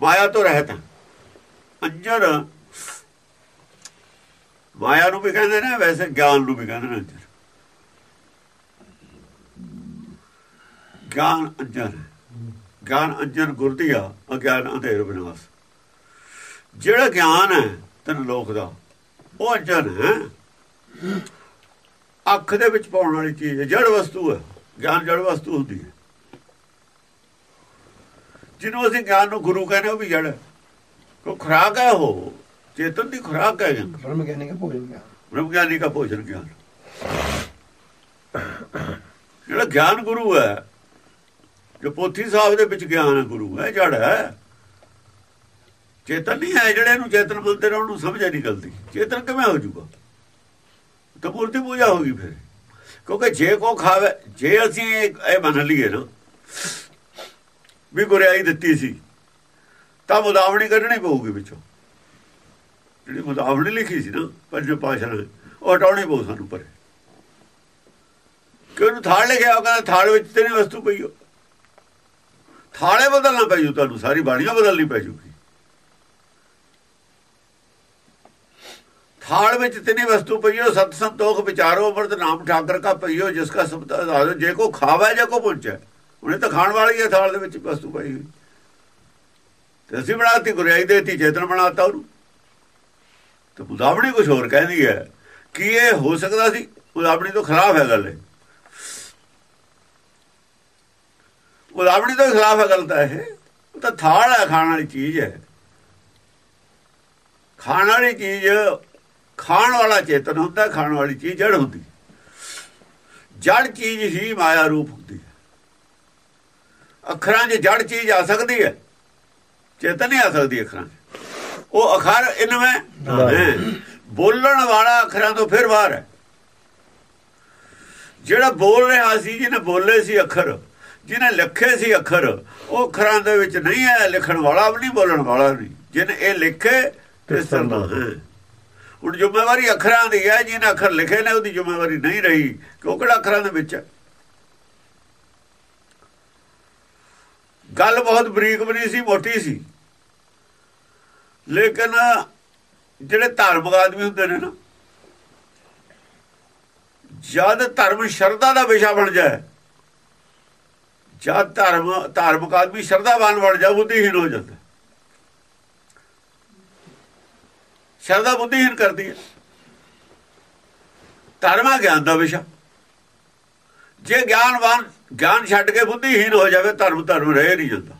ਮਾਇਆ ਤੋਂ ਰਹਿਤ ਅੰਜਰ ਮਾਇਆ ਨੂੰ ਵੀ ਕਹਿੰਦੇ ਨੇ, ਵੈਸੇ ਗਿਆਨ ਨੂੰ ਵੀ ਕਹਿੰਦੇ ਨੇ ਅੰਜਰ। ਗਿਆਨ ਅੰਜਰ, ਗਿਆਨ ਅੰਜਨ ਗੁਰਦੀਆ ਅਗਿਆਨ ਅੰਧੇਰ ਵਿਨਾਸ਼। ਜਿਹੜਾ ਗਿਆਨ ਹੈ ਤਨ ਲੋਕ ਦਾ, ਉਹ ਅੰਜਨ ਹੈ। ਅੱਖ ਦੇ ਵਿੱਚ ਪਾਉਣ ਵਾਲੀ ਚੀਜ਼ ਹੈ, ਜੜ ਵਸਤੂ ਹੈ। ਗਿਆਨ ਜੜ ਵਸਤੂ ਹੁੰਦੀ ਹੈ। ਜਿਹਨੂੰ ਅਸੀਂ ਗਿਆਨ ਨੂੰ ਗੁਰੂ ਕਹਿੰਦੇ ਉਹ ਵੀ ਜੜ। ਕੋ ਖੁਰਾਕ ਹੈ ਉਹ? ਚੇਤਨ ਦੀ ਖੁਰਾਕ ਹੈ ਬ੍ਰਹਮ ਗਿਆਨੀ ਦਾ ਭੋਜਨ ਗਿਆ ਬ੍ਰਹਮ ਗਿਆਨੀ ਦਾ ਭੋਜਨ ਗਿਆਨ। ਜਿਹੜਾ ਗਿਆਨ ਗੁਰੂ ਹੈ ਜੋ ਪੋਥੀ ਸਾਹਿਬ ਦੇ ਵਿੱਚ ਗਿਆਨ ਹੈ ਗੁਰੂ ਹੈ ਜੜ ਹੈ। ਚੇਤਨ ਨਹੀਂ ਹੈ ਜਿਹੜੇ ਨੂੰ ਚੇਤਨ ਬੋਲਦੇ ਨੇ ਉਹਨੂੰ ਸਮਝ ਨਹੀਂ ਨਿਕਲਦੀ। ਚੇਤਨ ਕਿਵੇਂ ਹੋ ਜਾਊਗਾ? ਤਾਂ ਮੂਰਤੀ ਪੂਜਾ ਹੋਗੀ ਫਿਰ। ਕਿਉਂਕਿ ਜੇ ਕੋ ਖਾਵੇ ਜੇ ਅਸੀਂ ਇਹ ਮੰਨ ਲਈਏ ਨਾ ਵੀ ਗੁਰਿਆਈ ਦਿੱਤੀ ਸੀ, ਤਾਂ ਮੁਦਾਵਣੀ ਕੱਢਣੀ ਪਊਗੀ ਵਿੱਚੋਂ। ਜਿਹੜੀ ਮੁਦਾਵਣੀ ਲਿਖੀ ਸੀ ਨਾ ਪੰਜ ਪਾਸ਼ਾ ਨੇ, ਉਹ ਹਟਾਉਣੀ ਪਊ ਸਾਨੂੰ ਪਰ। ਕਿ ਉਹਨੂੰ ਥਾਲ ਲਿਖਿਆ, ਉਹ ਕਹਿੰਦਾ ਥਾਲ ਵਿੱਚ ਤੇਰੀ ਵਸਤੂ ਪਈ ਹੋ ਥਾਲੇ ਬਦਲਣਾ ਪੈ ਜੂ ਤੁਹਾਨੂੰ, ਸਾਰੀ ਬਾਣੀਆਂ ਬਦਲਣੀ ਪੈ ਜੂਗੀ। ਥਾਲ ਵਿੱਚ ਤਿੰਨੀ ਵਸਤੂ ਪਈਓ ਸਤ ਸੰਤੋਖ ਵਿਚਾਰੋ, ਅਮਰਤ ਨਾਮ ਠਾਕਰ ਕਾ ਪਈਓ ਜਿਸ ਕਾ ਸਬਦ ਜੇ ਕੋ ਖਾਵੇ, ਜੇ ਕੋ ਪੁੰਚੇ ਉਹਨੇ ਤਾਂ ਖਾਣ ਵਾਲੀ ਹੈ ਥਾਲ ਦੇ ਵਿੱਚ ਵਸਤੂ ਪਾਈ ਹੋਈ। ਤੇ ਅਸੀਂ ਬਣਾਤੀ, ਗੁਰਿਆਈ ਦੇਤੀ ਚੇਤਨ ਬਣਾਤਾ ਉਹਨੂੰ। ਤੇ ਬੁਦਾਵਣੀ ਕੁਝ ਹੋਰ ਕਹਿੰਦੀ ਹੈ। ਕਿ ਇਹ ਹੋ ਸਕਦਾ ਸੀ? ਬੁਦਾਵਣੀ ਤੋਂ ਖਰਾਬ ਹੈ ਗੱਲ ਇਹ। ਬੁਦਾਵਣੀ ਤੋਂ ਖਿਲਾਫ ਹੈ ਗੱਲ ਤਾਂ ਇਹ। ਉਹ ਤਾਂ ਥਾਲ ਹੈ, ਖਾਣ ਵਾਲੀ ਚੀਜ਼ ਹੈ। ਖਾਣ ਵਾਲੀ ਚੀਜ਼, ਖਾਣ ਵਾਲਾ ਚੇਤਨ ਹੁੰਦਾ, ਖਾਣ ਵਾਲੀ ਚੀਜ਼ ਜੜ ਹੁੰਦੀ। ਜੜ ਚੀਜ਼ ਹੀ ਮਾਇਆ ਰੂਪ ਹੁੰਦੀ ਹੈ। ਅੱਖਰਾਂ 'ਚ ਜੜ ਚੀਜ਼ ਆ ਸਕਦੀ ਹੈ। ਚੇਤਨ ਨਹੀਂ ਆ ਸਕਦੀ ਅੱਖਰਾਂ 'ਚ। ਉਹ ਅਖਰ ਇਨਵੇਂ ਬੋਲਣ ਵਾਲਾ ਅੱਖਰਾਂ ਤੋਂ ਫਿਰ ਬਾਹਰ ਹੈ। ਜਿਹੜਾ ਬੋਲ ਰਿਹਾ ਸੀ ਜਿਹਨੇ ਬੋਲੇ ਸੀ ਅੱਖਰ ਜਿਹਨੇ ਲਿਖੇ ਸੀ ਅੱਖਰ ਉਹ ਅੱਖਰਾਂ ਦੇ ਵਿੱਚ ਨਹੀਂ ਹੈ ਲਿਖਣ ਵਾਲਾ ਵੀ ਨਹੀਂ ਬੋਲਣ ਵਾਲਾ ਨਹੀਂ। ਜਿਹਨੇ ਇਹ ਲਿਖੇ ਤੇ ਸਰਨਾ ਹੈ। ਹੁਣ ਜ਼ਿੰਮੇਵਾਰੀ ਅੱਖਰਾਂ ਦੀ ਹੈ ਜਿਹਨੇ ਅੱਖਰ ਲਿਖੇ ਨੇ ਉਹਦੀ ਜ਼ਿੰਮੇਵਾਰੀ ਨਹੀਂ ਰਹੀ ਕਿਉਂ ਕਿਹੜਾ ਅੱਖਰਾਂ ਦੇ ਵਿੱਚ ਹੈ? ਗੱਲ ਬਹੁਤ ਬਰੀਕ ਬਣੀ ਸੀ, ਮੋਟੀ ਸੀ। ਲੇਕਿਨ ਜਿਹੜੇ ਧਾਰਮਿਕ ਆਦਮੀ ਹੁੰਦੇ ਨੇ ਨਾ, ਜਦ ਧਰਮ ਸ਼ਰਧਾ ਦਾ ਵਿਸ਼ਾ ਬਣ ਜਾਏ, ਜਦ ਧਰਮ, ਧਾਰਮਿਕ ਆਦਮੀ ਸ਼ਰਧਾਵਾਨ ਬਣ ਜਾ ਬੁੱਧੀਹੀਨ ਹੋ ਜਾਂਦਾ। ਸ਼ਰਧਾ ਬੁੱਧੀਹੀਨ ਕਰਦੀ ਹੈ। ਧਰਮਾ ਗਿਆਨ ਦਾ ਵਿਸ਼ਾ। ਜੇ ਗਿਆਨਵਾਨ ਗਿਆਨ ਛੱਡ ਕੇ ਬੁੱਧੀਹੀਨ ਹੋ ਜਾਵੇ ਧਰਮ ਧਰਮ ਰਹਿ ਨਹੀਂ ਜਾਂਦਾ।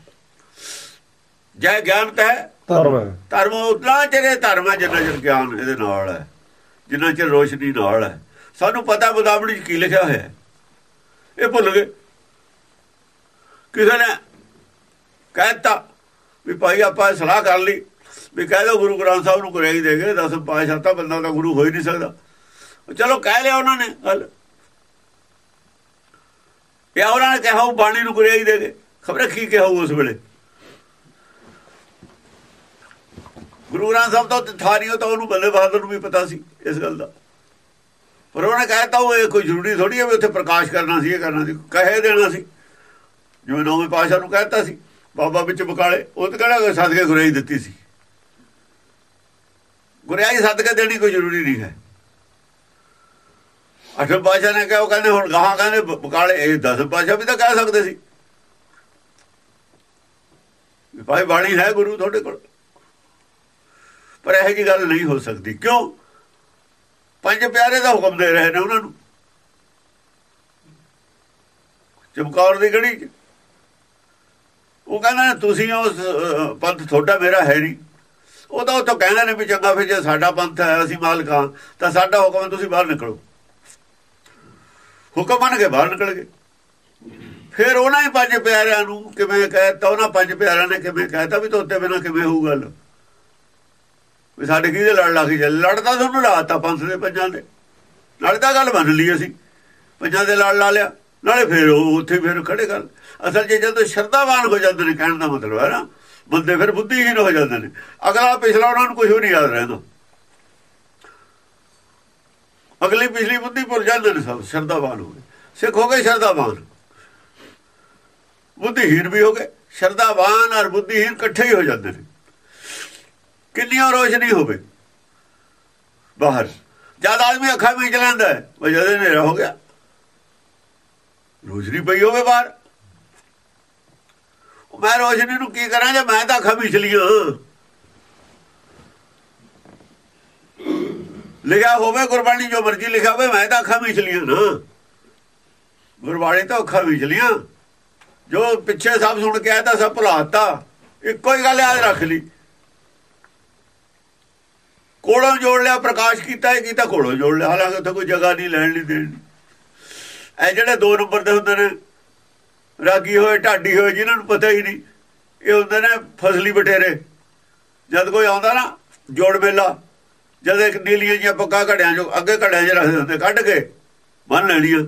ਜੈ ਗਿਆਨ ਹੈ ਧਰਮ ਧਰਮ ਉਤਨਾ ਚਿਰ ਧਰਮ ਹੈ ਜਿੰਨਾ ਚਿਰ ਗਿਆਨ ਇਹਦੇ ਨਾਲ ਹੈ ਜਿੰਨਾ ਚਿਰ ਰੋਸ਼ਨੀ ਨਾਲ ਹੈ। ਸਾਨੂੰ ਪਤਾ ਬਦਾਵਣੀ ਚ ਕੀ ਲਿਖਿਆ ਹੋਇਆ ਹੈ। ਇਹ ਭੁੱਲ ਗਏ। ਕਿਸੇ ਨੇ ਕਹਿਤਾ ਵੀ ਭਾਈ ਆਪਾਂ ਸਲਾਹ ਕਰ ਲਈ ਵੀ ਕਹਿ ਦੋ ਗੁਰੂ ਗ੍ਰੰਥ ਸਾਹਿਬ ਨੂੰ ਕੁਰਾਈ ਦੇਗੇ ਦਸ ਪਾਸ਼ਾ ਤਾਂ ਬੰਦਾ ਤਾਂ ਗੁਰੂ ਹੋ ਹੀ ਨਹੀਂ ਸਕਦਾ। ਚਲੋ ਕਹਿ ਲਿਆ ਉਹਨਾਂ ਨੇ ਗੱਲ। ਪਿਆ ਉਹਨਾਂ ਨੇ ਕਿਹਾ ਉਹ ਬਾਣੀ ਨੂੰ ਗੁਰਿਆਈ ਦੇ ਗਏ ਖਬਰ ਕੀ ਕਿਹਾ ਉਸ ਵੇਲੇ? ਗੁਰੂ ਗ੍ਰੰਥ ਸਾਹਿਬ ਤੋਂ ਥਾਰੀਓ ਤਾਂ ਉਹਨੂੰ ਬੱਲੇ ਬਹਾਦਰ ਨੂੰ ਵੀ ਪਤਾ ਸੀ ਇਸ ਗੱਲ ਦਾ। ਪਰ ਉਹਨੇ ਕਹਿਤਾ ਉਹ ਇਹ ਕੋਈ ਜ਼ਰੂਰੀ ਥੋੜੀ ਹੈ ਵੀ ਉੱਥੇ ਪ੍ਰਕਾਸ਼ ਕਰਨਾ ਸੀ, ਇਹ ਕਰਨਾ ਸੀ, ਕਹੇ ਦੇਣਾ ਸੀ। ਜਿਵੇਂ ਨੌਵੇਂ ਪਾਸ਼ਾ ਨੂੰ ਕਹਿਤਾ ਸੀ, ਬਾਬਾ ਵਿੱਚ ਬਕਾਲੇ, ਉਹ ਤਾਂ ਕਿਹੜਾ ਸਦਕੇ ਗੁਰਿਆਈ ਦਿੱਤੀ ਸੀ। ਗੁਰਿਆਈ ਸਦਕੇ ਦੇਣੀ ਕੋਈ ਜ਼ਰੂਰੀ ਨਹੀਂ ਹੈ। ਅਠਵੇਂ ਪਾਸ਼ਾ ਨੇ ਕਿਹਾ, ਉਹ ਕਹਿੰਦੇ ਹੁਣ ਗਾਹਾਂ ਕਹਿੰਦੇ ਬਕਾਲੇ, ਇਹ 10 ਪਾਸ਼ਾ ਵੀ ਤਾਂ ਕਹਿ ਸਕਦੇ ਸੀ। ਭਾਈ ਬਾਣੀ ਹੈ ਗੁਰੂ ਤੁਹਾਡੇ ਕੋਲ। ਪਰ ਇਹ ਜੀ ਗੱਲ ਨਹੀਂ ਹੋ ਸਕਦੀ। ਕਿਉਂ? ਪੰਜ ਪਿਆਰੇ ਦਾ ਹੁਕਮ ਦੇ ਰਹੇ ਨੇ ਉਹਨਾਂ ਨੂੰ। ਚਮਕੌਰ ਦੀ ਗੜੀ ਚ। ਉਹ ਕਹਿੰਦਾ, ਤੁਸੀਂ ਉਸ ਪੰਥ ਤੁਹਾਡਾ ਮੇਰਾ ਹੈ ਨਹੀਂ। ਉਹ ਤਾਂ ਉੱਥੋਂ ਕਹਿੰਦੇ ਨੇ ਵੀ ਚੰਗਾ, ਫਿਰ ਜੇ ਸਾਡਾ ਪੰਥ ਹੈ, ਅਸੀਂ ਮਾਲਕਾਂ ਤਾਂ ਸਾਡਾ ਹੁਕਮ ਤੁਸੀਂ ਬਾਹਰ ਨਿਕਲੋ। ਹੁਕਮ ਮੰਨ ਕੇ ਬਾਹਰ ਨਿਕਲ ਗਏ। ਫਿਰ ਉਹਨਾਂ ਹੀ ਪੰਜ ਪਿਆਰਿਆਂ ਨੂੰ ਕਿਵੇਂ ਕਹਿਤਾ, ਉਹਨਾਂ ਪੰਜ ਪਿਆਰਿਆਂ ਨੇ ਕਿਵੇਂ ਕਹਿਤਾ ਵੀ ਤੋਤੇ ਬਿਨਾ ਕਿਵੇਂ ਹੋਊ ਗੱਲ? ਵੀ ਸਾਡੇ ਕਿਹਦੇ ਲੜ ਲੱਗ ਜਾ ਲੜਦਾ ਤੁਹਾਨੂੰ ਲਾਤਾ ਪੰਥ ਦੇ ਪੰਜਾਂ ਦੇ। ਨਾਲੇ ਤਾਂ ਗੱਲ ਮੰਨ ਲਈ ਅਸੀਂ। ਪੰਜਾਂ ਦੇ ਲੜ ਲਾ ਲਿਆ। ਨਾਲੇ ਫਿਰ ਉਹ ਉੱਥੇ ਫਿਰ ਖੜੇ ਗੱਲ ਅਸਲ 'ਚ ਜਦੋਂ ਸ਼ਰਧਾਵਾਨ ਹੋ ਜਾਂਦੇ ਨੇ, ਕਹਿਣ ਦਾ ਮਤਲਬ ਹੈ ਨਾ, ਬੰਦੇ ਫਿਰ ਬੁੱਧੀਹੀਨ ਹੋ ਜਾਂਦੇ ਨੇ। ਅਗਲਾ ਪਿਛਲਾ ਉਹਨਾਂ ਨੂੰ ਕੁਝ ਵੀ ਨਹੀਂ ਯਾਦ ਰਹਿੰਦਾ। ਅਗਲੀ ਪਿਛਲੀ ਬੁੱਧੀ ਭੁੱਲ ਜਾਂਦੇ ਨੇ ਸਭ, ਸ਼ਰਧਾਵਾਨ ਹੋ ਗਏ। ਸਿੱਖ ਹੋ ਗਏ, ਸ਼ਰਧਾਵਾਨ। ਬੁੱਧੀਹੀਨ ਵੀ ਹੋ ਗਏ, ਸ਼ਰਧਾਵਾਨ ਔਰ ਬੁੱਧੀਹੀਨ ਇਕੱਠੇ ਹੀ ਹੋ ਜਾਂਦੇ ਨੇ। ਕਿੰਨੀ ਰੋਸ਼ਨੀ ਹੋਵੇ ਬਾਹਰ। ਜਦ ਆਦਮੀ ਅੱਖਾਂ ਵਿੱਚ ਲੈਂਦਾ ਉਹ ਜਦੇ ਹਨੇਰਾ ਹੋ ਗਿਆ, ਰੋਸ਼ਨੀ ਪਈ ਹੋਵੇ ਬਾਹਰ। ਮੈਂ ਰੋਸ਼ਨੀ ਨੂੰ ਕੀ ਕਰਾਂ ਜੇ ਮੈਂ ਤਾਂ ਅੱਖਾਂ ਵਿੱਚ ਲੀਆਂ। ਲਿਖਿਆ ਹੋਵੇ ਗੁਰਬਾਣੀ ਜੋ ਮਰਜ਼ੀ ਲਿਖਿਆ ਹੋਵੇ, ਮੈਂ ਤਾਂ ਅੱਖਾਂ ਵਿੱਚ ਲੀਆਂ ਨਾ। ਗੁਰਬਾਣੀ ਤਾਂ ਅੱਖਾਂ ਵਿੱਚ ਲੀਆਂ ਜੋ ਪਿੱਛੇ ਸਭ ਸੁਣ ਕੇ ਆਇਆ ਤਾਂ ਸਭ ਭੁਲਾਤਾ ਇੱਕੋ ਹੀ ਗੱਲ ਯਾਦ ਰੱਖ ਲਈ। ਕੋਲੋਂ ਜੋੜ ਲਿਆ, ਪ੍ਰਕਾਸ਼ ਕੀਤਾ, ਇਹ ਕੀਤਾ ਕੋਲੋਂ ਜੋੜ ਲਿਆ। ਹਾਲਾਂਕਿ ਉੱਥੇ ਕੋਈ ਜਗ੍ਹਾ ਨਹੀਂ, ਲੈਣ ਲਈ ਦੇਣ ਇਹ ਜਿਹੜੇ ਦੋ ਨੰਬਰ ਦੇ ਹੁੰਦੇ ਨੇ, ਰਾਗੀ ਹੋਏ, ਢਾਡੀ ਹੋਏ, ਜਿਨ੍ਹਾਂ ਨੂੰ ਪਤਾ ਹੀ ਨਹੀਂ, ਇਹ ਹੁੰਦੇ ਨੇ ਫਸਲੀ ਬਟੇਰੇ। ਜਦ ਕੋਈ ਆਉਂਦਾ ਨਾ, ਜੋੜ ਮੇਲਾ ਜਦ ਇੱਕ ਨੀਲੀਆਂ ਜੀਆਂ ਪੱਕਾ ਘੜਿਆਂ ਚੋਂ ਅੱਗੇ ਘੜਿਆਂ 'ਚ ਰੱਖਦੇ ਹੁੰਦੇ ਕੱਢ ਕੇ ਬੰਨ ਲੈਣੀਆਂ।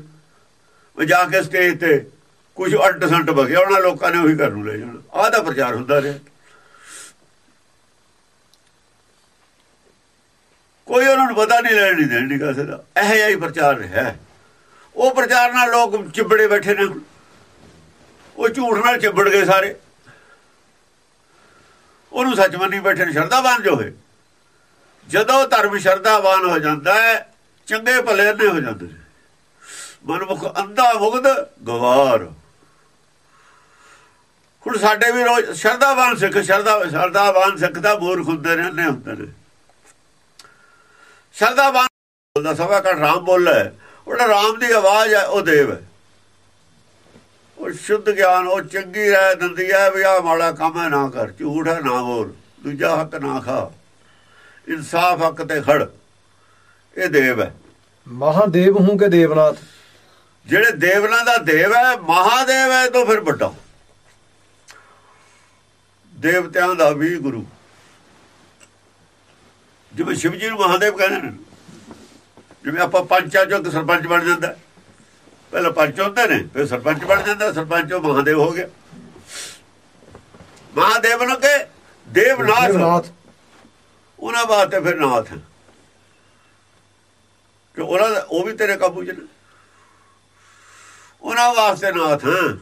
ਉਹ ਜਾ ਕੇ ਸਟੇਜ ਤੇ ਕੁਝ 8% ਬਗਿਆ ਉਹਨਾਂ ਲੋਕਾਂ ਨੇ ਉਹੀ ਘਰ ਨੂੰ ਲੈ ਜਾਣਾ। ਆਹ ਦਾ ਪ੍ਰਚਾਰ ਹੁੰਦਾ ਰਿਹਾ। ਕੋਈ ਉਹਨਾਂ ਨੂੰ ਪਤਾ ਨਹੀਂ, ਲੈਣ ਨਹੀਂ ਦੇਣ ਨਹੀਂ ਕਿਸੇ ਦਾ। ਇਹ ਜਿਹਾ ਹੀ ਪ੍ਰਚਾਰ ਹੈ ਉਹ ਪ੍ਰਚਾਰ ਨਾਲ ਲੋਕ ਚਿਬੜੇ ਬੈਠੇ ਨੇ। ਉਹ ਝੂਠ ਨਾਲ ਚਿਬੜ ਗਏ ਸਾਰੇ। ਉਹਨੂੰ ਸੱਚ ਮੰਨੀ ਬੈਠੇ ਨੇ, ਸ਼ਰਧਾਵਾਨ ਜੋ ਹੈ ਜਦੋਂ ਧਰਮ ਸ਼ਰਧਾਵਾਨ ਹੋ ਜਾਂਦਾ ਹੈ, ਚੰਗੇ ਭਲੇ ਨੇ ਹੋ ਜਾਂਦੇ ਨੇ। ਮਨਮੁਖ ਅੰਧਾ ਮੁਗਧ ਗਵਾਰ। ਹੁਣ ਸਾਡੇ ਵੀ ਰੋਜ਼ ਸ਼ਰਧਾਵਾਨ ਸਿੱਖ, ਸ਼ਰਧਾ, ਸ਼ਰਧਾਵਾਨ ਸਿੱਖ ਦਾ ਮੂਰਖ ਹੁੰਦੇ ਨੇ ਨੇ ਹੁੰਦੇ ਨੇ। ਸ਼ਰਧਾਵਾਨ ਬੋਲਦਾ, ਸਭਾ ਕਾ ਰਾਮ ਬੋਲਦਾ ਉਹਦਾ ਰਾਮ ਦੀ ਆਵਾਜ਼ ਹੈ, ਉਹ ਦੇਵ ਹੈ। ਉਹ ਸ਼ੁੱਧ ਗਿਆਨ, ਉਹ ਚੰਗੀ ਰਹਿ ਦਿੰਦੀ ਹੈ ਵੀ ਆ ਮਾੜਾ ਕੰਮ ਹੈ, ਨਾ ਕਰ, ਝੂਠ ਹੈ, ਨਾ ਬੋਲ। ਦੂਜਾ ਹੱਕ ਨਾ ਖਾ। ਇਨਸਾਫ ਹੱਕ ਤੇ ਖੜ। ਇਹ ਦੇਵ ਹੈ। ਮਹਾਦੇਵ ਹੂੰ ਕਿ ਦੇਵਨਾਥ? ਜਿਹੜੇ ਦੇਵਨਾਂ ਦਾ ਦੇਵ ਹੈ ਮਹਾਦੇਵ ਹੈ ਤੋਂ ਫਿਰ ਵੱਡਾ। ਦੇਵਤਿਆਂ ਦਾ ਵੀ ਗੁਰੂ। ਜਿਵੇਂ ਸ਼ਿਵ ਜੀ ਨੂੰ ਮਹਾਦੇਵ ਕਹਿੰਦੇ ਨੇ। ਜਿਵੇਂ ਆਪਾਂ ਪੰਚਾਂ ਚੋਂ ਸਰਪੰਚ ਬਣ ਜਾਂਦਾ ਪਹਿਲਾਂ ਪੰਚ ਹੁੰਦੇ ਨੇ ਫਿਰ ਸਰਪੰਚ ਬਣ ਜਾਂਦਾ ਸਰਪੰਚ ਮਹਾਦੇਵ ਹੋ ਗਿਆ। ਮਹਾਦੇਵ ਨੂੰ ਕੇ ਦੇਵਨਾਥ। ਉਹਨਾਂ ਵਾਸਤੇ ਫਿਰ ਨਾਥ ਕਿ ਉਹਨਾਂ ਦਾ ਉਹ ਵੀ ਤੇਰੇ ਕਾਬੂ 'ਚ ਨੇ। ਉਹਨਾਂ ਵਾਸਤੇ ਨਾਥ ਹੈ।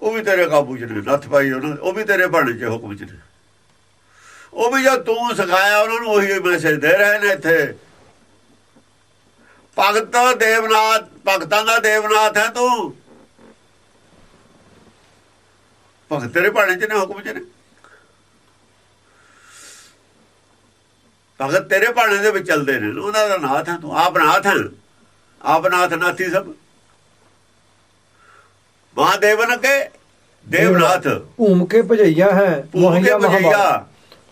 ਉਹ ਵੀ ਤੇਰੇ ਕਾਬੂ 'ਚ ਨੇ, ਨੱਥ ਪਾਈ ਉਹਨਾਂ ਉਹ ਵੀ ਤੇਰੇ ਬਣ 'ਚ ਹੁਕਮ 'ਚ ਨੇ। ਉਹ ਵੀ ਜਦ ਤੂੰ ਸਿਖਾਇਆ ਉਹਨਾਂ ਨੂੰ, ਉਹੀ ਮੈਸੇਜ ਦੇ ਰਹੇ ਨੇ ਇੱਥੇ। ਭਗਤ ਦੇਵਨਾਥ ਭਗਤਾਂ ਦਾ ਦੇਵਨਾਥ ਹੈ ਤੂੰ। ਭਗਤ ਤੇਰੇ ਬਾਣੇ 'ਚ ਨੇ, ਹੁਕਮ 'ਚ ਨੇ। ਭਗਤ ਤੇਰੇ ਬਾਣੇ ਦੇ ਵਿੱਚ ਚੱਲਦੇ ਨੇ ਉਹਨਾਂ ਦਾ ਨਾਥ ਹੈ ਤੂੰ ਆਪ ਨਾਥ ਹੈ। ਆਪ ਨਾਥ ਨਾਥੀ ਸਭ। ਮਹਾਦੇਵਨ ਕੇ ਦੇਵਨਾਥ ਭੂਮ ਕੇ ਭਜਈਆ ਹੈ ਭੂਮ ਕੇ ਭਜਈਆ।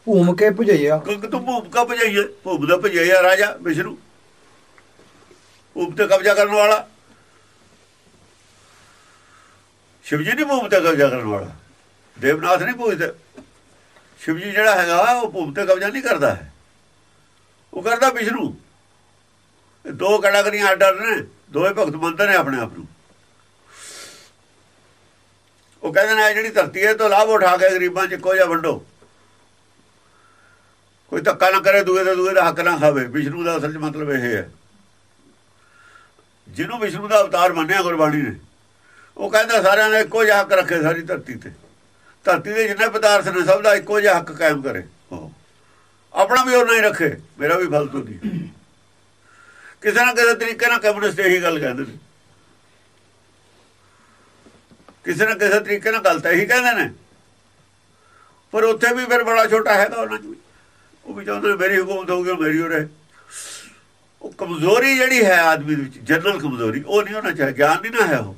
ਭੂਮ ਕੇ ਭਜਈਆ। ਕਿਉਂਕਿ ਤੂੰ ਭੂਮ ਕਾ ਭਜਾਈਏ ਭੂਮ ਦਾ ਭਜਾਈਆ ਰਾਜਾ ਵਿਸ਼ਨੂੰ। ਭੂਮ ਤੇ ਕਬਜ਼ਾ ਕਰਨ ਵਾਲਾ। ਸ਼ਿਵ ਜੀ ਨਹੀਂ ਭੂਮ ਤੇ ਕਬਜ਼ਾ ਕਰਨ ਵਾਲਾ। ਦੇਵਨਾਥ ਨਹੀਂ ਪੁੱਛਦੇ। ਸ਼ਿਵ ਜੀ ਜਿਹੜਾ ਹੈਗਾ ਉਹ ਭੂਮ ਤੇ ਕਬਜ਼ਾ ਨਹੀਂ ਕਰਦਾ ਹੈ। ਉਹ ਕਰਦਾ ਵਿਸ਼ਨੂੰ। ਦੋ ਕੈਟਾਗਰੀਆਂ ਆਡਰ ਨੇ, ਦੋਵੇਂ ਭਗਤ ਮੰਨਦੇ ਨੇ ਆਪਣੇ ਆਪ ਨੂੰ। ਉਹ ਕਹਿੰਦੇ ਨੇ, ਇਹ ਜਿਹੜੀ ਧਰਤੀ ਹੈ, ਇਹ ਤੋਂ ਲਾਭ ਉਠਾ ਕੇ ਗਰੀਬਾਂ 'ਚ ਇੱਕੋ ਜਿਹਾ ਵੰਡੋ। ਕੋਈ ਧੱਕਾ ਨਾ ਕਰੇ, ਦੂਏ ਦੇ ਦੂਏ ਦਾ ਹੱਕ ਨਾ ਖਾਵੇ। ਵਿਸ਼ਨੂੰ ਦਾ ਅਸਲ 'ਚ ਮਤਲਬ ਇਹ ਹੈ। ਜਿਹਨੂੰ ਵਿਸ਼ਨੂੰ ਦਾ ਅਵਤਾਰ ਮੰਨਿਆ ਗੁਰਬਾਣੀ ਨੇ, ਉਹ ਕਹਿੰਦਾ ਸਾਰਿਆਂ ਨੇ ਇੱਕੋ ਜਿਹਾ ਹੱਕ ਰੱਖੇ ਸਾਰੀ ਧਰਤੀ ਤੇ। ਧਰਤੀ ਦੇ ਜਿੰਨੇ ਪਦਾਰਥ ਨੇ, ਸਭ ਦਾ ਇੱਕੋ ਜਿਹਾ ਹੱਕ ਕਾਇਮ ਕਰੇ। ਆਪਣਾ ਵੀ ਉਹਨਾਂ ਹੀ ਰੱਖੇ, ਮੇਰਾ ਵੀ ਫਲਤੂ ਨਹੀਂ। ਕਿਸੇ ਨਾ ਕਿਸੇ ਤਰੀਕੇ ਨਾਲ ਕਮਿਊਨਿਸਟ ਇਹੀ ਗੱਲ ਕਹਿੰਦੇ ਨੇ। ਕਿਸੇ ਨਾ ਕਿਸੇ ਤਰੀਕੇ ਨਾਲ ਗਲਤ ਇਹੀ ਕਹਿੰਦੇ ਨੇ। ਪਰ ਉੱਥੇ ਵੀ ਫਿਰ ਬੜਾ ਛੋਟਾ ਹੈਗਾ ਉਹਨਾਂ 'ਚ ਵੀ। ਉਹ ਵੀ ਚਾਹੁੰਦੇ ਨੇ ਮੇਰੀ ਹਕੂਮਤ ਹੋਊਗੀ ਮੇਰੀ ਹੋ ਰਹੇ। ਉਹ ਕਮਜ਼ੋਰੀ ਜਿਹੜੀ ਹੈ ਆਦਮੀ ਦੇ ਵਿੱਚ ਜਨਰਲ ਕਮਜ਼ੋਰੀ, ਉਹ ਨਹੀਂ ਹੋਣਾ ਚਾਹੀਦਾ, ਗਿਆਨ ਨਹੀਂ ਨਾ ਹੈ ਉਹ।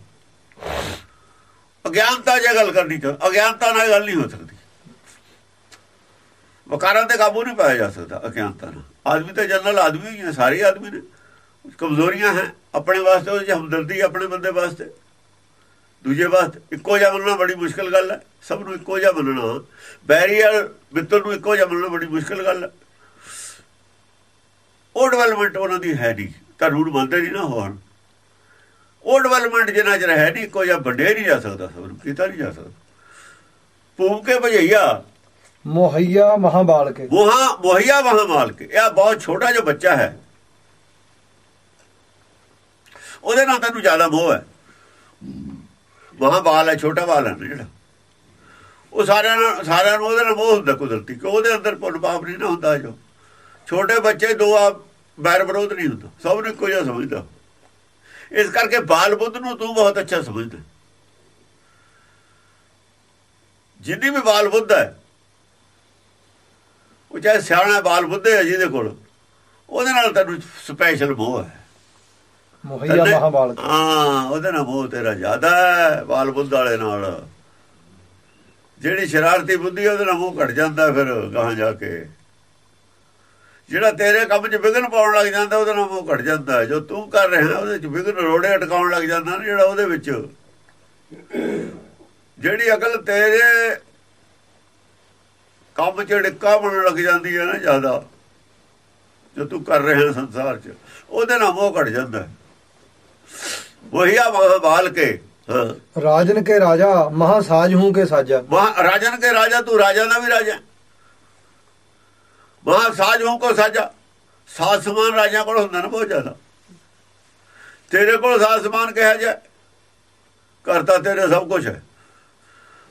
ਅਗਿਆਨਤਾ ਜੇ ਗੱਲ ਕਰਨੀ ਚਾਹ, ਅਗਿਆਨਤਾ ਨਾਲ ਗੱਲ ਨਹੀਂ ਹੋ ਸਕਦੀ। ਵਕਾਰਾਂ ਤੇ ਕਾਬੂ ਨਹੀਂ ਪਾਇਆ ਜਾ ਸਕਦਾ ਅਗਿਆਨਤਾ ਨਾਲ। ਆਦਮੀ ਤਾਂ ਜਨਰਲ ਆਦਮੀ ਹੀ ਹੈ ਸਾਰੇ ਆਦਮੀ ਨੇ। ਕਮਜ਼ੋਰੀਆਂ ਹੈ, ਆਪਣੇ ਵਾਸਤੇ ਉਹ ਹਮਦਰਦੀ ਆਪਣੇ ਬੰਦੇ ਵਾਸਤੇ। ਦੂਜੇ ਵਾਸਤੇ ਇੱਕੋ ਜਿਹਾ ਮੰਨਣਾ ਬੜੀ ਮੁਸ਼ਕਲ ਗੱਲ ਹੈ। ਸਭ ਨੂੰ ਇੱਕੋ ਜਿਹਾ ਮੰਨਣਾ ਬੈਰੀਅਰ ਮਿੱਤਰ ਨੂੰ ਇੱਕੋ ਜਿਹਾ ਮੰਨਣਾ ਬੜੀ ਮੁਸ਼ਕਲ ਗੱਲ ਹੈ। ਉਹ ਡਿਵੈਲਪਮੈਂਟ ਉਹਨਾਂ ਦੀ ਹੈ ਨਹੀਂ। ਤੁਹਾਨੂੰ ਨੂੰ ਮੰਨਦੇ ਨਹੀਂ ਨਾ ਹੋਣ। ਉਹ ਡਿਵੈਲਪਮੈਂਟ ਜਿੰਨਾ ਚਿਰ ਹੈ ਨਹੀਂ, ਇੱਕੋ ਜਿਹਾ ਵੱਡੇ ਨਹੀਂ ਜਾ ਸਕਦਾ ਸਭ ਨੂੰ, ਕੀਤਾ ਨਹੀਂ ਜਾ ਸਕਦਾ। ਭੂਮ ਕੇ ਭਜਈਆ ਮੁਹੱਈਆ ਮਹਾਬਾਲ ਕੇ ਵਹਾਂ ਮੁਹੱਈਆ ਵਹਾਂ ਮਾਲਕ ਇਹ ਬਹੁਤ ਛੋਟਾ ਜਿਹਾ ਬੱਚਾ ਹੈ। ਉਹਦੇ ਨਾਲ ਤੈਨੂੰ ਜ਼ਿਆਦਾ ਮੋਹ ਹੈ। ਮਹਾ ਬਾਲ ਹੈ, ਛੋਟਾ ਬਾਲ ਹੈ ਨਾ ਜਿਹੜਾ। ਉਹ ਸਾਰਿਆਂ ਨਾਲ ਸਾਰਿਆਂ ਨੂੰ ਉਹਦੇ ਨਾਲ ਮੋਹ ਹੁੰਦਾ ਕੁਦਰਤੀ ਕਿ ਉਹਦੇ ਅੰਦਰ ਪੁੰਨ ਪਾਪ ਨਹੀਂ ਨਾ ਹੁੰਦਾ ਜੋ। ਛੋਟੇ ਬੱਚੇ ਦੋ ਆ, ਬੈਰ ਵਿਰੋਧ ਨਹੀਂ ਹੁੰਦਾ। ਸਭ ਨੂੰ ਇੱਕੋ ਜਿਹਾ ਸਮਝਦਾ। ਇਸ ਕਰਕੇ ਬਾਲ ਬੁੱਧ ਨੂੰ ਤੂੰ ਬਹੁਤ ਅੱਛਾ ਸਮਝਦਾ। ਜਿੰਨੀ ਵੀ ਬਾਲ ਬੁੱਧ ਹੈ ਉਹ ਚਾਹੇ ਸਿਆਣਾ ਬਾਲ ਬੁੱਧ ਹੈ ਜਿਹਦੇ ਕੋਲ ਉਹਦੇ ਨਾਲ ਤੈਨੂੰ ਸਪੈਸ਼ਲ ਮੋਹ ਹੈ। ਮੋਹਈਆ ਤੈਨੇ- ਮਹਾ ਬਾਲਕ ਹਾਂ ਉਹਦੇ ਨਾਲ ਮੋਹ ਤੇਰਾ ਜ਼ਿਆਦਾ ਹੈ ਬਾਲ ਬੁੱਧ ਵਾਲੇ ਨਾਲ। ਜਿਹੜੀ ਸ਼ਰਾਰਤੀ ਬੁੱਧੀ ਉਹਦੇ ਨਾਲ ਮੋਹ ਘਟ ਜਾਂਦਾ ਫਿਰ ਗਾਹਾਂ ਜਾ ਕੇ। ਜਿਹੜਾ ਤੇਰੇ ਕੰਮ 'ਚ ਵਿਗਨ ਪਾਉਣ ਲੱਗ ਜਾਂਦਾ ਉਹਦੇ ਨਾਲ ਮੋਹ ਘਟ ਜਾਂਦਾ। ਜੋ ਤੂੰ ਕਰ ਰਿਹਾ ਉਹਦੇ 'ਚ ਵਿਗਨ ਰੋੜੇ ਅਟਕਾਉਣ ਲੱਗ ਜਾਂਦਾ ਨਾ ਜਿਹੜਾ ਉਹਦੇ ਵਿੱਚ। ਜਿਹੜੀ ਅਕਲ ਤੇਰੇ ਕੰਮ 'ਚ ਡਿੱਕਾ ਬਣਨ ਲੱਗ ਜਾਂਦੀ ਹੈ ਨਾ ਜ਼ਿਆਦਾ ਜੋ ਤੂੰ ਕਰ ਰਿਹਾ ਸੰਸਾਰ 'ਚ ਉਹਦੇ ਨਾਲ ਮੋਹ ਘਟ ਜਾਂਦਾ। ਹੈ ਵਹੀਆ ਮਹਾਂ ਬਾਲ ਕੇ ਰਾਜਨ ਕੇ ਰਾਜਾ ਮਹਾ ਸਾਜ ਹੂੰ ਕੇ ਸਾਜਾ। ਰਾਜਨ ਕੇ ਰਾਜਾ ਤੂੰ ਰਾਜਾ ਦਾ ਵੀ ਰਾਜਾ। ਮਹਾ ਸਾਜ ਹੋਂ ਕੋ ਸਾਜਾ। ਸਾਜ ਸਮਾਨ ਰਾਜਾ ਕੋਲ ਹੁੰਦਾ ਨਾ ਬਹੁਤ ਜ਼ਿਆਦਾ। ਤੇਰੇ ਕੋਲ ਸਾਜ ਸਮਾਨ ਕਿਹਾ ਜਾ ਕਰਤਾ ਤੇਰੇ ਸਭ ਕੁਝ ਹੈ।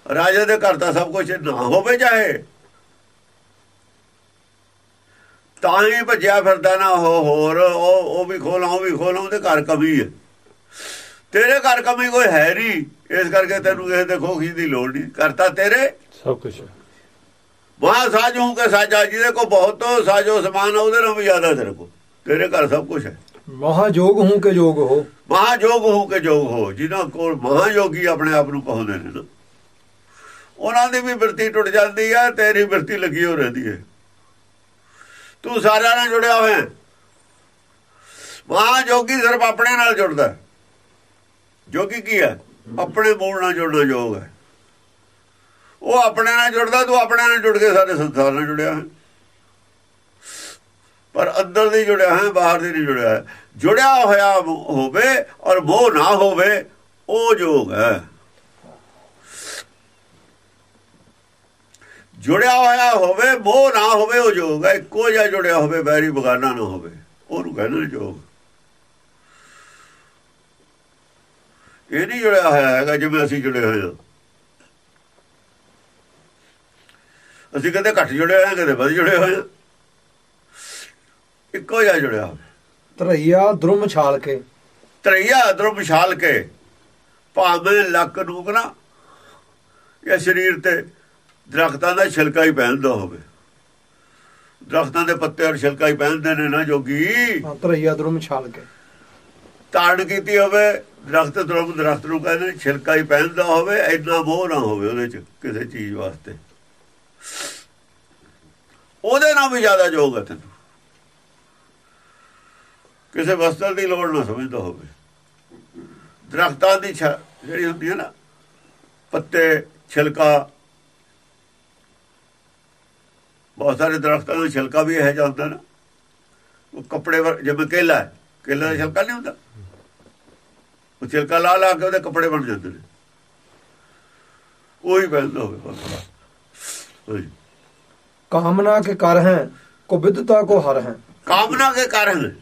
ਰਾਜਾ ਦੇ ਕਰਤਾ ਸਭ ਕੁਝ ਨਾ ਹੋਵੇ ਚਾਹੇ। ਤਾਂ ਹੀ ਭੱਜਿਆ ਫਿਰਦਾ ਨਾ ਉਹ ਹੋਰ ਉਹ ਉਹ ਵੀ ਖੋਲਾਂ ਉਹ ਵੀ ਖੋਲਾਂ ਉਹਦੇ ਘਰ ਕਮੀ ਹੈ। ਤੇਰੇ ਘਰ ਕਮੀ ਕੋਈ ਹੈ ਨਹੀਂ। ਇਸ ਕਰਕੇ ਤੈਨੂੰ ਕਿਸੇ ਦੇ ਖੋਖੀ ਦੀ ਲੋੜ ਨਹੀਂ। ਕਰਤਾ ਤੇਰੇ। ਸਭ ਕੁਝ ਵਾਹ ਸਾਜੂ ਕੇ ਸਾਜਾ ਜਿਹਦੇ ਕੋ ਬਹੁਤ ਸਾਜੋ ਸਮਾਨ ਉਹਦੇ ਨਾਲੋਂ ਵੀ ਜ਼ਿਆਦਾ ਤੇਰੇ ਕੋ ਤੇਰੇ ਘਰ ਸਭ ਕੁਝ ਹੈ। ਮਹਾ ਜੋਗ ਹੂੰ ਕੇ ਜੋਗ ਹੋ। ਮਹਾਜੋਗ ਹੋ ਕੇ ਜੋਗ ਹੋ। ਜਿਨ੍ਹਾਂ ਕੋਲ ਮਹਾਯੋਗੀ ਆਪਣੇ ਆਪ ਨੂੰ ਕਹਾਉਂਦੇ ਨੇ ਨਾ। ਉਹਨਾਂ ਦੀ ਵੀ ਬਿਰਤੀ ਟੁੱਟ ਜਾਂਦੀ ਹੈ ਤੇਰੀ ਬਿਰਤੀ ਲੱਗੀ ਹੋ ਰਹਿੰਦੀ ਹੈ। ਤੂੰ ਸਾਰਿਆਂ ਨਾਲ ਜੁੜਿਆ ਹੋਇਆ। ਹੈ। ਮਹਾਯੋਗੀ ਸਿਰਫ ਆਪਣੇ ਨਾਲ ਜੁੜਦਾ ਜੋਗੀ ਕੀ ਹੈ? ਆਪਣੇ ਮੂਲ ਨਾਲ ਜੁੜਨਾ ਯੋਗ ਹੈ। ਉਹ ਆਪਣੇ ਨਾਲ ਜੁੜਦਾ, ਤੂੰ ਆਪਣੇ ਨਾਲ ਜੁੜ ਕੇ ਸਾਰੇ ਸੰਸਾਰ ਨਾਲ ਜੁੜਿਆ ਹੈ। ਪਰ ਅੰਦਰ ਦੀ ਜੁੜਿਆ ਹੈ, ਬਾਹਰ ਦੀ ਨਹੀਂ ਜੁੜਿਆ ਹੈ। ਜੁੜਿਆ ਹੋਇਆ ਹੋਵੇ ਔਰ ਮੋਹ ਨਾ ਹੋਵੇ, ਉਹ ਯੋਗ ਹੈ। ਜੁੜਿਆ ਹੋਇਆ ਹੋਵੇ ਮੋਹ ਨਾ ਹੋਵੇ ਉਹ ਯੋਗ ਹੈ। ਇੱਕੋ ਜਿਹਾ ਜੁੜਿਆ ਹੋਵੇ ਬੈਰੀ ਬਗਾਨਾ ਨਾ ਹੋਵੇ। ਉਹਨੂੰ ਕਹਿੰਦੇ ਨੇ ਯੋਗ। ਇਹ ਨਹੀਂ ਜੁੜਿਆ ਹੋਇਆ ਹੈਗਾ ਜਿਵੇਂ ਅਸੀਂ ਜੁੜੇ ਹੋਏ ਹਾਂ। ਅਸੀਂ ਕਦੇ ਘੱਟ ਜੁੜੇ ਹੋਏ ਹਾਂ ਕਦੇ ਵੱਧ ਜੁੜੇ ਹੋਏ ਹਾਂ। ਇੱਕੋ ਜਿਹਾ ਜੁੜਿਆ ਹੋਵੇ। ਧਰਈਆ ਦਰੁਮ ਛਾਲ ਕੇ। ਤਰਈਆ ਅਦਰੋਂ ਵਿਸ਼ਾਲ ਕੇ। ਭਾਵੇਂ ਲੱਕ ਨੂੰ ਨਾ ਇਹ ਸਰੀਰ ਤੇ ਦਰਖਤਾਂ ਦਾ ਛਿਲਕਾ ਹੀ ਪਹਿਨਦਾ ਹੋਵੇ। ਦਰਖਤਾਂ ਦੇ ਪੱਤੇ ਔਰ ਛਿਲਕਾ ਹੀ ਪਹਿਨਦੇ ਨੇ ਨਾ ਜੋਗੀ। ਹਾਂ, ਧਰਈਆ ਦਰੁਮ ਛਾਲ ਕੇ। ਤਾੜ ਕੀਤੀ ਹੋਵੇ ਦਰਖਤ ਦਰਮ ਦਰਖਤ ਨੂੰ ਕਹਿੰਦੇ ਛਿਲਕਾ ਹੀ ਪਹਿਨਦਾ ਹੋਵੇ ਇੰਨਾ ਮੋਹ ਨਾ ਹੋਵੇ ਉਹਦੇ ਚ ਕਿਸੇ ਚੀਜ਼ ਵਾਸਤੇ। ਉਹਦੇ ਨਾਲ ਵੀ ਜ਼ਿਆਦਾ ਜੋਗ ਹੈ ਤੈਨੂੰ। ਕਿਸੇ ਵਸਤਰ ਦੀ ਲੋੜ ਨਾ ਸਮਝਦਾ ਹੋਵੇ। ਦਰਖਤਾਂ ਦੀ ਛ- ਜਿਹੜੀ ਹੁੰਦੀ ਹੈ ਨਾ ਪੱਤੇ ਛਿਲਕਾ ਬਹੁਤ ਸਾਰੇ ਦਰਖਤਾਂ ਦਾ ਛਿਲਕਾ ਵੀ ਇਹ ਜਾਂਦਾ ਨਾ। ਉਹ ਕੱਪੜੇ ਵਰ- ਜਿਵੇਂ ਕੇਲਾ ਹੈ ਕੇਲੇ ਦਾ ਛਿਲਕਾ ਨਹੀਂ ਹੁੰਦਾ। ਉਹ ਛਿਲਕਾ ਲਾ ਲਾ ਕੇ ਉਹਦੇ ਕੱਪੜੇ ਬਣ ਜਾਂਦੇ ਨੇ। ਉਹੀ ਪਹਿਨਦਾ ਹੋਵੇ ਬਸ। ਕਾਮਨਾ ਕੇ ਕਰ ਹੈ ਕੁਬਿਦਤਾ ਕੋ ਹਰ ਹੈ। ਕਾਮਨਾ ਕੇ ਕਾਰਨ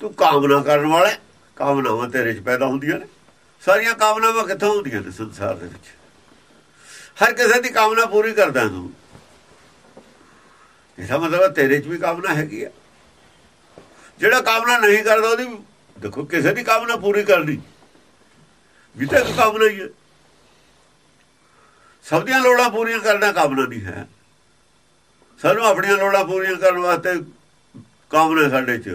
ਤੂੰ ਕਾਮਨਾ ਕਰਨ ਵਾਲਾ ਹੈ। ਕਾਮਨਾਵਾਂ ਤੇਰੇ 'ਚ ਪੈਦਾ ਹੁੰਦੀਆਂ ਨੇ। ਸਾਰੀਆਂ ਕਾਮਨਾਵਾਂ ਕਿੱਥੋਂ ਹੁੰਦੀਆਂ ਨੇ ਸੰਸਾਰ ਦੇ ਵਿੱਚ? ਹਰ ਕਿਸੇ ਦੀ ਕਾਮਨਾ ਪੂਰੀ ਕਰਦਾ ਹੈ ਤੂੰ। ਇਹਦਾ ਮਤਲਬ ਹੈ ਤੇਰੇ 'ਚ ਵੀ ਕਾਮਨਾ ਹੈਗੀ ਆ। ਜਿਹੜਾ ਕਾਮਨਾ ਨਹੀਂ ਕਰਦਾ ਉਹਦੀ ਦੇਖੋ ਕਿਸੇ ਦੀ ਕਾਮਨਾ ਪੂਰੀ ਕਰਨੀ। ਵੀ ਤਾਂ ਕਾਮਨਾ ਹੀ ਹੈ ਸਭ ਦੀਆਂ ਲੋੜਾਂ ਪੂਰੀਆਂ ਕਰਨਾ ਕਾਮਨਾ ਨਹੀਂ ਹੈ। ਸਾਨੂੰ ਆਪਣੀਆਂ ਲੋੜਾਂ ਪੂਰੀਆਂ ਕਰਨ ਵਾਸਤੇ ਕਾਮਨਾ ਸਾਡੇ 'ਚ।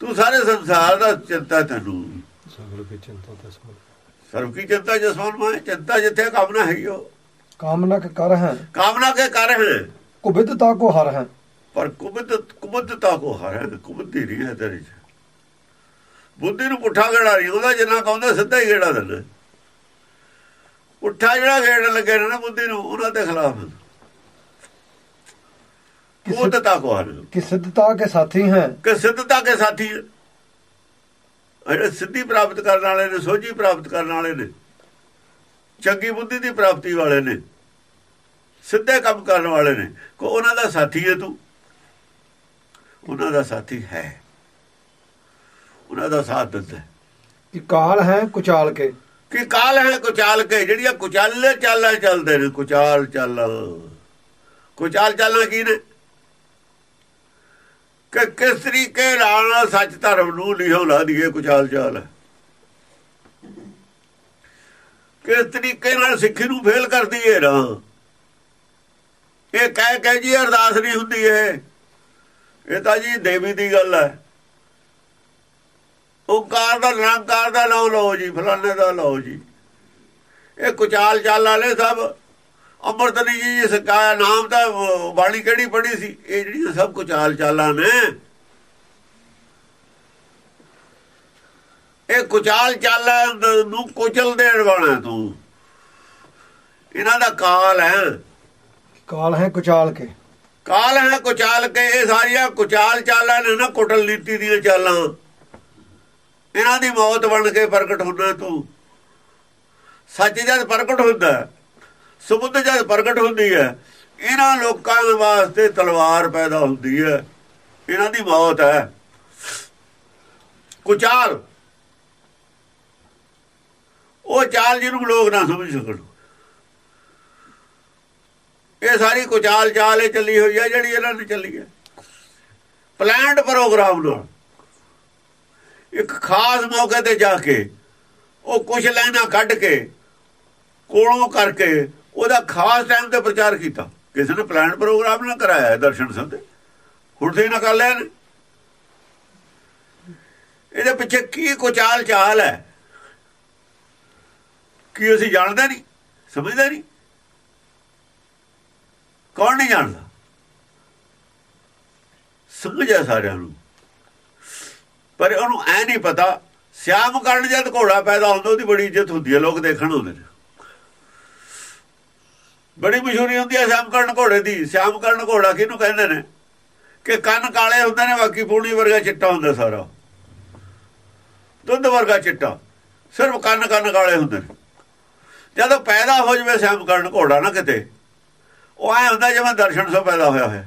ਤੂੰ ਸਾਰੇ ਸੰਸਾਰ ਦਾ ਚਿੰਤਾ ਤੈਨੂੰ। ਸਰਬ ਕੀ ਚਿੰਤਾ ਜਸਮਨ ਮਾਏ ਚਿੰਤਾ ਜਿੱਥੇ ਕਾਮਨਾ ਹੈਗੀ ਉਹ। ਕਾਮਨਾ ਕੇ ਕਰ ਹੈ। ਕਾਮਨਾ ਕੇ ਕਰ ਹੈ। ਕੁਬਿਦਤਾ ਕੋ ਹਰ ਹੈ। ਪਰ ਕੁਬਤ ਕੁਬਤਤਾ ਕੋ ਹਰ ਹੈ ਕੁਬਤੀ ਨਹੀਂ ਹੈ ਤੇਰੇ। 'ਚ ਬੁੱਧੀ ਨੂੰ ਪੁੱਠਾ ਗੇੜਾ ਨਹੀਂ ਉਹਦਾ ਜਿੰਨਾ ਕਹਉਂਦਾ ਸਿੱਧਾ ਹੀ ਗੇੜਾ ਦਿੰਦਾ। ਪੁੱਠਾ ਜਿਹੜਾ ਗੇੜ ਲੱਗੇ ਨੇ ਬੁੱਧੀ ਨੂੰ ਉਹਨਾਂ ਦੇ ਖਿਲਾਫ। ਕੁਬਤਤਾ ਕੋ ਹਰ ਕਿ ਸਿੱਧਤਾ ਕੇ ਸਾਥੀ ਹੈ। ਕਿ ਸਿੱਧਤਾ ਕੇ ਸਾਥੀ ਹੈ। ਜਿਹੜੇ ਸਿੱਧੀ ਪ੍ਰਾਪਤ ਕਰਨ ਵਾਲੇ ਨੇ ਸੋਝੀ ਪ੍ਰਾਪਤ ਕਰਨ ਵਾਲੇ ਨੇ ਚੰਗੀ ਬੁੱਧੀ ਦੀ ਪ੍ਰਾਪਤੀ ਵਾਲੇ ਨੇ। ਸਿੱਧੇ ਕੰਮ ਕਰਨ ਵਾਲੇ ਨੇ। ਕੋ ਉਹਨਾਂ ਦਾ ਸਾਥੀ ਹੈ ਤੂੰ? ਉਹਨਾਂ ਦਾ ਸਾਥੀ ਹੈ। ਉਹਨਾਂ ਦਾ ਸਾਥ ਦਿੰਦਾ। ਹੈ। ਕਿ ਕਾਲ ਹੈ ਕੁਚਾਲ ਕੇ? ਕਿ ਕਾਲ ਹੈ ਕੁਚਾਲ ਕੇ? ਜਿਹੜੀਆਂ ਕੁਚਾਲੇ ਚਾਲਾਂ ਚੱਲਦੇ ਨੇ। ਕੁਚਾਲ ਚੱਲ। ਕੁਚਾਲ ਚਾਲਾਂ ਕੀ ਨੇ? ਕਿ ਕਿਸ ਤਰੀਕੇ ਨਾਲ ਸੱਚ ਧਰਮ ਨੂੰ ਲਿਹੋ ਲਾ ਦਈਏ ਕੁਚਾਲ ਚਾਲ। ਹੈ ਕਿਸ ਤਰੀਕੇ ਨਾਲ ਸਿੱਖੀ ਨੂੰ ਫੇਲ ਕਰ ਦਈਏ ਨਾ। ਇਹ ਕਹਿ ਕਹਿ ਜੀ ਅਰਦਾਸ ਨਹੀਂ ਹੁੰਦੀ ਇਹ। ਇਹ ਤਾਂ ਜੀ ਦੇਵੀ ਦੀ ਗੱਲ ਹੈ। ਓਕਾਰ ਦਾ ਨਿਰੰਕਾਰ ਦਾ ਨਾਮ ਲਓ ਜੀ, ਫਲਾਣੇ ਦਾ ਲਓ ਜੀ। ਇਹ ਕੁਚਾਲ ਚਾਲ ਵਾਲੇ ਸਭ, ਅੰਮ੍ਰਿਤਨੀ ਜੀ ਸਿਕਾਇਆ ਨਾਮ ਤਾਂ ਬਾਣੀ ਕਿਹੜੀ ਪੜੀ ਸੀ? ਇਹ ਜਿਹੜੀਆਂ ਸਭ ਕੁਚਾਲ ਚਾਲਾਂ ਨੇ। ਇਹ ਕੁਚਾਲ ਚਾਲਾਂ ਨੂੰ ਕੁਚਲ ਦੇਣ ਵਾਲਾ ਤੂੰ। ਇਹਨਾਂ ਦਾ ਕਾਲ ਹੈ। ਕਾਲ ਹੈ ਕੁਚਾਲ ਕੇ। ਕਾਲ ਹੈ ਕੁਚਾਲ ਕੇ, ਇਹ ਸਾਰੀਆਂ ਕੁਚਾਲ ਚਾਲਾਂ ਨੇ ਨਾ, ਕੁਟਲ ਨੀਤੀ ਦੀਆਂ ਚਾਲਾਂ। ਇਹਨਾਂ ਦੀ ਮੌਤ ਬਣ ਕੇ ਪ੍ਰਗਟ ਹੁੰਦਾ ਤੂੰ। ਸੱਚ ਜਦ ਪ੍ਰਗਟ ਹੁੰਦਾ ਸੁਬੁੱਧ ਜਦ ਪ੍ਰਗਟ ਹੁੰਦੀ ਹੈ, ਇਹਨਾਂ ਲੋਕਾਂ ਵਾਸਤੇ ਤਲਵਾਰ ਪੈਦਾ ਹੁੰਦੀ ਹੈ। ਇਹਨਾਂ ਦੀ ਮੌਤ ਹੈ। ਕੁਚਾਲ। ਉਹ ਚਾਲ ਜਿਹਨੂੰ ਲੋਕ ਨਾ ਸਮਝ ਸਕਣ। ਇਹ ਸਾਰੀ ਕੁਚਾਲ ਚਾਲ ਇਹ ਚੱਲੀ ਹੋਈ ਹੈ ਜਿਹੜੀ ਇਹਨਾਂ ਨੇ ਚੱਲੀ ਹੈ ਪਲਾਨਡ ਪ੍ਰੋਗਰਾਮ ਨਾਲ ਇੱਕ ਖਾਸ ਮੌਕੇ ਤੇ ਜਾ ਕੇ ਉਹ ਕੁਝ ਲਾਈਨਾਂ ਕੱਢ ਕੇ, ਕੋਲੋਂ ਕਰਕੇ ਉਹਦਾ ਖਾਸ ਟਾਈਮ ਤੇ ਪ੍ਰਚਾਰ ਕੀਤਾ। ਕਿਸੇ ਨੇ ਪਲਾਨ ਪ੍ਰੋਗਰਾਮ ਨਾ ਕਰਾਇਆ ਦਰਸ਼ਨ ਸੰਤ ਹੁਣ ਤੇ ਨਾ ਕਰ ਲਿਆ ਨੇ ਇਹਦੇ ਪਿੱਛੇ ਕੀ ਕੁਚਾਲ ਚਾਲ ਹੈ? ਕੀ ਅਸੀਂ ਜਾਣਦੇ ਨਹੀਂ? ਸਮਝਦੇ ਨਹੀਂ? ਕੌਣ ਨਹੀਂ ਜਾਣਦਾ? ਸਮਝ ਸਮਝਿਆ ਸਾਰਿਆਂ ਨੂੰ। ਪਰ ਉਹਨੂੰ ਐ ਨਹੀਂ ਪਤਾ, ਸਿਆਮ ਕਰਨ ਜਦ ਘੋੜਾ ਪੈਦਾ ਹੁੰਦਾ, ਉਹਦੀ ਬੜੀ ਇੱਜ਼ਤ ਹੁੰਦੀ ਹੈ, ਲੋਕ ਦੇਖਣ ਆਉਂਦੇ ਨੇ। ਬੜੀ ਮਸ਼ਹੂਰੀ ਹੁੰਦੀ ਹੈ ਸਿਆਮ ਕਰਨ ਘੋੜੇ ਦੀ। ਸਿਆਮ ਕਰਨ ਘੋੜਾ ਕਿਹਨੂੰ ਕਹਿੰਦੇ ਨੇ? ਕਿ ਕੰਨ ਕਾਲੇ ਹੁੰਦੇ ਨੇ, ਬਾਕੀ ਪੂਣੀ ਵਰਗਾ ਚਿੱਟਾ ਹੁੰਦਾ ਸਾਰਾ। ਦੁੱਧ ਵਰਗਾ ਚਿੱਟਾ। ਸਿਰਫ ਕੰਨ ਕੰਨ ਕਾਲੇ ਹੁੰਦੇ ਨੇ। ਜਦੋਂ ਪੈਦਾ ਹੋ ਜਵੇ ਸਿਆਮ ਕਰਨ ਘੋੜਾ ਨਾ ਕਿਤੇ ਉਹ ਐ ਹੁੰਦਾ ਜਿਵੇਂ ਦਰਸ਼ਨ ਸੋ ਪੈਦਾ ਹੋਇਆ ਹੋਇਆ।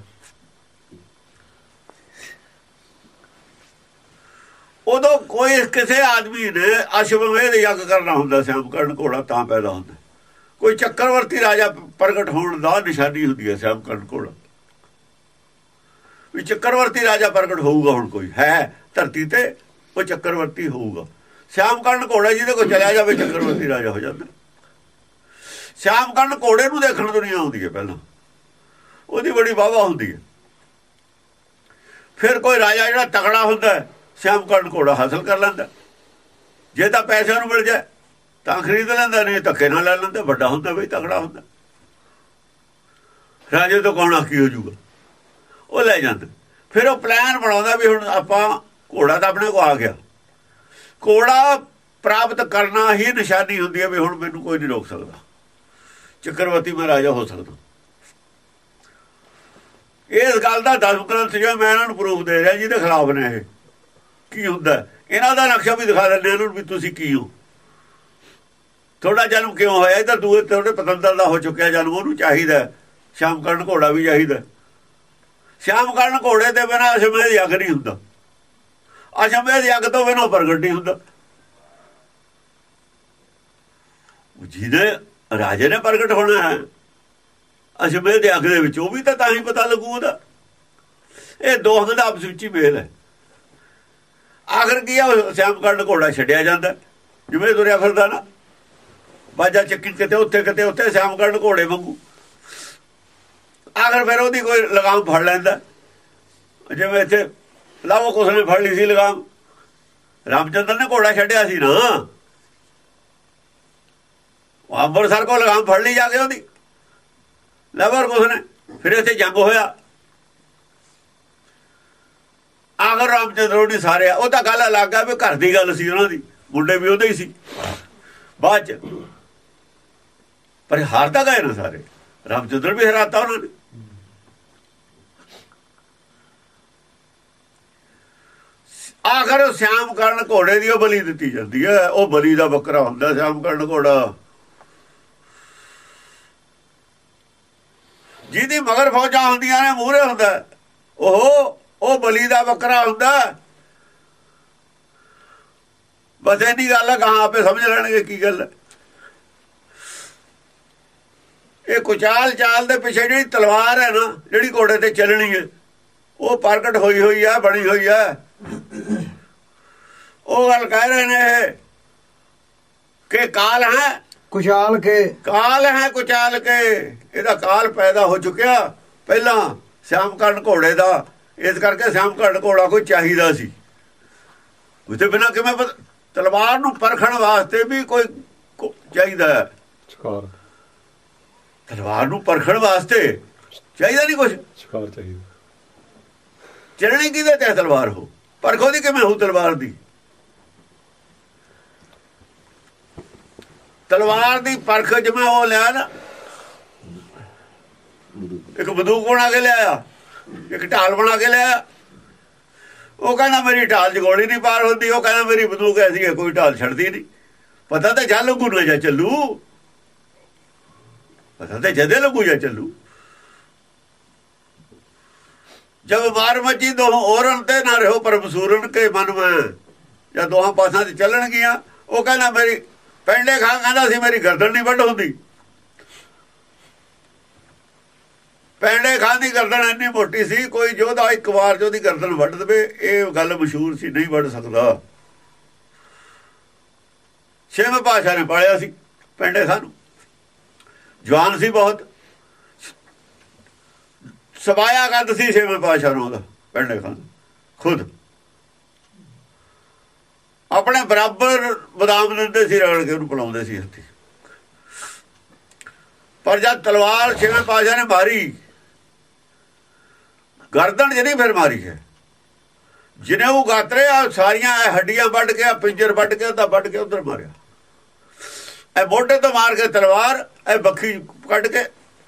ਉਦੋਂ ਕੋਈ ਕਿਸੇ ਆਦਮੀ ਨੇ ਅਸ਼ਵਮੇਧ ਯੱਗ ਕਰਨਾ ਹੁੰਦਾ ਸਿਆਮ ਕਰਨ ਘੋੜਾ ਤਾਂ ਪੈਦਾ ਹੁੰਦਾ। ਕੋਈ ਚੱਕਰਵਰਤੀ ਰਾਜਾ ਪ੍ਰਗਟ ਹੋਣ ਦਾ ਨਿਸ਼ਾਨੀ ਹੁੰਦੀ ਹੈ ਸਿਆਮ ਕਰਨ ਘੋੜਾ। ਵੀ ਚੱਕਰਵਰਤੀ ਰਾਜਾ ਪ੍ਰਗਟ ਹੋਊਗਾ ਹੁਣ ਕੋਈ, ਹੈ ਧਰਤੀ ਤੇ ਉਹ ਚੱਕਰਵਰਤੀ ਹੋਊਗਾ। ਸਿਆਮ ਕਰਨ ਘੋੜਾ ਜਿਹਦੇ ਕੋਲ ਚਲਿਆ ਜਾਵੇ, ਚੱਕਰਵਰਤੀ ਰਾਜਾ ਹੋ ਜਾਂਦਾ। ਸਿਆਮ ਕਰਨ ਘੋੜੇ ਨੂੰ ਦੇਖਣ ਦੁਨੀਆ ਆਉਂਦੀ ਹੈ ਪਹਿਲਾਂ। ਉਹਦੀ ਬੜੀ ਵਾਵਾ ਹੁੰਦੀ ਹੈ। ਫਿਰ ਕੋਈ ਰਾਜਾ ਜਿਹੜਾ ਤਗੜਾ ਹੁੰਦਾ ਹੈ ਸਿਆਮ ਕਰਨ ਘੋੜਾ ਹਾਸਲ ਕਰ ਲੈਂਦਾ ਜੇ ਤਾਂ ਪੈਸਿਆਂ ਨੂੰ ਮਿਲ ਜਾਏ, ਤਾਂ ਖਰੀਦ ਲੈਂਦਾ, ਨਹੀਂ ਧੱਕੇ ਨਾਲ ਲੈ ਲੈਂਦਾ, ਵੱਡਾ ਹੁੰਦਾ ਬਈ ਤਗੜਾ ਹੁੰਦਾ। ਰਾਜੇ ਤੋਂ ਕੌਣ ਕੀ ਹੋ ਜੂਗਾ ਉਹ ਲੈ ਜਾਂਦਾ। ਫਿਰ ਉਹ ਪਲਾਨ ਬਣਾਉਂਦਾ ਵੀ ਹੁਣ ਆਪਾਂ ਘੋੜਾ ਤਾਂ ਆਪਣੇ ਕੋ ਆ ਗਿਆ। ਘੋੜਾ ਪ੍ਰਾਪਤ ਕਰਨਾ ਹੀ ਨਿਸ਼ਾਨੀ ਹੁੰਦੀ ਹੈ ਵੀ ਹੁਣ ਮੈਨੂੰ ਕੋਈ ਨਹੀਂ ਰੋਕ ਸਕਦਾ। ਚੱਕਰਵਰਤੀ ਮੈਂ ਰਾਜਾ ਹੋ ਸਕਦਾ। ਇਸ ਗੱਲ ਦਾ ਦਸ ਗ੍ਰੰਥ ਜੋ ਮੈਂ ਇਹਨਾਂ ਨੂੰ ਪ੍ਰੂਫ ਦੇ ਰਿਹਾ, ਜਿਹਦੇ ਖਿਲਾਫ ਨੇ ਇਹ। ਕੀ ਹੁੰਦਾ? ਇਹਨਾਂ ਦਾ ਨਕਸ਼ਾ ਵੀ ਦਿਖਾ ਦਿੰਦੇ ਇਹਨਾਂ ਨੂੰ ਵੀ ਤੁਸੀਂ ਕੀ ਹੋ। ਤੁਹਾਡਾ ਜਨਮ ਕਿਉਂ ਹੋਇਆ? ਇਹ ਤਾਂ ਦੂਏ ਤੁਹਾਡੇ ਪਤੰਦਰ ਦਾ ਹੋ ਚੁੱਕਿਆ ਜਨਮ, ਉਹਨੂੰ ਚਾਹੀਦਾ ਸ਼ਾਮ ਕਰਨ ਘੋੜਾ ਵੀ ਚਾਹੀਦਾ ਸ਼ਾਮਕਰਨ ਘੋੜੇ ਦੇ ਬਿਨਾ ਦੀ ਅੱਗ ਨਹੀਂ ਹੁੰਦਾ। ਅਸ਼ਮਿਆ ਦੀ ਅੱਗ ਤੋਂ ਬਿਨਾ ਪ੍ਰਗਟ ਨਹੀਂ ਹੁੰਦਾ। ਜਿਹਦੇ ਰਾਜੇ ਨੇ ਪ੍ਰਗਟ ਹੋਣਾ ਹੈ। ਅਸ਼ਮੇਧ ਯੱਗ ਦੇ ਵਿੱਚ, ਉਹ ਵੀ ਤਾਂ ਤਾਂ ਹੀ ਪਤਾ ਲੱਗੂ ਉਹਦਾ। ਇਹ ਦੋਹਾਂ ਦਾ ਆਪਸ ਵਿੱਚ ਹੀ ਮੇਲ ਹੈ। ਆਖਰ ਕੀ ਆ ਸ਼ਾਮ ਕਰਨ ਘੋੜਾ ਛੱਡਿਆ ਜਾਂਦਾ। ਜਿਵੇਂ ਤੁਰਿਆ ਫਿਰਦਾ ਨਾ। ਬਾਜਾ ਚੱਕੀ ਕਿਤੇ, ਉੱਥੇ ਕਿਤੇ, ਉੱਥੇ ਸ਼ਾਮ ਕਰਨ ਘੋੜੇ ਵਾਂਗੂ। ਆਖਰ ਫਿਰ ਉਹਦੀ ਕੋਈ ਲਗਾਮ ਫੜ ਲੈਂਦਾ। ਜਿਵੇਂ ਇੱਥੇ ਲਾਵੋ ਕੁਸ ਨੇ ਫੜ ਲਈ ਸੀ ਲਗਾਮ। ਰਾਮਚੰਦਰ ਨੇ ਘੋੜਾ ਛੱਡਿਆ ਸੀ ਨਾ। ਉਹ ਅੰਬਰਸਰ ਕੋ ਲਗਾਮ ਫੜ ਲਈ ਜਾ ਕੇ ਉਹਦੀ। ਲਾਵਰ ਕੁਸ ਨੇ। ਫਿਰ ਇੱਥੇ ਜੰਗ ਹੋਇਆ। ਆਖਰ ਰਾਮਚੰਦਰ ਨੇ ਸਾਰੇ ਉਹ ਤਾਂ ਗੱਲ ਅਲੱਗ ਆ ਵੀ ਘਰ ਦੀ ਗੱਲ ਸੀ ਉਹਨਾਂ ਦੀ। ਮੁੰਡੇ ਵੀ ਉਹਦੇ ਹੀ ਸੀ। ਬਾਅਦ ਚ ਪਰ ਹਾਰ ਤਾਂ ਗਏ ਨਾ ਸਾਰੇ। ਰਾਮਚੰਦਰ ਵੀ ਹਰਾਤਾ ਉਹਨਾਂ ਨੇ। ਆਖਰ ਸਿਆਮ ਕਰਨ ਘੋੜੇ ਦੀ ਉਹ ਬਲੀ ਦਿੱਤੀ ਜਾਂਦੀ ਹੈ। ਉਹ ਬਲੀ ਦਾ ਬੱਕਰਾ ਹੁੰਦਾ ਸਿਆਮ ਕਰਨ ਘੋੜਾ। ਜਿਹਦੀ ਮਗਰ ਫੌਜਾਂ ਹੁੰਦੀਆਂ ਨੇ ਮੂਹਰੇ ਹੁੰਦਾ ਉਹ ਉਹ ਬਲੀ ਦਾ ਬੱਕਰਾ ਹੁੰਦਾ ਬਸ ਇਹਦੀ ਗੱਲ ਕਹਾਂ ਆਪੇ ਸਮਝ ਲੈਣਗੇ ਕੀ ਗੱਲ ਹੈ। ਇਹ ਕੁਚਾਲ ਚਾਲ ਦੇ ਪਿੱਛੇ ਜਿਹੜੀ ਤਲਵਾਰ ਹੈ ਨਾ ਜਿਹੜੀ ਘੋੜੇ ਤੇ ਚੱਲਣੀ ਹੈ ਉਹ ਪ੍ਰਗਟ ਹੋਈ ਹੋਈ ਆ ਬਣੀ ਹੋਈ ਆ ਉਹ ਗੱਲ ਕਹਿ ਰਹੇ ਨੇ ਕਿ ਕਾਲ ਹੈ। ਕੁਚਾਲ ਕੇ। ਕਾਲ ਹੈ ਕੁਚਾਲ ਕੇ। ਇਹਦਾ ਕਾਲ ਪੈਦਾ ਹੋ ਚੁੱਕਿਆ। ਪਹਿਲਾਂ ਸ਼ਾਮਕਰਨ ਘੋੜੇ ਦਾ ਇਸ ਕਰਕੇ ਸ਼ਾਮਕਰਨ ਘੋੜਾ ਕੋਈ ਚਾਹੀਦਾ ਸੀ। ਉਤੇ ਬਿਨਾ ਕਿਵੇਂ ਤਲਵਾਰ ਨੂੰ ਪਰਖਣ ਵਾਸਤੇ ਵੀ ਕੋਈ ਚਾਹੀਦਾ ਹੈ। ਸ਼ਿਕਾਰ। ਤਲਵਾਰ ਨੂੰ ਪਰਖਣ ਵਾਸਤੇ ਚਾਹੀਦਾ ਨਹੀਂ ਕੁਝ ਸ਼ਿਕਾਰ ਚਾਹੀਦਾ। ਚੜਣੀ ਕਿਹਦੇ ਤੇ ਤਲਵਾਰ ਹੋ ਪਰਖੋ ਦੀ ਕਿਵੇਂ ਹੋ ਤਲਵਾਰ ਦੀ? ਤਲਵਾਰ ਦੀ ਪਰਖ ਜਿਵੇਂ ਉਹ ਲਿਆ ਨਾ ਇੱਕ ਬੰਦੂਕ ਬਣਾ ਕੇ ਲਿਆਇਆ, ਇੱਕ ਢਾਲ ਬਣਾ ਕੇ ਲਿਆਇਆ। ਉਹ ਕਹਿੰਦਾ, ਮੇਰੀ ਢਾਲ 'ਚ ਗੋਲੀ ਨਹੀਂ ਪਾਰ ਹੁੰਦੀ। ਉਹ ਕਹਿੰਦਾ, ਮੇਰੀ ਬੰਦੂਕ ਐਸੀ ਹੈ, ਕੋਈ ਢਾਲ ਛੱਡਦੀ ਨਹੀਂ। ਪਤਾ ਤਾਂ ਜਾ ਲੱਗੂ ਨਾ ਜਾ ਚੱਲੂ। ਪਤਾ ਤਾਂ ਜਦੇ ਲੱਗੂ ਜਾ ਚੱਲੂ। ਜਬ ਮਾਰ ਮੱਚੀ ਦੋ ਔਰਨ ਤੇ ਨਾ ਰਹੋ ਪਰ ਬਸੂਰਨ ਕੇ ਮਨ ਮੈਂ। ਜਦ ਦੋਹਾਂ ਪਾਸਾਂ ਤੇ ਚੱਲਣ ਗਿਆ ਉਹ ਕਹਿੰਦਾ, ਮੇਰੀ, ਪੈਂਡੇ ਖਾਂ ਕਹਿੰਦਾ ਸੀ, ਮੇਰੀ ਗਰਦਨ ਨਹੀਂ ਵੱਢ ਹੁੰਦੀ। ਪੈਂਡੇ ਖਾਂ ਦੀ ਗਰਦਨ ਇੰਨੀ ਮੋਟੀ ਸੀ, ਕੋਈ ਜੋਧਾ ਇੱਕ ਵਾਰ ਜੋ ਦੀ ਗਰਦਨ ਵੱਢ ਦਵੇ, ਇਹ ਗੱਲ ਮਸ਼ਹੂਰ ਸੀ, ਨਹੀਂ ਵੱਢ ਸਕਦਾ। ਛੇਵੇਂ ਪਾਸ਼ਾ ਨੇ ਪਾਲਿਆ ਸੀ ਪੈਂਡੇ ਖਾਂ ਨੂੰ। ਜਵਾਨ ਸੀ ਬਹੁਤ। ਸਵਾਇਆ ਕੱਦ ਸੀ ਛੇਵੇਂ ਪਾਸ਼ਾ ਨੂੰ ਉਹਦਾ, ਪੈਂਡੇ ਖਾਂ ਖੁਦ। ਆਪਣੇ ਬਰਾਬਰ ਬਦਾਮ ਦਿੰਦੇ ਸੀ, ਰਗੜ ਕੇ ਉਹਨੂੰ ਪਲਾਉਂਦੇ ਸੀ ਹੱਥੀ। ਪਰ ਜਦ ਤਲਵਾਰ ਛੇਵੇਂ ਪਾਸ਼ਾ ਨੇ ਮਾਰੀ ਗਰਦਨ ਜਿਹਨੇ ਫਿਰ ਮਾਰੀ ਹੈ। ਜਿਹਨੇ ਉਹ ਗਾਤਰੇ ਆ ਸਾਰੀਆਂ ਹੱਡੀਆਂ ਵੱਢ ਕੇ ਪਿੰਜਰ ਵੱਢ ਕੇ ਤਾਂ ਵੱਢ ਕੇ ਉਧਰ ਮਾਰਿਆ। ਇਹ ਮੋਢੇ ਤੋਂ ਮਾਰ ਕੇ ਤਲਵਾਰ ਇਹ ਬੱਖੀ ਕੱਢ ਕੇ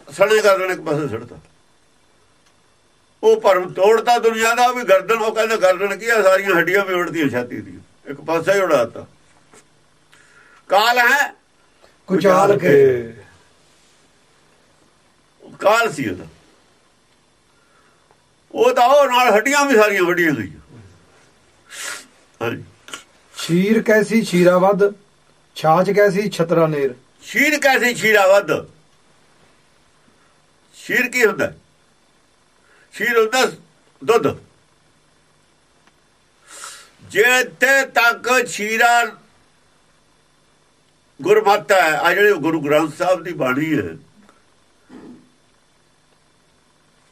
ਸਣੇ ਗਰਦਨ ਇੱਕ ਪਾਸੇ ਛੱਡਤਾ ਉਹ ਭਰਮ ਤੋੜਤਾ ਦੁਨੀਆ ਦਾ ਵੀ ਗਰਦਨ ਉਹ ਕਹਿੰਦਾ ਗਰਦਨ ਕੀ ਆ ਸਾਰੀਆਂ ਹੱਡੀਆਂ ਵੀ ਉੜਦੀਆਂ ਛਾਤੀ ਦੀ ਇੱਕ ਪਾਸਾ ਹੀ ਉਡਾਤਾ ਕਾਲ ਹੈ ਕੁਚਾਲ ਕੇ। ਕਾਲ ਸੀ ਉਹਦਾ। ਉਹ ਤਾਂ ਉਹ ਨਾਲ ਹੱਡੀਆਂ ਵੀ ਸਾਰੀਆਂ ਵੱਡੀਆਂ ਗਈਆਂ। ਸ਼ੀਰ ਕੈਸੀ ਸ਼ੀਰਾਵਦ ਛਾਛ ਕੈਸੀ ਛਤਰਾ ਨੇਰ। ਸ਼ੀਰ ਕੈਸੀ ਸ਼ੀਰਾ ਵੱਧ? ਸ਼ੀਰ ਕੀ ਹੁੰਦਾ? ਸ਼ੀਰ ਹੁੰਦਾ ਦੁੱਧ। ਜੇ ਤੱਕ ਸ਼ੀਰਾ ਗੁਰਮਤਿ ਹੈ ਆ ਜਿਹੜੇ ਗੁਰੂ ਗ੍ਰੰਥ ਸਾਹਿਬ ਦੀ ਬਾਣੀ ਹੈ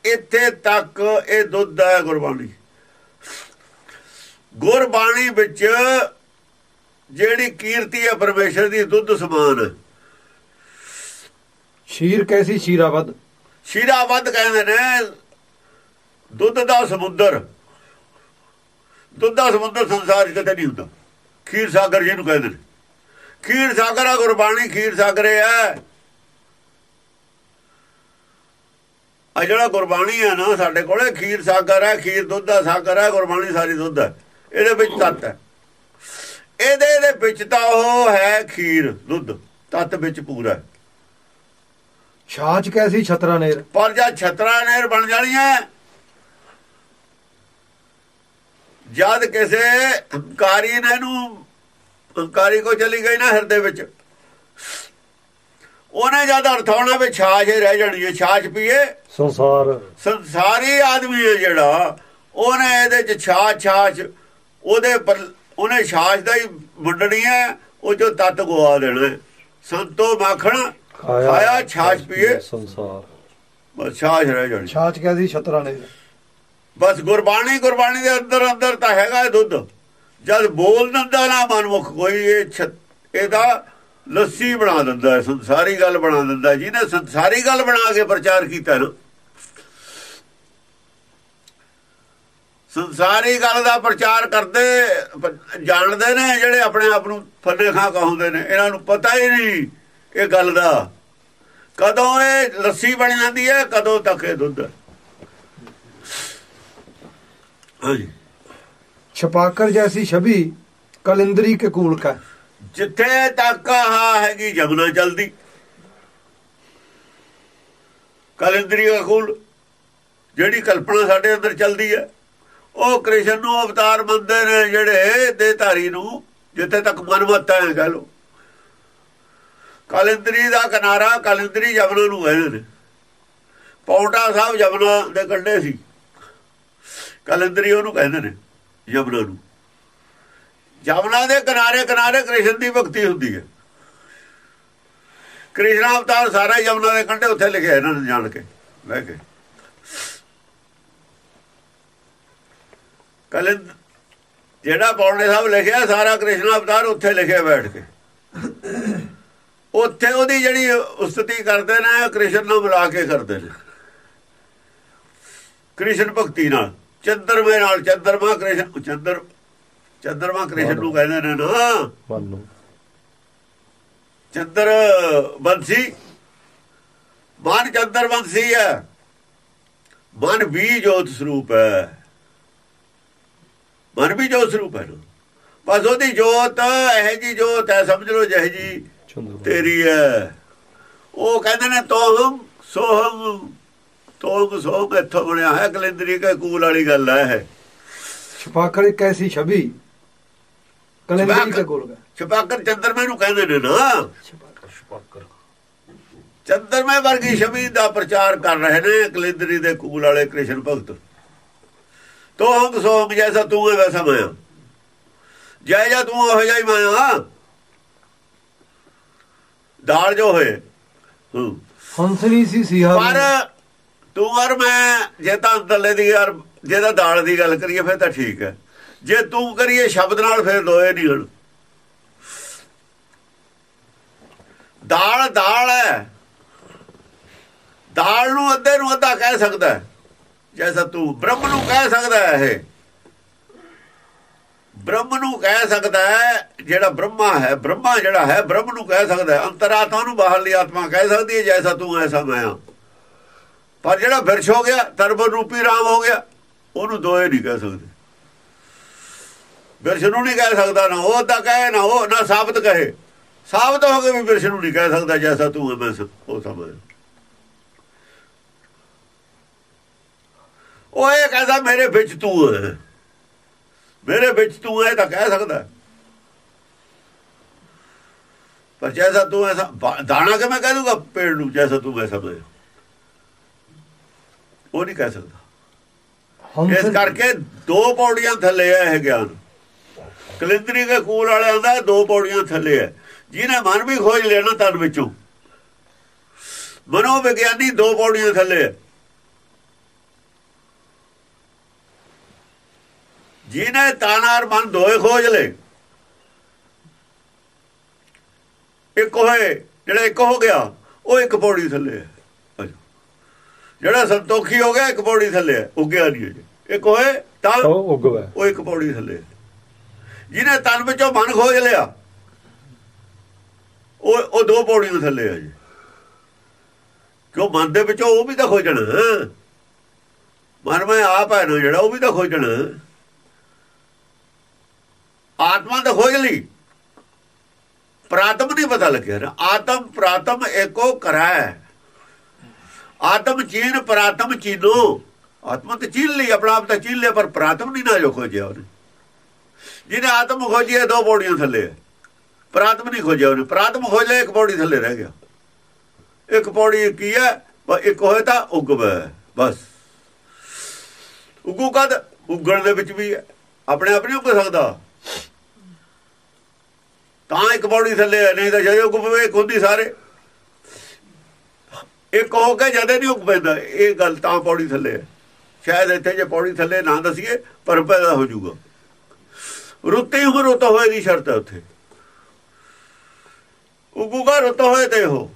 ਇੱਥੇ ਤੱਕ ਇਹ ਦੁੱਧ ਹੈ ਗੁਰਬਾਣੀ। ਗੁਰਬਾਣੀ ਵਿੱਚ ਜਿਹੜੀ ਕੀਰਤੀ ਹੈ ਪਰਮੇਸ਼ਰ ਦੀ ਦੁੱਧ ਸਮਾਨ ਸ਼ੀਰ ਕੈਸੀ ਸ਼ੀਰਾਵਦ ਸ਼ੀਰਾਵਦ ਕਹਿੰਦੇ ਨੇ ਦੁੱਧ ਦਾ ਸਮੁੰਦਰ। ਦੁੱਧ ਦਾ ਸਮੁੰਦਰ ਸੰਸਾਰ 'ਚ ਕਦੇ ਨਹੀਂ ਹੁੰਦਾ। ਖੀਰ ਸਾਗਰ ਜਿਹਨੂੰ ਕਹਿੰਦੇ ਨੇ। ਖੀਰ ਸਾਗਰ ਆ ਗੁਰਬਾਣੀ ਖੀਰ ਸਾਗਰ ਹੈ। ਆ ਜਿਹੜਾ ਗੁਰਬਾਣੀ ਹੈ ਨਾ ਸਾਡੇ ਕੋਲੇ ਖੀਰ ਸਾਗਰ ਹੈ ਖੀਰ ਦੁੱਧ ਦਾ ਸਾਗਰ ਹੈ ਗੁਰਬਾਣੀ ਸਾਰੀ ਦੁੱਧ ਹੈ। ਇਹਦੇ ਵਿੱਚ ਤੱਤ ਹੈ। ਇਹਦੇ ਇਹਦੇ ਵਿੱਚ ਤਾਂ ਉਹ ਹੈ ਖੀਰ ਦੁੱਧ। ਤੱਤ ਵਿੱਚ ਪੂਰਾ ਹੈ। ਛਾਛ ਕੈਸੀ ਛਤਰਾ ਨੇਰ ਪਰ ਜਦ ਛਤਰਾ ਨਹਿਰ ਬਣ ਜਾਣੀਆਂ ਜਦ ਕਿਸੇ ਹੰਕਾਰੀ ਨੇ ਇਹਨੂੰ ਹੰਕਾਰੀ ਕੋ ਚਲੀ ਗਈ ਨਾ ਹਿਰਦੇ ਵਿੱਚ ਉਹਨੇ ਜਦ ਅਰਥਾਉਣਾ ਵਿੱਚ ਛਾਛ ਹੀ ਰਹਿ ਜਾਣੀ ਹੈ ਛਾਛ ਪੀਏ। ਸੰਸਾਰ। ਸੰਸਾਰੀ ਆਦਮੀ ਹੈ ਜਿਹੜਾ ਉਹਨੇ ਇਹਦੇ ਚ ਛਾਛ ਛਾਛ ਉਹਦੇ ਪਰ ਉਹਨੇ ਛਾਛ ਦਾ ਹੀ ਵੰਡਣੀ ਹੈ ਉਹ ਜੋ ਤੱਤ ਗਵਾ ਦੇਣਾ। ਸੰਤੋ ਮੱਖਣ ਖਾਇਆ ਛਾਛ ਪੀਏ। ਸੰਸਾਰ। ਬਸ ਛਾਛ ਰਹਿ ਜਾਣੀ। ਛਾਛ ਕੈਸੀ ਛਤਰਾ ਨੇਰ ਬਸ ਗੁਰਬਾਣੀ ਗੁਰਬਾਣੀ ਦੇ ਅੰਦਰ ਅੰਦਰ ਤਾਂ ਹੈਗਾ ਇਹ ਦੁੱਧ। ਜਦ ਬੋਲ ਦਿੰਦਾ ਨਾ ਮਨਮੁਖ ਕੋਈ ਇਹ ਛ- ਇਹਦਾ ਲੱਸੀ ਬਣਾ ਦਿੰਦਾ ਹੈ ਸੰਸਾਰੀ ਗੱਲ ਬਣਾ ਦਿੰਦਾ, ਜਿਹਨੇ ਸੰਸਾਰੀ ਗੱਲ ਬਣਾ ਕੇ ਪ੍ਰਚਾਰ ਕੀਤਾ ਨਾ। ਸੰਸਾਰੀ ਗੱਲ ਦਾ ਪ੍ਰਚਾਰ ਕਰਦੇ, ਜਾਣਦੇ ਨੇ ਜਿਹੜੇ ਆਪਣੇ ਆਪ ਨੂੰ ਫੱਲੇ ਖਾਂ ਕਹਾਉਂਦੇ ਨੇ, ਇਹਨਾਂ ਨੂੰ ਪਤਾ ਹੀ ਨਹੀਂ ਇਹ ਗੱਲ ਦਾ। ਕਦੋਂ ਇਹ ਲੱਸੀ ਬਣ ਜਾਂਦੀ ਹੈ, ਕਦੋਂ ਤੱਕ ਇਹ ਦੁੱਧ। ਹਾਂਜੀ। ਛਪਾਕਰ ਜੈਸੀ ਛਵੀ ਕਲਿੰਦਰੀ ਕੇ ਕੂਲ ਕਾ ਜਿੱਥੇ ਤੱਕ ਆ ਹੈਗੀ ਜਮਨਾ ਚਲਦੀ ਕਲਿੰਦਰੀ ਅਕੂਲ, ਜਿਹੜੀ ਕਲਪਨਾ ਸਾਡੇ ਅੰਦਰ ਚਲਦੀ ਹੈ, ਉਹ ਕ੍ਰਿਸ਼ਨ ਨੂੰ ਅਵਤਾਰ ਮੰਨਦੇ ਨੇ ਜਿਹੜੇ ਦੇ ਧਾਰੀ ਨੂੰ, ਜਿੱਥੇ ਤੱਕ ਮਨਮਤ ਹੈ ਕਹ ਲੋ ਕਲਿੰਦਰੀ ਦਾ ਕਿਨਾਰਾ, ਕਲਿੰਦਰੀ ਜਮਨਾ ਨੂੰ ਕਹਿੰਦੇ ਨੇ। ਪੌਂਟਾ ਸਾਹਿਬ ਜਮਨਾ ਦੇ ਕੰਢੇ ਸੀ। ਕਲਿੰਦਰੀ ਉਹਨੂੰ ਕਹਿੰਦੇ ਨੇ, ਜਮਨਾ ਨੂੰ। ਜਮਨਾ ਦੇ ਕਿਨਾਰੇ ਕਿਨਾਰੇ ਕ੍ਰਿਸ਼ਨ ਦੀ ਭਗਤੀ ਹੁੰਦੀ ਹੈ। ਕ੍ਰਿਸ਼ਨ ਅਵਤਾਰ ਸਾਰਾ ਜਮਨਾ ਦੇ ਕੰਢੇ ਉੱਥੇ ਲਿਖਿਆ ਇਹਨਾਂ ਨੇ ਜਾਣ ਕੇ ਲੈ ਕੇ। ਕਲਿੰਦ ਜਿਹੜਾ ਪੌਂਡੇ ਸਾਹਿਬ ਲਿਖਿਆ, ਸਾਰਾ ਕ੍ਰਿਸ਼ਨ ਅਵਤਾਰ ਉੱਥੇ ਲਿਖਿਆ ਬੈਠ ਕੇ। ਉੱਥੇ ਉਹਦੀ ਜਿਹੜੀ ਉਸਤਤੀ ਕਰਦੇ ਨੇ, ਕ੍ਰਿਸ਼ਨ ਨੂੰ ਮਿਲਾ ਕੇ ਕਰਦੇ ਨੇ। ਕ੍ਰਿਸ਼ਨ ਭਗਤੀ ਨਾਲ, ਚੰਦਰਮੇ ਨਾਲ, ਚੰਦਰਮਾ ਕ੍ਰਿਸ਼ਨ, ਚੰਦਰ ਚੰਦਰਮਾ ਕ੍ਰਿਸ਼ਨ ਨੂੰ ਕਹਿੰਦੇ ਨੇ ਨਾ। ਮਨ ਚੰਦਰ ਬੰਸੀ। ਮਨ ਚੰਦਰ ਬੰਸੀ ਹੈ। ਮਨ ਵੀ ਜੋਤ ਸਰੂਪ ਹੈ। ਮਨ ਵੀ ਜੋਤ ਸਰੂਪ ਹੈ ਨਾ। ਬਸ ਉਹਦੀ ਜੋਤ ਇਹ ਜੀ ਜੋਤ ਹੈ ਸਮਝ ਲਓ ਜਿਹੇ ਜੀ ਤੇਰੀ ਹੈ। ਉਹ ਕਹਿੰਦੇ ਨੇ ਤੋਹਮ ਸੋਹਮ ਤੋਹਮ ਸੋਹਮ ਇੱਥੋਂ ਬਣਿਆ ਹੈ ਕਲਿੰਦਰੀ ਕੇ ਕੂਲ ਵਾਲੀ ਗੱਲ ਹੈ ਇਹ। ਛਪਾਕੜ ਇੱਕ ਐਸੀ ਛਵੀ ਕਲੰਦਰੀ ਛਪਾਕ- ਕੇ ਗੋਲ ਗਏ ਛਪਾਕਰ ਚੰਦਰਮੇ ਨੂੰ ਕਹਿੰਦੇ ਨੇ ਨਾ। ਚੰਦਰਮੇ ਵਰਗੀ ਛਵੀ ਦਾ ਪ੍ਰਚਾਰ ਕਰ ਰਹੇ ਨੇ ਕਲਿੰਦਰੀ ਦੇ ਕੂਲ ਵਾਲੇ ਕ੍ਰਿਸ਼ਨ ਭਗਤ। ਤੋਹਮ ਸੋਹਮ ਜੈਸਾ ਤੂੰ ਹੈ ਵੈਸਾ ਮੈਂ ਹਾਂ। ਜੈ ਜਾ ਤੂੰ ਹੋ ਜਾਈ ਮੈਂ ਹਾਂ। ਦਾਲ ਜੋ ਹੋਏ। ਹੂੰ। ਹੰਸਨੀ ਸੀ ਸਿਹਾ ਪਰ ਤੂੰ ਔਰ ਮੈਂ ਜੇ ਤਾਂ ਅੰਦਰਲੇ ਦੀ ਯਾਰ ਜੇ ਤਾਂ ਦਾਲ ਦੀ ਗੱਲ ਕਰੀਏ ਫਿਰ ਤਾਂ ਠੀਕ ਹੈ। ਜੇ ਤੂੰ ਕਰੀਏ ਸ਼ਬਦ ਨਾਲ ਫਿਰ ਦੋਏ ਨਹੀਂ ਹਣ ਦਾਲ ਦਾਲ ਹੈ। ਦਾਲ ਨੂੰ ਅੱਧੇ ਨੂੰ ਅੱਧਾ ਕਹਿ ਸਕਦਾ ਹੈ। ਜੈਸਾ ਤੂੰ ਬ੍ਰਹਮ ਨੂੰ ਕਹਿ ਸਕਦਾ ਹੈ ਇਹ। ਬ੍ਰਹਮ ਨੂੰ ਕਹਿ ਸਕਦਾ ਹੈ ਜਿਹੜਾ ਬ੍ਰਹਮਾ ਹੈ, ਬ੍ਰਹਮਾ ਜਿਹੜਾ ਹੈ, ਬ੍ਰਹਮ ਨੂੰ ਕਹਿ ਸਕਦਾ ਹੈ। ਅੰਤਰਾਤਮਾ ਨੂੰ ਬਾਹਰਲੀ ਆਤਮਾ ਕਹਿ ਸਕਦੀ ਹੈ, ਜੈਸਾ ਤੂੰ ਐਸਾ ਮੈਂ ਹਾਂ। ਪਰ ਜਿਹੜਾ ਬਿਰਛ ਹੋ ਗਿਆ ਤਰਬ ਰੂਪੀ ਰਾਮ ਹੋ ਗਿਆ, ਉਹਨੂੰ ਦੋਏ ਨਹੀਂ ਕਹਿ ਸਕਦੇ। ਬਿਰਛ ਨੂੰ ਨਹੀਂ ਕਹਿ ਸਕਦਾ ਨਾ ਉਹ ਤਾਂ ਕਹੇ ਨਾ ਉਹ ਨਾ ਸਾਬਤ ਕਹੇ। ਸਾਬਤ ਹੋ ਕੇ ਵੀ ਬਿਰਛ ਨੂੰ ਨਹੀਂ ਕਹਿ ਸਕਦਾ ਜੈਸਾ ਤੂੰ ਹੈ ਮੈਂ ਉਹ ਸਮਝ ਉਹ ਇਹ ਕਹਿੰਦਾ ਮੇਰੇ ਵਿੱਚ ਤੂੰ ਹੈ। ਮੇਰੇ ਵਿੱਚ ਤੂੰ ਹੈ ਤਾਂ ਕਹਿ ਸਕਦਾ। ਪਰ ਜੈਸਾ ਤੂੰ ਐਸਾ ਦਾਣਾ ਕਿ ਮੈਂ ਕਹਿ ਦੂੰਗਾ ਪੇੜ ਨੂੰ? ਜੈਸਾ ਤੂੰ ਵੈਸਾ ਮੈਂ ਉਹ ਨਹੀਂ ਕਹਿ ਸਕਦਾ। ਇਸ ਕਰਕੇ ਦੋ ਪੌੜੀਆਂ ਥੱਲੇ ਆ ਇਹ ਗਿਆਨ। ਕਲਿੰਦਰੀ ਦੇ ਕੂਲ ਵਾਲਿਆਂ ਦਾ ਦੋ ਪੌੜੀਆਂ ਥੱਲੇ ਹੈ। ਜਿਹਨੇ ਮਨ ਵੀ ਖੋਜ ਲੈਣਾ ਤਨ ਵਿੱਚੋਂ। ਮਨੋ ਵਿਗਿਆਨੀ ਦੋ ਪੌੜੀਆਂ ਥੱਲੇ ਹੈ। ਜਿਹਨੇ ਤਾਨਾਰ ਮਨ ਦੋਏ ਖੋਜ ਲੇ ਇੱਕ ਹੋਏ ਜਿਹੜਾ ਇੱਕ ਹੋ ਗਿਆ ਉਹ ਇੱਕ ਪੌੜੀ ਥੱਲੇ। ਜਿਹੜਾ ਸੰਤੋਖੀ ਹੋ ਗਿਆ ਇੱਕ ਪੌੜੀ ਥੱਲੇ ਉੱਗਿਆ ਨਹੀਂ ਅਜੇ। ਇੱਕ ਹੋਏ ਤਾਂ ਉਹ ਉਗਵਾ ਉਹ ਇੱਕ ਪੌੜੀ ਥੱਲੇ। ਜਿਹਨੇ ਤਨ ਵਿੱਚੋਂ ਮਨ ਖੋਜ ਲਿਆ, ਉਹ ਉਹ ਦੋ ਪੌੜੀਆਂ ਥੱਲੇ ਆ ਜੀ। ਕਿਉਂ ਮਨ ਦੇ ਵਿੱਚੋਂ ਉਹ ਵੀ ਤਾਂ ਖੋਜਣਾ। ਮਨ ਮੈਂ ਆਪ ਹੈ ਨਾ ਜਿਹੜਾ, ਉਹ ਵੀ ਤਾਂ ਖੋਜਣਾ। ਆਤਮਾ ਤਾਂ ਖੋਜ ਲਈ। ਪ੍ਰਾਤਮ ਨਹੀਂ ਪਤਾ ਲੱਗਿਆ ਨਾ। ਆਤਮ ਪ੍ਰਾਤਮ ਏਕੋ ਕਰੈ ਆਤਮ ਚੀਨ, ਪ੍ਰਾਤਮ ਚੀਨੋ। ਆਤਮਾ ਤਾਂ ਚੀਨ ਲਈ, ਆਪਣਾ ਆਪ ਤਾਂ ਚੀਨ ਲਿਆ, ਪਰ ਪ੍ਰਾਤਮ ਨਹੀਂ ਨਾ ਜੋ ਖੋਜਿਆ ਉਹਨੇ। ਜਿਹਨੇ ਆਤਮ ਖੋਜੀ ਹੈ, ਦੋ ਪੌੜੀਆਂ ਥੱਲੇ ਹੈ। ਪ੍ਰਾਤਮ ਨਹੀਂ ਖੋਜਿਆ ਉਹਨੇ। ਪ੍ਰਾਤਮ ਖੋਜ ਲਿਆ ਇੱਕ ਪੌੜੀ ਥੱਲੇ ਰਹਿ ਗਿਆ। ਇੱਕ ਪੌੜੀ ਕੀ ਹੈ? ਇੱਕ ਹੋਏ ਤਾਂ ਉਗਵੈ। ਬਸ। ਉਗੂ ਕਦ? ਉਗਣ ਦੇ ਵਿੱਚ ਵੀ ਹੈ। ਆਪਣੇ ਆਪ ਨਹੀਂ ਉੱਗ ਸਕਦਾ। ਤਾਂ ਇੱਕ ਪੌੜੀ ਥੱਲੇ ਹੈ, ਨਹੀਂ ਤਾਂ ਜਦੋਂ ਉੱਗ ਪਵੇ ਹੁੰਦੀ ਸਾਰੇ। ਇੱਕ ਹੋ ਕੇ ਜਦੇ ਨਹੀਂ ਉੱਗ ਪੈਂਦਾ। ਇਹ ਗੱਲ ਤਾਂ ਪੌੜੀ ਥੱਲੇ ਹੈ। ਸ਼ਾਇਦ ਇੱਥੇ ਜੇ ਪੌੜੀ ਥੱਲੇ ਨਾ ਦਸੀਏ, ਪਰ ਪੈਦਾ ਹੋ ਜਾਊਗਾ। ਰੁੱਤੀ ਹੀ ਰੁੱਤ ਹੋਏ ਦੀ ਸ਼ਰਤ ਹੈ ਉੱਥੇ। ਉਗੂਗਾ ਰੁੱਤ ਹੋਏ ਤੇ ਹੋ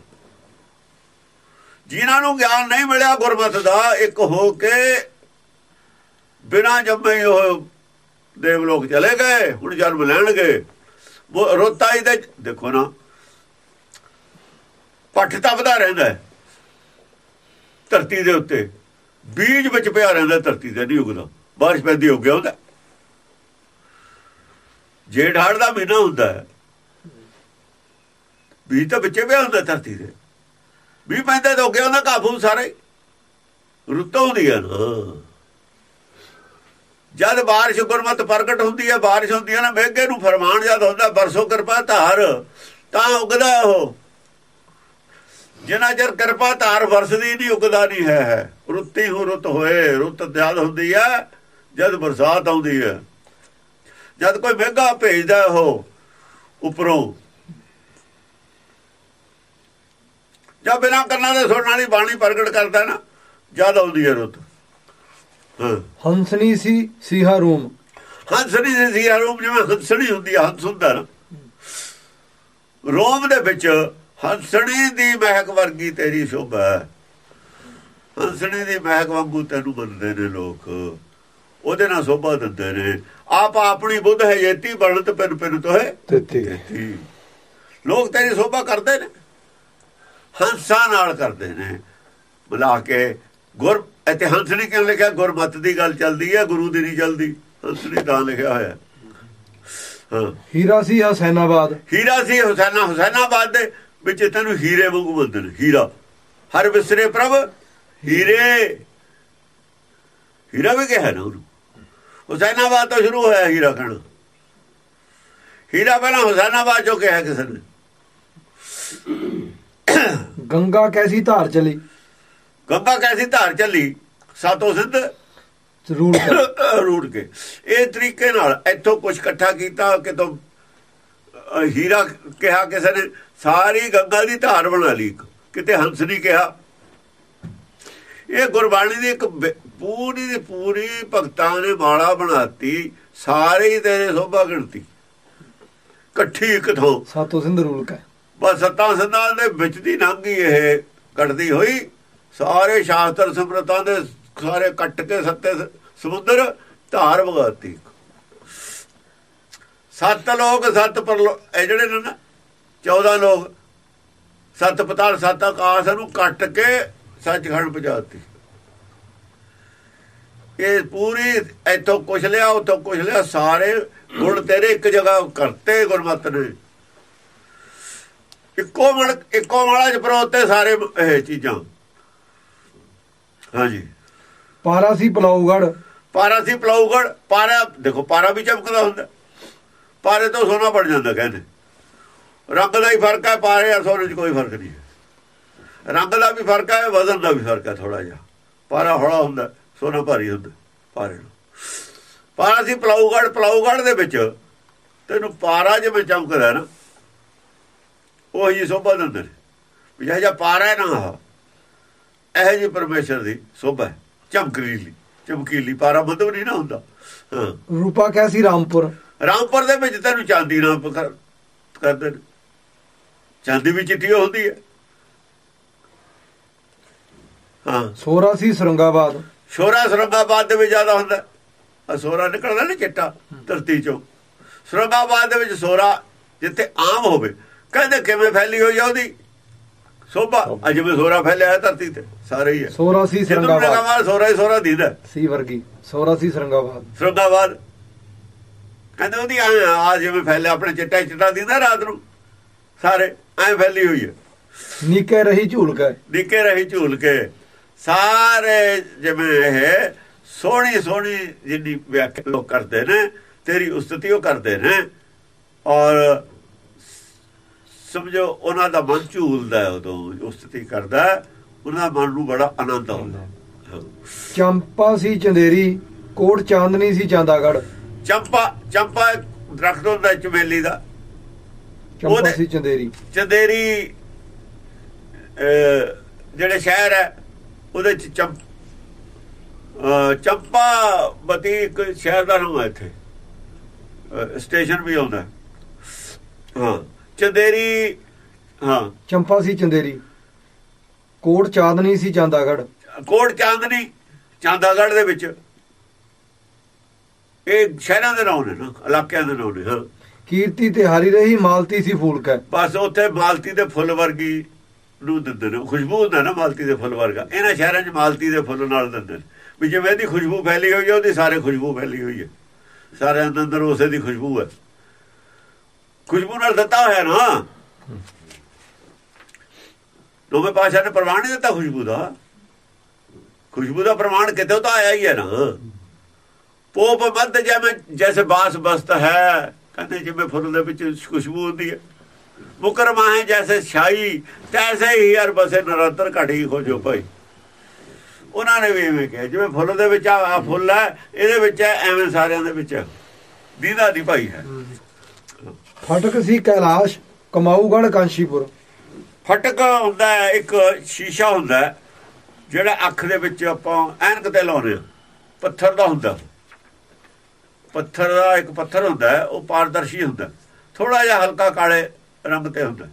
ਜਿਨ੍ਹਾਂ ਨੂੰ ਗਿਆਨ ਨਹੀਂ ਮਿਲਿਆ ਗੁਰਮਤ ਦਾ, ਇੱਕ ਹੋ ਕੇ ਬਿਨਾਂ ਜੰਮੇ ਉਹ ਦੇਵ ਲੋਕ ਚਲੇ ਗਏ, ਹੁਣ ਜਨਮ ਲੈਣਗੇ। ਉਹ ਰੋਤਾ ਹੀ ਦੇਖੋ ਨਾ, ਪੱਠ ਤਪਦਾ ਰਹਿੰਦਾ ਧਰਤੀ ਦੇ ਉੱਤੇ ਬੀਜ ਵਿੱਚ ਪਿਆ ਰਹਿੰਦਾ ਧਰਤੀ ਤੇ ਨਹੀਂ ਉਗਦਾ ਬਾਰਿਸ਼ ਪੈਂਦੀ ਹੋ ਗਿਆ ਉਹਦਾ ਜੇਠ ਹਾੜ ਦਾ ਮਹੀਨਾ ਹੁੰਦਾ ਹੈ, ਬੀਜ ਤਾਂ ਵਿੱਚੇ ਪਿਆ ਹੁੰਦਾ ਧਰਤੀ ਦੇ ਵੀ ਪੈਂਦਾ ਤਾਂ ਗਿਆ ਉਹਦਾ ਕਾਬੂ ਸਾਰੇ। ਰੁੱਤ ਹੁੰਦੀ ਹੈ ਨਾ। ਜਦ ਬਾਰਿਸ਼ ਗੁਰਮਤ ਪ੍ਰਗਟ ਹੁੰਦੀ ਹੈ, ਬਾਰਿਸ਼ ਹੁੰਦੀ ਹੈ ਨਾ, ਮੇਘੇ ਨੂੰ ਫਰਮਾਨ ਜਦ ਹੁੰਦਾ, ਬਰਸੋ ਕਿਰਪਾ ਧਾਰ ਤਾਂ ਉਗਦਾ ਉਹ। ਜਿਨਾ ਚਿਰ ਕਿਰਪਾ ਧਾਰ ਵਰਸਦੀ ਨਹੀਂ, ਉਗਦਾ ਨਹੀਂ ਹੈ। ਹੈ ਰੁੱਤੀ ਹੋ ਰੁੱਤ ਹੋਏ, ਰੁੱਤ ਜਦ ਹੁੰਦੀ ਹੈ, ਜਦ ਬਰਸਾਤ ਆਉਂਦੀ ਹੈ। ਜਦ ਕੋਈ ਮਹਿੰਗਾ ਭੇਜਦਾ ਉਹ ਉਪਰੋਂ। ਜਦ ਬਿਨਾਂ ਕੰਨਾਂ ਦੇ ਸੁਣਨ ਵਾਲੀ ਬਾਣੀ ਪ੍ਰਗਟ ਕਰਦਾ ਨਾ ਜਦ ਆਉਂਦੀ ਹੈ ਰੁੱਤ। ਹਾਂ। ਹੰਸਨੀ ਸੀ ਸੀਹਾ ਰੂਮ। ਹੰਸਣੀ ਸੀ ਰੂਪ ਜਿਵੇਂ ਹੰਸਣੀ ਹੁੰਦੀ ਆ ਹੰਸ ਹੁੰਦਾ ਨਾ। ਰੋਮ ਦੇ ਵਿੱਚ ਹੰਸਣੀ ਦੀ ਮਹਿਕ ਵਰਗੀ ਤੇਰੀ ਸ਼ੋਭਾ ਹੈ। ਹੰਸਣੀ ਦੀ ਮਹਿਕ ਵਾਂਗੂ ਤੈਨੂੰ ਮੰਨਦੇ ਨੇ ਲੋਕ। ਉਹਦੇ ਨਾਲ ਸ਼ੋਭਾ ਦਿੰਦੇ ਨੇ। ਆਪ ਆਪਣੀ ਬੁੱਧ ਹੈ ਜੇਤੀ ਬਣਤ ਪਿੰਨ ਪਿੰਨ ਤੋਏ ਤੇਤੀ ਲੋਕ ਤੇਰੀ ਸ਼ੋਭਾ ਕਰਦੇ ਨੇ। ਹੰਸਾਂ ਨਾਲ ਕਰਦੇ ਨੇ। ਬੁਲਾ ਕੇ ਗੁਰ ਇੱਥੇ ਹੰਸਣੀ ਕਿਉਂ ਲਿਖਿਆ? ਗੁਰਮਤ ਦੀ ਗੱਲ ਚੱਲਦੀ ਹੈ ਗੁਰੂ ਦੀ ਨਹੀਂ ਚੱਲਦੀ। ਹੰਸਣੀ ਤਾਂ ਲਿਖਿਆ ਹੋਇਆ। ਹੀਰਾ ਸੀ ਹਸੈਨਾਬਾਦ। ਹੀਰਾ ਸੀ ਹੁਸੈਨਾ ਹੁਸੈਨਾਬਾਦ ਦੇ ਵਿੱਚ ਤੈਨੂੰ ਹੀਰੇ ਵਾਂਗੂ ਬੰਦੇ ਨੇ। ਹੀਰਾ। ਹਰ ਵਿਸਰੇ ਪ੍ਰਭ ਹੀਰੇ। ਹੀਰਾ ਵੀ ਕਿਹਾ ਨਾ ਉਹਨੂੰ। ਹੁਸੈਨਾਬਾਦ ਤੋਂ ਸ਼ੁਰੂ ਹੋਇਆ ਹੀਰਾ ਕਹਿਣਾ ਹੀਰਾ ਪਹਿਲਾਂ ਹੁਸੈਨਾਬਾਦ ਚੋਂ ਕਿਹਾ ਕਿਸੇ ਨੇ। ਗੰਗਾ ਕੈਸੀ ਧਾਰ ਚਲੀ? ਗੰਗਾ ਕੈਸੀ ਧਾਰ ਚੱਲੀ? ਸਾਤੋਂ ਸਿੰਧ? ਕਰ। ਰੂੜ ਕੇ। ਇਹ ਤਰੀਕੇ ਨਾਲ ਇੱਥੋਂ ਕੁਝ ਇਕੱਠਾ ਕੀਤਾ ਕਿਤੋਂ ਹੀਰਾ ਕਿਹਾ ਕਿਸੇ ਨੇ ਸਾਰੀ ਗੰਗਾ ਦੀ ਧਾਰ ਬਣਾ ਲਈ। ਕਿਤੇ ਹੰਸ ਨਹੀਂ ਕਿਹਾ। ਇਹ ਗੁਰਬਾਣੀ ਦੀ ਇੱਕ ਪੂਰੀ ਦੀ ਪੂਰੀ ਭਗਤਾਂ ਨੇ ਮਾਲਾ ਬਣਾਤੀ ਸਾਰੇ ਹੀ ਤੇਰੇ ਸੋਭਾ ਗਿਣਤੀ। ਇਕੱਠੀ ਇੱਕ ਥਾਂ। ਸਾਤੋਂ ਸਿੰਧ ਰੂਲ ਕਾ ਬਸ ਸੱਤਾਂ ਸੰਦਾਂ ਦੇ ਵਿੱਚ ਦੀ ਲੰਘੀ ਇਹ ਕੱਟਦੀ ਹੋਈ। ਸਾਰੇ ਸ਼ਾਸਤਰ ਸਮਰਤਾਂ ਦੇ ਸਾਰੇ ਕੱਟ ਕੇ ਸੱਤੇ ਸਮੁੰਦਰ ਧਾਰ ਵਗਾਤੀ। ਸੱਤ ਲੋਕ ਸੱਤ ਪਰ ਇਹ ਜਿਹੜੇ ਨੇ ਨਾ 14 ਲੋਕ ਸੱਤ ਪਤਾਲ ਸੱਤ ਆਕਾਸ਼ ਨੂੰ ਕੱਟ ਕੇ ਸੱਚਖੰਡ ਪਹੁੰਚਾਤੀ। ਇਹ ਪੂਰੀ ਇੱਥੋਂ ਕੁਛ ਲਿਆ ਉੱਥੋਂ ਕੁਛ ਲਿਆ ਸਾਰੇ ਗੁਣ ਤੇਰੇ ਇੱਕ ਜਗ੍ਹਾ ਕਰਤੇ ਗੁਰਮਤ ਨੇ। ਇੱਕੋ ਮੜ ਇੱਕੋ ਮਾਲਾ ਚ ਪਰੋਤੇ ਸਾਰੇ ਇਹ ਚੀਜ਼ਾਂ। ਹਾਂਜੀ। ਪਾਰਾ ਸੀ ਪਲਾਉਗੜ ਪਾਰਾ ਸੀ ਪਲਾਉਗੜ ਪਾਰਾ ਦੇਖੋ ਪਾਰਾ ਵੀ ਚਮਕਦਾ ਹੁੰਦਾ। ਪਾਰੇ ਤੋਂ ਸੋਨਾ ਬਣ ਜਾਂਦਾ ਕਹਿੰਦੇ। ਰੰਗ ਦਾ ਹੀ ਫ਼ਰਕ ਹੈ ਪਾਰੇ ਆ ਸੋਨੇ 'ਚ ਕੋਈ ਫ਼ਰਕ ਨਹੀਂ ਰੰਗ ਦਾ ਵੀ ਫ਼ਰਕ ਹੈ ਵਜ਼ਨ ਦਾ ਵੀ ਫ਼ਰਕ ਹੈ ਥੋੜਾ ਜਿਹਾ। ਪਾਰਾ ਹੌਲਾ ਹੁੰਦਾ। ਸੋਨਾ ਭਾਰੀ ਹੁੰਦਾ ਪਾਰੇ ਨੂੰ। ਪਾਰਾ ਸੀ ਪਲਾਉਗੜ ਪਲਾਉਗੜ ਦੇ ਵਿੱਚ ਤੈਨੂੰ ਪਾਰਾ ਜਿਵੇਂ ਚਮਕਦਾ ਨਾ ਉਹ ਹੀ ਸੋਭਾ ਦਿੰਦੇ ਨੇ ਵੀ ਜਿਹੜਾ ਪਾਰਾ ਹੈ ਨਾ ਇਹ ਜੀ ਪਰਮੇਸ਼ਰ ਦੀ ਸੋਭਾ ਹੈ ਚਮਕੀਲੀ ਚਮਕੀਲੀ ਪਾਰਾ ਮਤਲਬ ਨਹੀਂ ਨਾ ਹੁੰਦਾ। ਰੂਪਾ ਕੈਸੀ ਰਾਮਪੁਰ। ਰਾਮਪੁਰ ਦੇ ਵਿੱਚ ਤੈਨੂੰ ਚਾਂਦੀ ਨਾਲ ਕਰਦੇ ਨੇ। ਚਾਂਦੀ ਵੀ ਚਿੱਟੀ ਹੁੰਦੀ ਹੈ। ਹਾਂ। ਸੋਰਾ ਸੀ ਸਰੰਗਾਬਾਦ। ਸ਼ੋਰਾ ਸਰੰਗਾਬਾਦ ਦੇ ਵਿੱਚ ਜ਼ਿਆਦਾ ਹੁੰਦਾ। ਆ ਸੋਰਾ ਨਿਕਲਦਾ ਨਾ ਚਿੱਟਾ ਧਰਤੀ ਚੋਂ। ਸਰੰਗਾਬਾਦ ਦੇ ਵਿੱਚ ਸੋਰਾ ਜਿੱਥੇ ਆਮ ਹੋਵੇ ਕਹਿੰਦੇ ਕਿਵੇਂ ਫੈਲੀ ਹੋਈ ਆ ਉਹਦੀ? ਸੋਭਾ ਅੱਜ ਜਿਵੇਂ ਸੋਰਾ ਫੈਲਿਆ ਹੈ ਧਰਤੀ ਤੇ ਸਾਰੇ ਹੀ ਹੈ ਸੋਰਾ ਸੀ ਸਰੰਗਾਬਾਦ। ਸੋਰਾ ਹੀ ਸੋਰਾ ਦੀਦਾ ਸੀ ਵਰਗੀ ਸੋਰਾ ਸੀ ਸਰੰਗਾਬਾਦ। ਸਰੰਗਾਬਾਦ। ਕਹਿੰਦੇ ਉਹਦੀ ਆ ਜਿਵੇਂ ਫੈਲਿਆ ਆਪਣੇ ਚਿੱਟਾ ਚਿੱਟਾ ਦੀਦਾ ਰਾਤ ਨੂੰ। ਸਾਰੇ ਐ ਫੈਲੀ ਹੋਈ ਹੈ ਨੀਕੇ ਰਹੀ ਝੂਲ ਕੇ। ਨਿੱਕੇ ਰਹੀ ਝੂਲ ਕੇ। ਸਾਰੇ ਜਿਵੇਂ ਇਹ ਸੋਹਣੀ ਸੋਹਣੀ ਜਿੰਨੀ ਵਿਆਖਿਆ ਲੋਕ ਕਰਦੇ ਨੇ ਤੇਰੀ ਉਸਤਤੀ ਉਹ ਕਰਦੇ ਨੇ। ਔਰ ਸਮਝੋ ਉਹਨਾਂ ਦਾ ਮਨ ਝੂਲਦਾ ਉਦੋਂ ਉਸਤਤੀ ਕਰਦਾ ਉਹਨਾਂ ਮਨ ਨੂੰ ਬੜਾ ਆਨੰਦ ਆਉਂਦਾ। ਚੰਪਾ ਸੀ ਚੰਦੇਰੀ ਕੋਟ ਚਾਂਦਨੀ ਸੀ ਚਾਂਦਾਗੜ ਚੰਪਾ ਚੰਪਾ ਦਰਖਤ ਹੁੰਦਾ ਚਮੇਲੀ ਦਾ। ਚੰਪਾ ਸੀ ਚੰਦੇਰੀ। ਚੰਦੇਰੀ ਜਿਹੜੇ ਸ਼ਹਿਰ ਹੈ ਉਹਦੇ ਚ ਚੰਪ ਅਹ, ਚੰਪਾ ਬਤੀ ਇੱਕ ਸ਼ਹਿਰ ਦਾ ਨਾਮ ਹੈ ਇੱਥੇ। ਸਟੇਸ਼ਨ ਵੀ ਆਉਂਦਾ ਹੈ। ਚੰਦੇਰੀ ਹਾਂ। ਚੰਪਾ ਸੀ ਚੰਦੇਰੀ। ਕੋਟ ਚਾਂਦਨੀ ਸੀ ਚਾਂਦਾਗੜ ਕੋਟ ਚਾਂਦਨੀ ਚਾਂਦਾਗੜ੍ਹ ਦੇ ਵਿੱਚ। ਇਹ ਸ਼ਹਿਰਾਂ ਦੇ ਨਾਮ ਨੇ ਨਾ ਇਲਾਕਿਆਂ ਦੇ ਨਾਮ ਨੇ ਹਾਂ। ਕੀਰਤੀ ਤੇ ਹਾਰੀ ਰਹੀ ਮਾਲਤੀ ਸੀ ਫੂਲ ਕੇ ਬਸ ਉੱਥੇ ਮਾਲਤੀ ਦੇ ਫੁੱਲ ਵਰਗੀ ਨੂੰ ਦਿੰਦੇ ਨੇ, ਖੁਸ਼ਬੂ ਹੁੰਦਾ ਨਾ ਮਾਲਤੀ ਦੇ ਫੁੱਲ ਵਰਗਾ। ਇਹਨਾਂ ਸ਼ਹਿਰਾਂ 'ਚ ਮਾਲਤੀ ਦੇ ਫੁੱਲ ਨਾਲ ਦਿੰਦੇ ਨੇ। ਵੀ ਜਿਵੇਂ ਇਹਦੀ ਖੁਸ਼ਬੂ ਫੈਲੀ ਹੋਈ ਹੈ ਉਹਦੀ ਸਾਰੇ ਖੁਸ਼ਬੂ ਫੈਲੀ ਹੋਈ ਹੈ ਸਾਰਿਆਂ ਦੇ ਅੰਦਰ ਉਸੇ ਦੀ ਖੁਸ਼ਬੂ ਹੈ ਖੁਸ਼ਬੂ ਨਾਲ ਦਿੱਤਾ ਹੋਇਆ ਨਾ। ਦੋਵੇਂ ਪਾਸ਼ਾ ਨੇ ਪ੍ਰਮਾਣ ਨਹੀਂ ਦਿੱਤਾ ਖੁਸ਼ਬੂ ਦਾ। ਖੁਸ਼ਬੂ ਦਾ ਪ੍ਰਮਾਣ ਕਿਤੇ ਤਾਂ ਆਇਆ ਹੀ ਹੈ ਨਾ। ਪੋਪ ਮੱਧ ਜਿਵੇਂ, ਜੈਸੇ ਬਾਸ ਬਸਤ ਹੈ, ਕਹਿੰਦੇ ਜਿਵੇਂ ਫੁੱਲ ਦੇ ਵਿੱਚ ਖੁਸ਼ਬੂ ਹੁੰਦੀ ਹੈ। ਮੁਕਰਮਾ ਹੈ ਜੈਸੇ ਛਾਈ ਤੈਸੇ ਹੀ ਹਰ ਬਸੇ ਨਿਰੰਤਰ ਘਟੀ ਖੋਜੋ ਭਾਈ। ਉਹਨਾਂ ਨੇ ਵੀ ਐਵੇਂ ਕਿਹਾ ਜਿਵੇਂ ਫੁੱਲ ਦੇ ਵਿੱਚ ਆ ਫੁੱਲ ਹੈ ਇਹਦੇ ਵਿੱਚ ਹੈ ਐਵੇਂ ਸਾਰਿਆਂ ਦੇ ਵਿੱਚ ਦੀਦਾ ਦੀ ਭਾਈ ਹੈ। ਫਟਕ ਸੀ ਕੈਲਾਸ਼ ਕਮਾਊਗੜ ਕਾਂਸ਼ੀਪੁਰ। ਫਟਕ ਹੁੰਦਾ ਹੈ ਇੱਕ ਸ਼ੀਸ਼ਾ ਹੁੰਦਾ ਹੈ, ਜਿਹੜਾ ਅੱਖ ਦੇ ਵਿੱਚ ਆਪਾਂ ਐਨਕ ਤੇ ਲਾਉਂਦੇ ਪੱਥਰ ਦਾ ਹੁੰਦਾ। ਪੱਥਰ ਦਾ ਇੱਕ ਪੱਥਰ ਹੁੰਦਾ ਉਹ ਪਾਰਦਰਸ਼ੀ ਹੁੰਦਾ ਥੋੜਾ ਜਿਹਾ ਹਲਕਾ ਕਾਲੇ ਰੰਗ ਤੇ ਹੁੰਦਾ।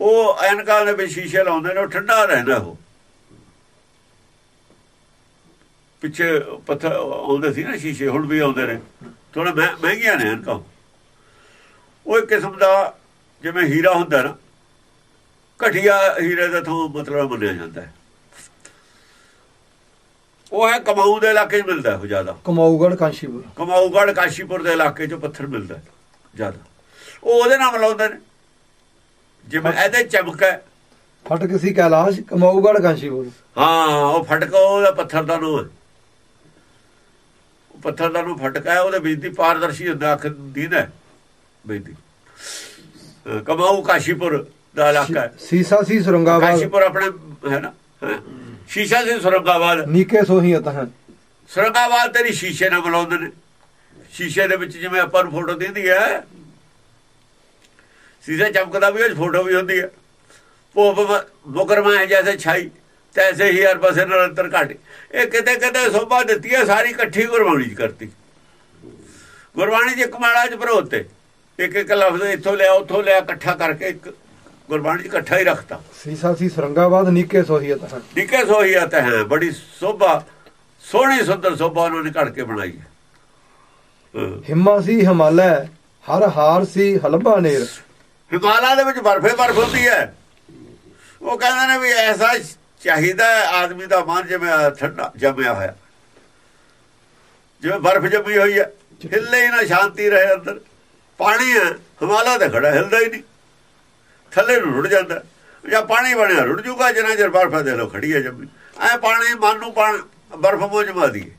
ਉਹ ਐਨਕਾਂ ਦੇ ਵਿੱਚ ਸ਼ੀਸ਼ੇ ਲਾਉਂਦੇ ਨੇ ਉਹ ਠੰਡਾ ਰਹਿੰਦਾ ਉਹ। ਪਿੱਛੇ ਪੱਥਰ ਆਉਂਦੇ ਸੀ ਨਾ ਸ਼ੀਸ਼ੇ ਹੁਣ ਵੀ ਆਉਂਦੇ ਨੇ। ਥੋੜਾ ਮਹਿੰਗੀਆਂ ਨੇ ਐਨਕਾਂ। ਉਹ ਇੱਕ ਕਿਸਮ ਦਾ ਜਿਵੇਂ ਹੀਰਾ ਹੁੰਦਾ ਨਾ ਘਟੀਆ ਹੀਰੇ ਦਾ ਤੋਂ ਮਤਲਬ ਮੰਨਿਆ ਜਾਂਦਾ ਹੈ। ਉਹ ਹੈ ਕਮਾਊ ਦੇ ਇਲਾਕੇ 'ਚ ਮਿਲਦਾ ਉਹ ਜ਼ਿਆਦਾ। ਕਮਾਊਗੜ ਕਾਂਸ਼ੀਪੁਰ। ਕਮਾਊਗੜ ਕਾਸ਼ੀਪੁਰ ਦੇ ਇਲਾਕੇ 'ਚ ਪੱਥਰ ਮਿਲਦਾ ਹੈ ਜ਼ਿਆਦਾ। ਉਹ ਉਹਦੇ ਨਾਲ ਮਿਲਾਉਂਦੇ ਨੇ। ਜਿਵੇਂ ਇਹਦੇ ਚਮਕ ਹੈ। ਫਟਕ ਸੀ ਕੈਲਾਸ਼ ਕਮਾਊਗੜ ਕਾਂਸ਼ੀਪੁਰ ਹਾਂ ਉਹ ਫਟਕਾ ਉਹਦਾ ਪੱਥਰ ਦਾ ਨੂੰ। ਉਹ ਪੱਥਰ ਦਾ ਨੂੰ ਫਟਕਾ ਉਹਦੇ ਵਿੱਚ ਦੀ ਪਾਰਦਰਸ਼ੀ ਹੁੰਦਾ ਅੱਖ ਦੀ ਅਹ ਕਮਾਊ ਕਾਸ਼ੀਪੁਰ ਦਾ ਇਲਾਕਾ ਸੀਸਾ ਸੀ ਸੁਰੰਗਾਬਾਦ ਕਾਸ਼ੀਪੁਰ ਆਪਣੇ ਹੈ ਨਾ। ਸ਼ੀਸ਼ਾ ਸੀ ਸੁਰੰਗਾਬਾਦ ਨੀਕੇ ਸੋਹੀਅਤ ਹਨ ਸੁਰੰਗਾਬਾਦ ਤੇਰੀ ਸ਼ੀਸ਼ੇ ਨਾਲ ਮਿਲਾਉਂਦੇ ਨੇ। ਸ਼ੀਸ਼ੇ ਦੇ ਵਿੱਚ ਜਿਵੇਂ ਆਪਾਂ ਨੂੰ ਫੋਟੋ ਦਿੰਦੀ ਹੈ ਸ਼ੀਸ਼ਾ ਚਮਕਦਾ ਵੀ ਉਹ ਫੋਟੋ ਵੀ ਹੁੰਦੀ ਹੈ ਭੋਪ ਮੁਕਰਮਾ ਹੈ ਜੈਸੇ ਛਾਈ ਤੈਸੇ ਹੀ ਹਰ ਪਾਸੇ ਨਿਰੰਤਰ ਘਾਟੀ। ਇਹ ਕਿਤੇ ਕਿਤੇ ਸੋਭਾ ਦਿੱਤੀ ਹੈ ਸਾਰੀ ਇਕੱਠੀ ਗੁਰਬਾਣੀ ਚ ਕਰਤੀ। ਗੁਰਬਾਣੀ ਚ ਇੱਕ ਮਾਲਾ ਚ ਭਰੋਤੇ ਇੱਕ ਇੱਕ ਲਫ਼ਜ਼ ਇੱਥੋਂ ਲਿਆ ਉੱਥੋਂ ਲਿਆ ਇਕੱਠਾ ਕਰਕੇ ਇੱਕ ਗੁਰਬਾਣੀ ਚ ਇਕੱਠਾ ਹੀ ਰੱਖਤਾ। ਸੀਸਾ ਸੀ ਸੁਰੰਗਾਬਾਦ ਨੀਕੇ ਸੋਹੀਅਤ ਹਨ ਨਿੱਕੇ ਸੋਹੀਅਤ ਹੈ ਬੜੀ ਸੋਭਾ ਸੋਹਣੀ ਸੁੰਦਰ ਸੋਭਾ ਉਹਨਾਂ ਨੇ ਘੜ ਕੇ ਬਣਾਈ ਹੈ ਹਾਂ। ਹਿੰਮਾ ਸੀ ਹਿਮਾਲੈ ਹਰ ਹਾਰ ਸੀ ਹਲਬਾ ਨੇਰ। ਹਿਮਾਲਾ ਦੇ ਵਿੱਚ ਬਰਫੇ ਬਰਫ ਹੁੰਦੀ ਹੈ। ਉਹ ਕਹਿੰਦੇ ਨੇ ਵੀ ਐਸਾ ਚਾਹੀਦਾ ਆਦਮੀ ਦਾ ਮਨ ਜਿਵੇਂ ਠੰਡਾ ਜੰਮਿਆ ਹੋਇਆ। ਜਿਵੇਂ ਬਰਫ ਜੰਮੀ ਹੋਈ ਹੈ। ਹਿੱਲੇ ਹੀ ਨਾ ਸ਼ਾਂਤੀ ਰਹੇ ਅੰਦਰ। ਪਾਣੀ ਹੈ, ਹਿਮਾਲਾ ਤੇ ਖੜਾ, ਹਿਲਦਾ ਹੀ ਨਹੀਂ। ਥੱਲੇ ਨੂੰ ਰੁੜ ਜਾਂਦਾ। ਜਾਂ ਪਾਣੀ ਬਣਿਆ ਰੁੜ ਜੂਗਾ, ਜਿੰਨਾ ਚਿਰ ਬਰਫ ਦੇ ਲੋ ਖੜੀ ਹੈ ਜੰਮੀ। ਐ ਪਾਣੀ, ਮਨ ਨੂੰ ਪਾਣ, ਬਰਫ ਮੋ ਜਮਾ ਦੀ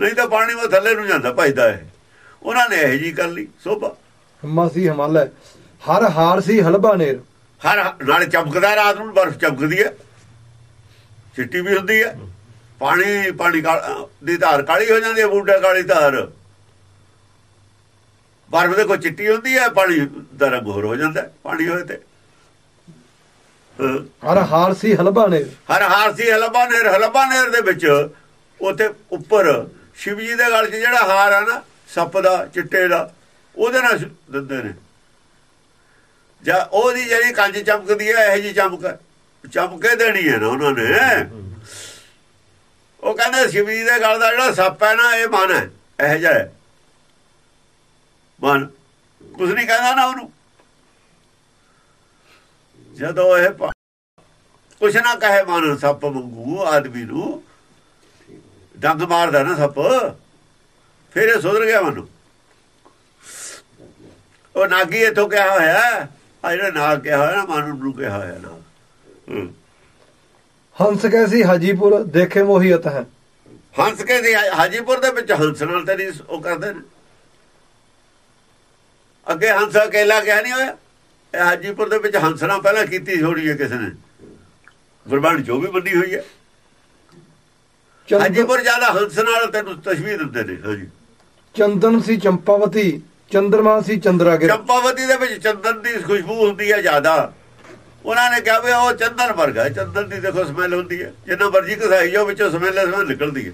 ਨਹੀਂ ਤਾਂ ਪਾਣੀ ਉਹ ਥੱਲੇ ਨੂੰ ਜਾਂਦਾ, ਭਜਦਾ ਹੈ ਉਹਨਾਂ ਨੇ ਇਹ ਜੀ ਕਰ ਲਈ, ਸੋਭਾ। ਹਿੰਮਾ ਸੀ ਹਰ ਹਾਰ ਸੀ ਹਲਬਾ ਨੇਰ। ਹਰ ਨਾਲੇ ਚਮਕਦਾ ਰਾਤ ਨੂੰ ਬਰਫ਼ ਚਮਕਦੀ ਹੈ। ਚਿੱਟੀ ਵੀ ਹੁੰਦੀ ਹੈ। ਪਾਣੀ ਪਾਣੀ ਦੀ ਧਾਰ ਕਾਲੀ ਹੋ ਜਾਂਦੀ ਹੈ ਬੂਟਾ ਕਾਲੀ ਧਾਰ। ਬਰਫ਼ ਦੇ ਕੋ ਚਿੱਟੀ ਹੁੰਦੀ ਹੈ ਪਾਣੀ ਦਾ ਰੰਗ ਹੋਰ ਹੋ ਜਾਂਦਾ ਪਾਣੀ ਹੋਏ ਤੇ। ਹਰ ਹਾਰ ਸੀ ਹਲਬਾ ਨੇਰ। ਹਰ ਹਾਰ ਸੀ ਹਲਬਾ ਨੇਰ ਹਲਬਾ ਨੇਰ ਦੇ ਵਿੱਚ ਉਥੇ ਉੱਪਰ ਸ਼ਿਵ ਜੀ ਦੇ ਗਲ 'ਚ ਜਿਹੜਾ ਹਾਰ ਆ ਨਾ ਸੱਪ ਦਾ ਚਿੱਟੇ ਦਾ ਉਹਦੇ ਨਾਲ ਦਿੰਦੇ ਨੇ। ਜਾਂ ਉਹਦੀ ਜਿਹੜੀ ਕੰਜ ਚਮਕਦੀ ਹੈ ਇਹ ਜੀ ਚਮਕ। ਚਮਕੇ ਦੇਣੀ ਹੈ ਨਾ ਉਹਨਾਂ ਨੇ। ਉਹ ਕਹਿੰਦੇ ਸ਼ਿਵ ਦੇ ਗਲ ਦਾ ਜਿਹੜਾ ਸੱਪ ਹੈ ਨਾ ਇਹ ਮਨ ਹੈ ਇਹ ਜਿਹਾ ਮਨ। ਕੁਝ ਨਹੀਂ ਕਹਿੰਦਾ ਨਾ ਉਹਨੂੰ। ਜਦੋਂ ਇਹ ਕੁਛ ਨਾ ਕਹੇ ਮਨ ਸੱਪ ਵਾਂਗੂ ਆਦਮੀ ਨੂੰ। ਡੰਗ ਮਾਰਦਾ ਨਾ ਸੱਪ। ਫਿਰ ਇਹ ਸੁਧਰ ਗਿਆ ਮਨ। ਉਹ ਨਾਗੀ ਇਥੋਂ ਕਿਹਾ ਹੋਇਆ ਆ ਜਿਹੜਾ ਨਾਗ ਕਿਹਾ ਹੋਇਆ ਨਾ ਮਨ ਨੂੰ ਕਿਹਾ ਹੋਇਆ ਨਾ ਹੂੰ। ਹੰਸ ਕੈਸੀ ਹਾਜੀਪੁਰ ਦੇਖੇ ਮੋਹੀਅਤ ਹੈ। ਹੰਸ ਕੇ ਦੀ ਹਾਜੀਪੁਰ ਦੇ ਵਿੱਚ ਹੰਸ ਨਾਲ ਤੇਰੀ ਉਹ ਕਰਦੇ ਨੇ। ਅੱਗੇ ਹੰਸ ਅਕੇਲਾ ਕਿਹਾ ਨਹੀਂ ਹੋਇਆ। ਇਹ ਹਾਜੀਪੁਰ ਦੇ ਵਿੱਚ ਹੰਸ ਨਾਲ ਪਹਿਲਾਂ ਕੀਤੀ ਥੋੜੀ ਹੈ ਕਿਸੇ ਨੇ। ਗੁਰਬਾਣੀ ਜੋ ਵੀ ਬੰਦੀ ਹੋਈ ਹੈ। ਹਾਜੀਪੁਰ ਜ਼ਿਆਦਾ ਹੰਸ ਨਾਲ ਤੈਨੂੰ ਤਸ਼ਵੀਰ ਦਿੰਦੇ ਨੇ ਹਾਂਜੀ। ਚੰਦਨ ਸੀ ਚੰਪਾਵਤੀ ਚੰਦਰਮਾ ਸੀ ਚੰਦਰਾਗਿਰ ਚੰਪਾਵਤੀ ਦੇ ਵਿੱਚ ਚੰਦਨ ਦੀ ਖੁਸ਼ਬੂ ਹੁੰਦੀ ਹੈ ਜ਼ਿਆਦਾ। ਉਹਨਾਂ ਨੇ ਕਿਹਾ ਵੀ ਉਹ ਚੰਦਨ ਵਰਗਾ। ਚੰਦਨ ਦੀ ਦੇਖੋ ਸਮੈਲ ਹੁੰਦੀ ਹੈ। ਜਿੰਨਾ ਮਰਜ਼ੀ ਘਸਾਈ ਜਾਓ ਵਿੱਚੋਂ ਸਮੈਲ ਸਮੈਲ ਨਿਕਲਦੀ ਹੈ।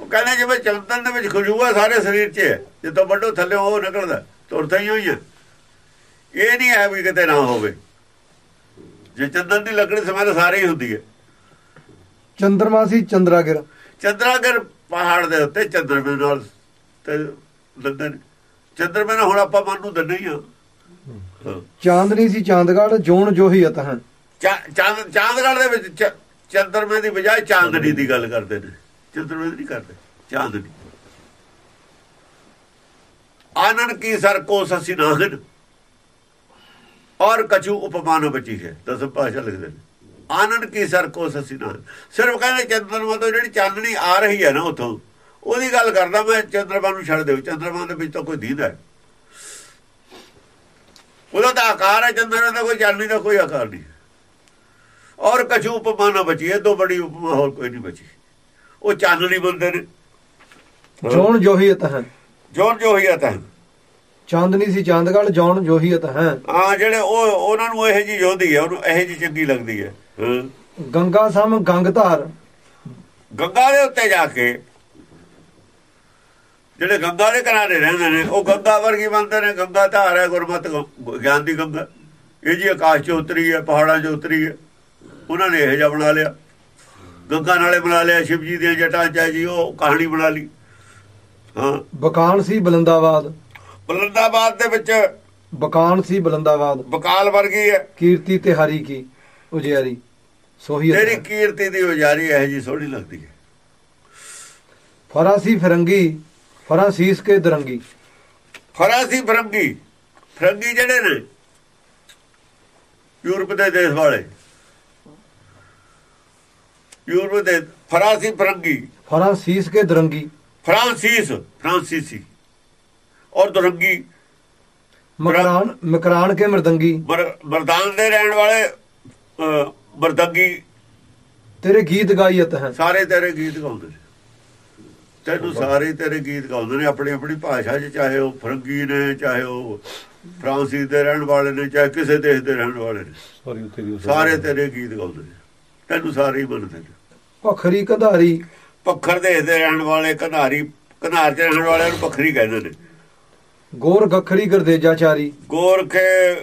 ਉਹ ਕਹਿੰਦੇ ਜਿਵੇਂ ਚੰਦਨ ਦੇ ਵਿੱਚ ਖੁਸ਼ਬੂ ਹੈ ਸਾਰੇ ਸਰੀਰ 'ਚ ਹੈ। ਜਿੱਦੋਂ ਵੱਡੋ ਥੱਲੇ ਉਹ ਨਿਕਲਦਾ ਤੁਰਦਾ ਹੀ ਹੋਈ ਹੈ। ਇਹ ਨਹੀਂ ਹੈ ਵੀ ਕਿਤੇ ਨਾ ਹੋਵੇ। ਜੇ ਚੰਦਨ ਦੀ ਲੱਕੜੀ ਸਮੈਲ ਸਾਰੇ ਹੀ ਹੁੰਦੀ ਹੈ। ਚੰਦਰਮਾ ਸੀ ਚੰਦਰਾਗਿਰ। ਚੰਦਰਾਗਰ ਪਹਾੜ ਦੇ ਉੱਤੇ ਚੰਦਰਮੇ ਨਾਲ ਤੇ ਨੇ ਚੰਦਰਮੇ ਹੁਣ ਆਪਾਂ ਮਨ ਨੂੰ ਦਿੰਦੇ ਹੀ ਆ ਚਾਂਦਨੀ ਸੀ ਚਾਂਦਗੜ ਜੋਨ ਜੋਹੀਅਤ ਹੈ ਚਾ- ਚਾਂਦ ਚਾਂਦਗੜ ਦੇ ਵਿੱਚ ਚੰਦਰਮੇ ਦੀ ਬਜਾਏ ਚਾਂਦਨੀ ਦੀ ਗੱਲ ਕਰਦੇ ਨੇ। ਚੰਦਰਮੇ ਦੀ ਨਹੀਂ ਕਰਦੇ ਚਾਂਦਨੀ। ਆਨੰਦ ਕੀ ਸਰ ਕੋ ਸਸੀ ਨਾਹਨ? ਔਰ ਕਛੂ ਉਪਮਾਨ ਬਚੀ ਹੈ ਦਸ ਭਾਸ਼ਾ ਲਿਖਦੇ ਨੇ। ਆਨੰਦ ਕੀ ਸਰ ਕੋ ਸਸੀ ਨਾਹਨ? ਸਿਰਫ ਕਹਿੰਦੇ ਚੰਦਰਮਾ ਤੋਂ ਜਿਹੜੀ ਚਾਂਦਨੀ ਆ ਰਹੀ ਹੈ ਨਾ ਉਥੋਂ ਉਹਦੀ ਗੱਲ ਕਰਦਾ ਮੈਂ ਚੰਦਰਮਾ ਨੂੰ ਛੱਡ ਦਿਓ। ਚੰਦਰਮਾ ਦੇ ਵਿੱਚ ਤਾਂ ਕੋਈ ਦੀਦਾ ਹੈ। ਉਹਦਾ ਤਾਂ ਆਕਾਰ ਹੈ ਚੰਦਨ ਦਾ ਕੋਈ ਚਾਨਣੀ ਦਾ ਕੋਈ ਆਕਾਰ ਨਹੀਂ। ਔਰ ਕਛੂ ਉਪਮਾ ਨਾ ਬਚੀ ਇਹ ਤੋਂ ਬੜੀ ਉਪਮਾ ਹੋਰ ਕੋਈ ਨਹੀਂ ਬਚੀ। ਉਹ ਚਾਨਣੀ ਬੰਦੇ ਨੇ। ਜੋਨ ਜੋਹੀਤ ਹੈ। ਜੋਰ ਜੋ ਹੋਈਆ ਤਾਂ ਚਾਂਦਨੀ ਸੀ ਚਾਂਦਗੜ ਜੋਨ ਜੋਹੀਤ ਹੈ। ਹਾਂ ਜਿਹੜੇ ਉਹ ਉਹਨਾਂ ਨੂੰ ਇਹ ਜੀ ਯੋਧੀ ਹੈ ਉਹਨੂੰ ਇਹ ਜੀ ਚੰਗੀ ਲੱਗਦੀ ਹੈ। ਹਾਂ। ਗੰਗਾ ਸਮ ਗੰਗ ਧਾਰ ਗੰਗਾ ਦੇ ਉੱਤੇ ਜਾ ਕੇ ਜਿਹੜੇ ਗੰਗਾ ਦੇ ਕਿਨਾਰੇ ਰਹਿੰਦੇ ਨੇ ਉਹ ਗੰਗਾ ਵਰਗੀ ਬੰਦੇ ਨੇ ਗੰਗਾ ਧਾਰ ਹੈ ਗੁਰਮਤ ਗਿਆਨ ਦੀ ਗੰਗਾ। ਇਹ ਜੀ ਆਕਾਸ਼ 'ਚ ਉਤਰੀ ਹੈ ਪਹਾੜਾਂ 'ਚ ਉਤਰੀ ਹੈ। ਉਹਨਾਂ ਨੇ ਇਹ ਜਿਹਾ ਬਣਾ ਲਿਆ। ਗੰਗਾ ਨਾਲੇ ਬਣਾ ਲਿਆ ਸ਼ਿਵ ਜੀ ਦੀਆਂ ਜਟਾਂ 'ਚ ਜੀ ਉਹ ਕਹਾਣੀ ਬਣਾ ਲਈ। ਹਾਂ। ਬਕਾਨ ਸੀ ਬਲੰਦਾਬਾਦ। ਬਲੰਦਾਬਾਦ ਦੇ ਵਿੱਚ ਬਕਾਨ ਸੀ ਬਲੰਦਾਬਾਦ। ਬਕਾਲ ਵਰਗੀ ਹੈ। ਕੀਰਤੀ ਤੇ ਹਰੀ ਕੀ ਉਜਿਆਰੀ। ਸੋਹੀਤ ਤੇਰੀ। ਕੀਰਤੀ ਦੀ ਉਜਾਰੀ ਇਹ ਜੀ ਸੋਹਣੀ ਲੱਗਦੀ ਹੈ। ਫਰਾਸੀ ਫਿਰੰਗੀ ਫਰਾਂਸੀਸ ਕੇ ਦਰੰਗੀ। ਫਰਾਸੀ ਫਰੰਗੀ। ਫਰੰਗੀ ਜਿਹੜੇ ਨੇ ਯੂਰਪ ਦੇ ਦੇਸ਼ ਵਾਲੇ। ਯੂਰਪ ਦੇ ਫਰਾਸੀ ਫਰੰਗੀ। ਫਰਾਂਸੀਸ ਕੇ ਦਰੰਗੀ। ਫਰਾਂਸੀਸ ਫਰਾਂਸੀਸੀ। ਔਰ ਦੁਰੰਗੀ। ਮਕਰਾਨ ਮਕਰਾਨ ਕੇ ਮਰਦੰਗੀ। ਮਰ- ਮਰਦਾਨ ਦੇ ਰਹਿਣ ਵਾਲੇ ਅਹ, ਮਰਦੰਗੀ। ਤੇਰੇ ਗੀਤ ਗਾਇਤ ਹੈ ਸਾਰੇ ਤੇਰੇ ਗੀਤ ਗਾਉਂਦੇ ਤੈਨੂੰ ਸਾਰੇ ਤੇਰੇ ਗੀਤ ਗਾਉਂਦੇ ਨੇ ਆਪਣੀ ਆਪਣੀ ਭਾਸ਼ਾ 'ਚ ਚਾਹੇ ਉਹ ਫਰੰਗੀ ਨੇ ਚਾਹੇ ਉਹ ਫਰਾਂਸੀ ਦੇ ਰਹਿਣ ਵਾਲੇ ਨੇ ਚਾਹੇ ਕਿਸੇ ਦੇਸ਼ ਦੇ ਰਹਿਣ ਵਾਲੇ ਨੇ ਸਾਰੀ ਤੇਰੇ ਗੀਤ ਗਾਉਂਦੇ ਨੇ। ਤੈਨੂੰ ਸਾਰੇ ਹੀ ਮੰਨਦੇ ਨੇ। ਭਖਰੀ ਕੰਧਾਰੀ। ਪੱਖਰ ਦੇਸ਼ ਦੇ ਰਹਿਣ ਵਾਲੇ ਕਨਾਰੀ ਕਨਾਰ 'ਚ ਰਹਿਣ ਵਾਲਿਆਂ ਨੂੰ ਪੱਖਰੀ ਕਹਿੰਦੇ ਨੇ। ਗੋਰ ਗਖਰੀ ਗਰਦੇਜਾਚਾਰੀ। ਗੋਰਖੇ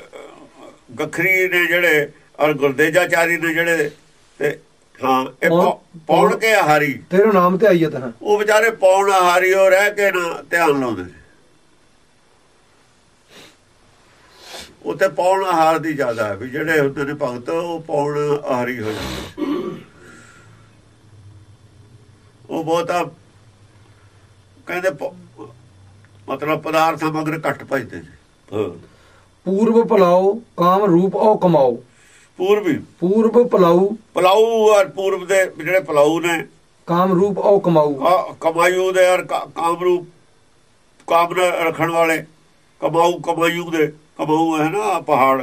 ਗੱਖਰੀ ਨੇ ਜਿਹੜੇ ਔਰ ਗੁਰਦੇਜਾਚਾਰੀ ਨੇ ਜਿਹੜੇ ਤੇ ਹਾਂ ਇਹ ਪੌਣ- ਕੇ ਹਾਰੀ ਤੇਰੇ ਨਾਮ ਤੇ ਆਈਤ ਹੈ। ਉਹ ਵਿਚਾਰੇ ਪੌਣ ਹਾਰੀ ਹੋ ਰਹਿ ਕੇ ਨਾ ਧਿਆਨ ਲਾਉਂਦੇ ਉੱਤੇ ਪੌਣ ਆਹਾਰ ਦੀ ਜ਼ਿਆਦਾ ਹੈ ਵੀ ਜਿਹੜੇ ਹੁੰਦੇ ਨੇ ਭਗਤ ਉਹ ਪੌਣ ਆਹਾਰੀ ਹੋ ਜਾਂਦੇ। ਉਹ ਬਹੁਤਾ ਕਹਿੰਦੇ ਮਤਲਬ ਪਦਾਰਥਾਂ ਮਗਰ ਘੱਟ ਭਜਦੇ ਨੇ ਹਾਂ। ਪੂਰਬ ਭਲਾਓ ਕਾਮ ਰੂਪ ਔ ਕਮਾਓ। ਪੂਰਬੀ ਪੂਰਬ ਭਲਾਊ ਪਲਾਊ ਔਰ ਪੂਰਬ ਦੇ ਜਿਹੜੇ ਪਲਾਊ ਨੇ ਕਾਮ ਰੂਪ ਕਮਾਊ। ਆ ਕਮਾਯੂ ਦੇ ਔਰ ਕਾ- ਕਾਮਰੂ ਕਾਮਨਾ ਰੱਖਣ ਵਾਲੇ ਕਮਾਊ ਕਮਾਯੂ ਦੇ ਕਮਾਊ ਹੈ ਨਾ ਪਹਾੜ।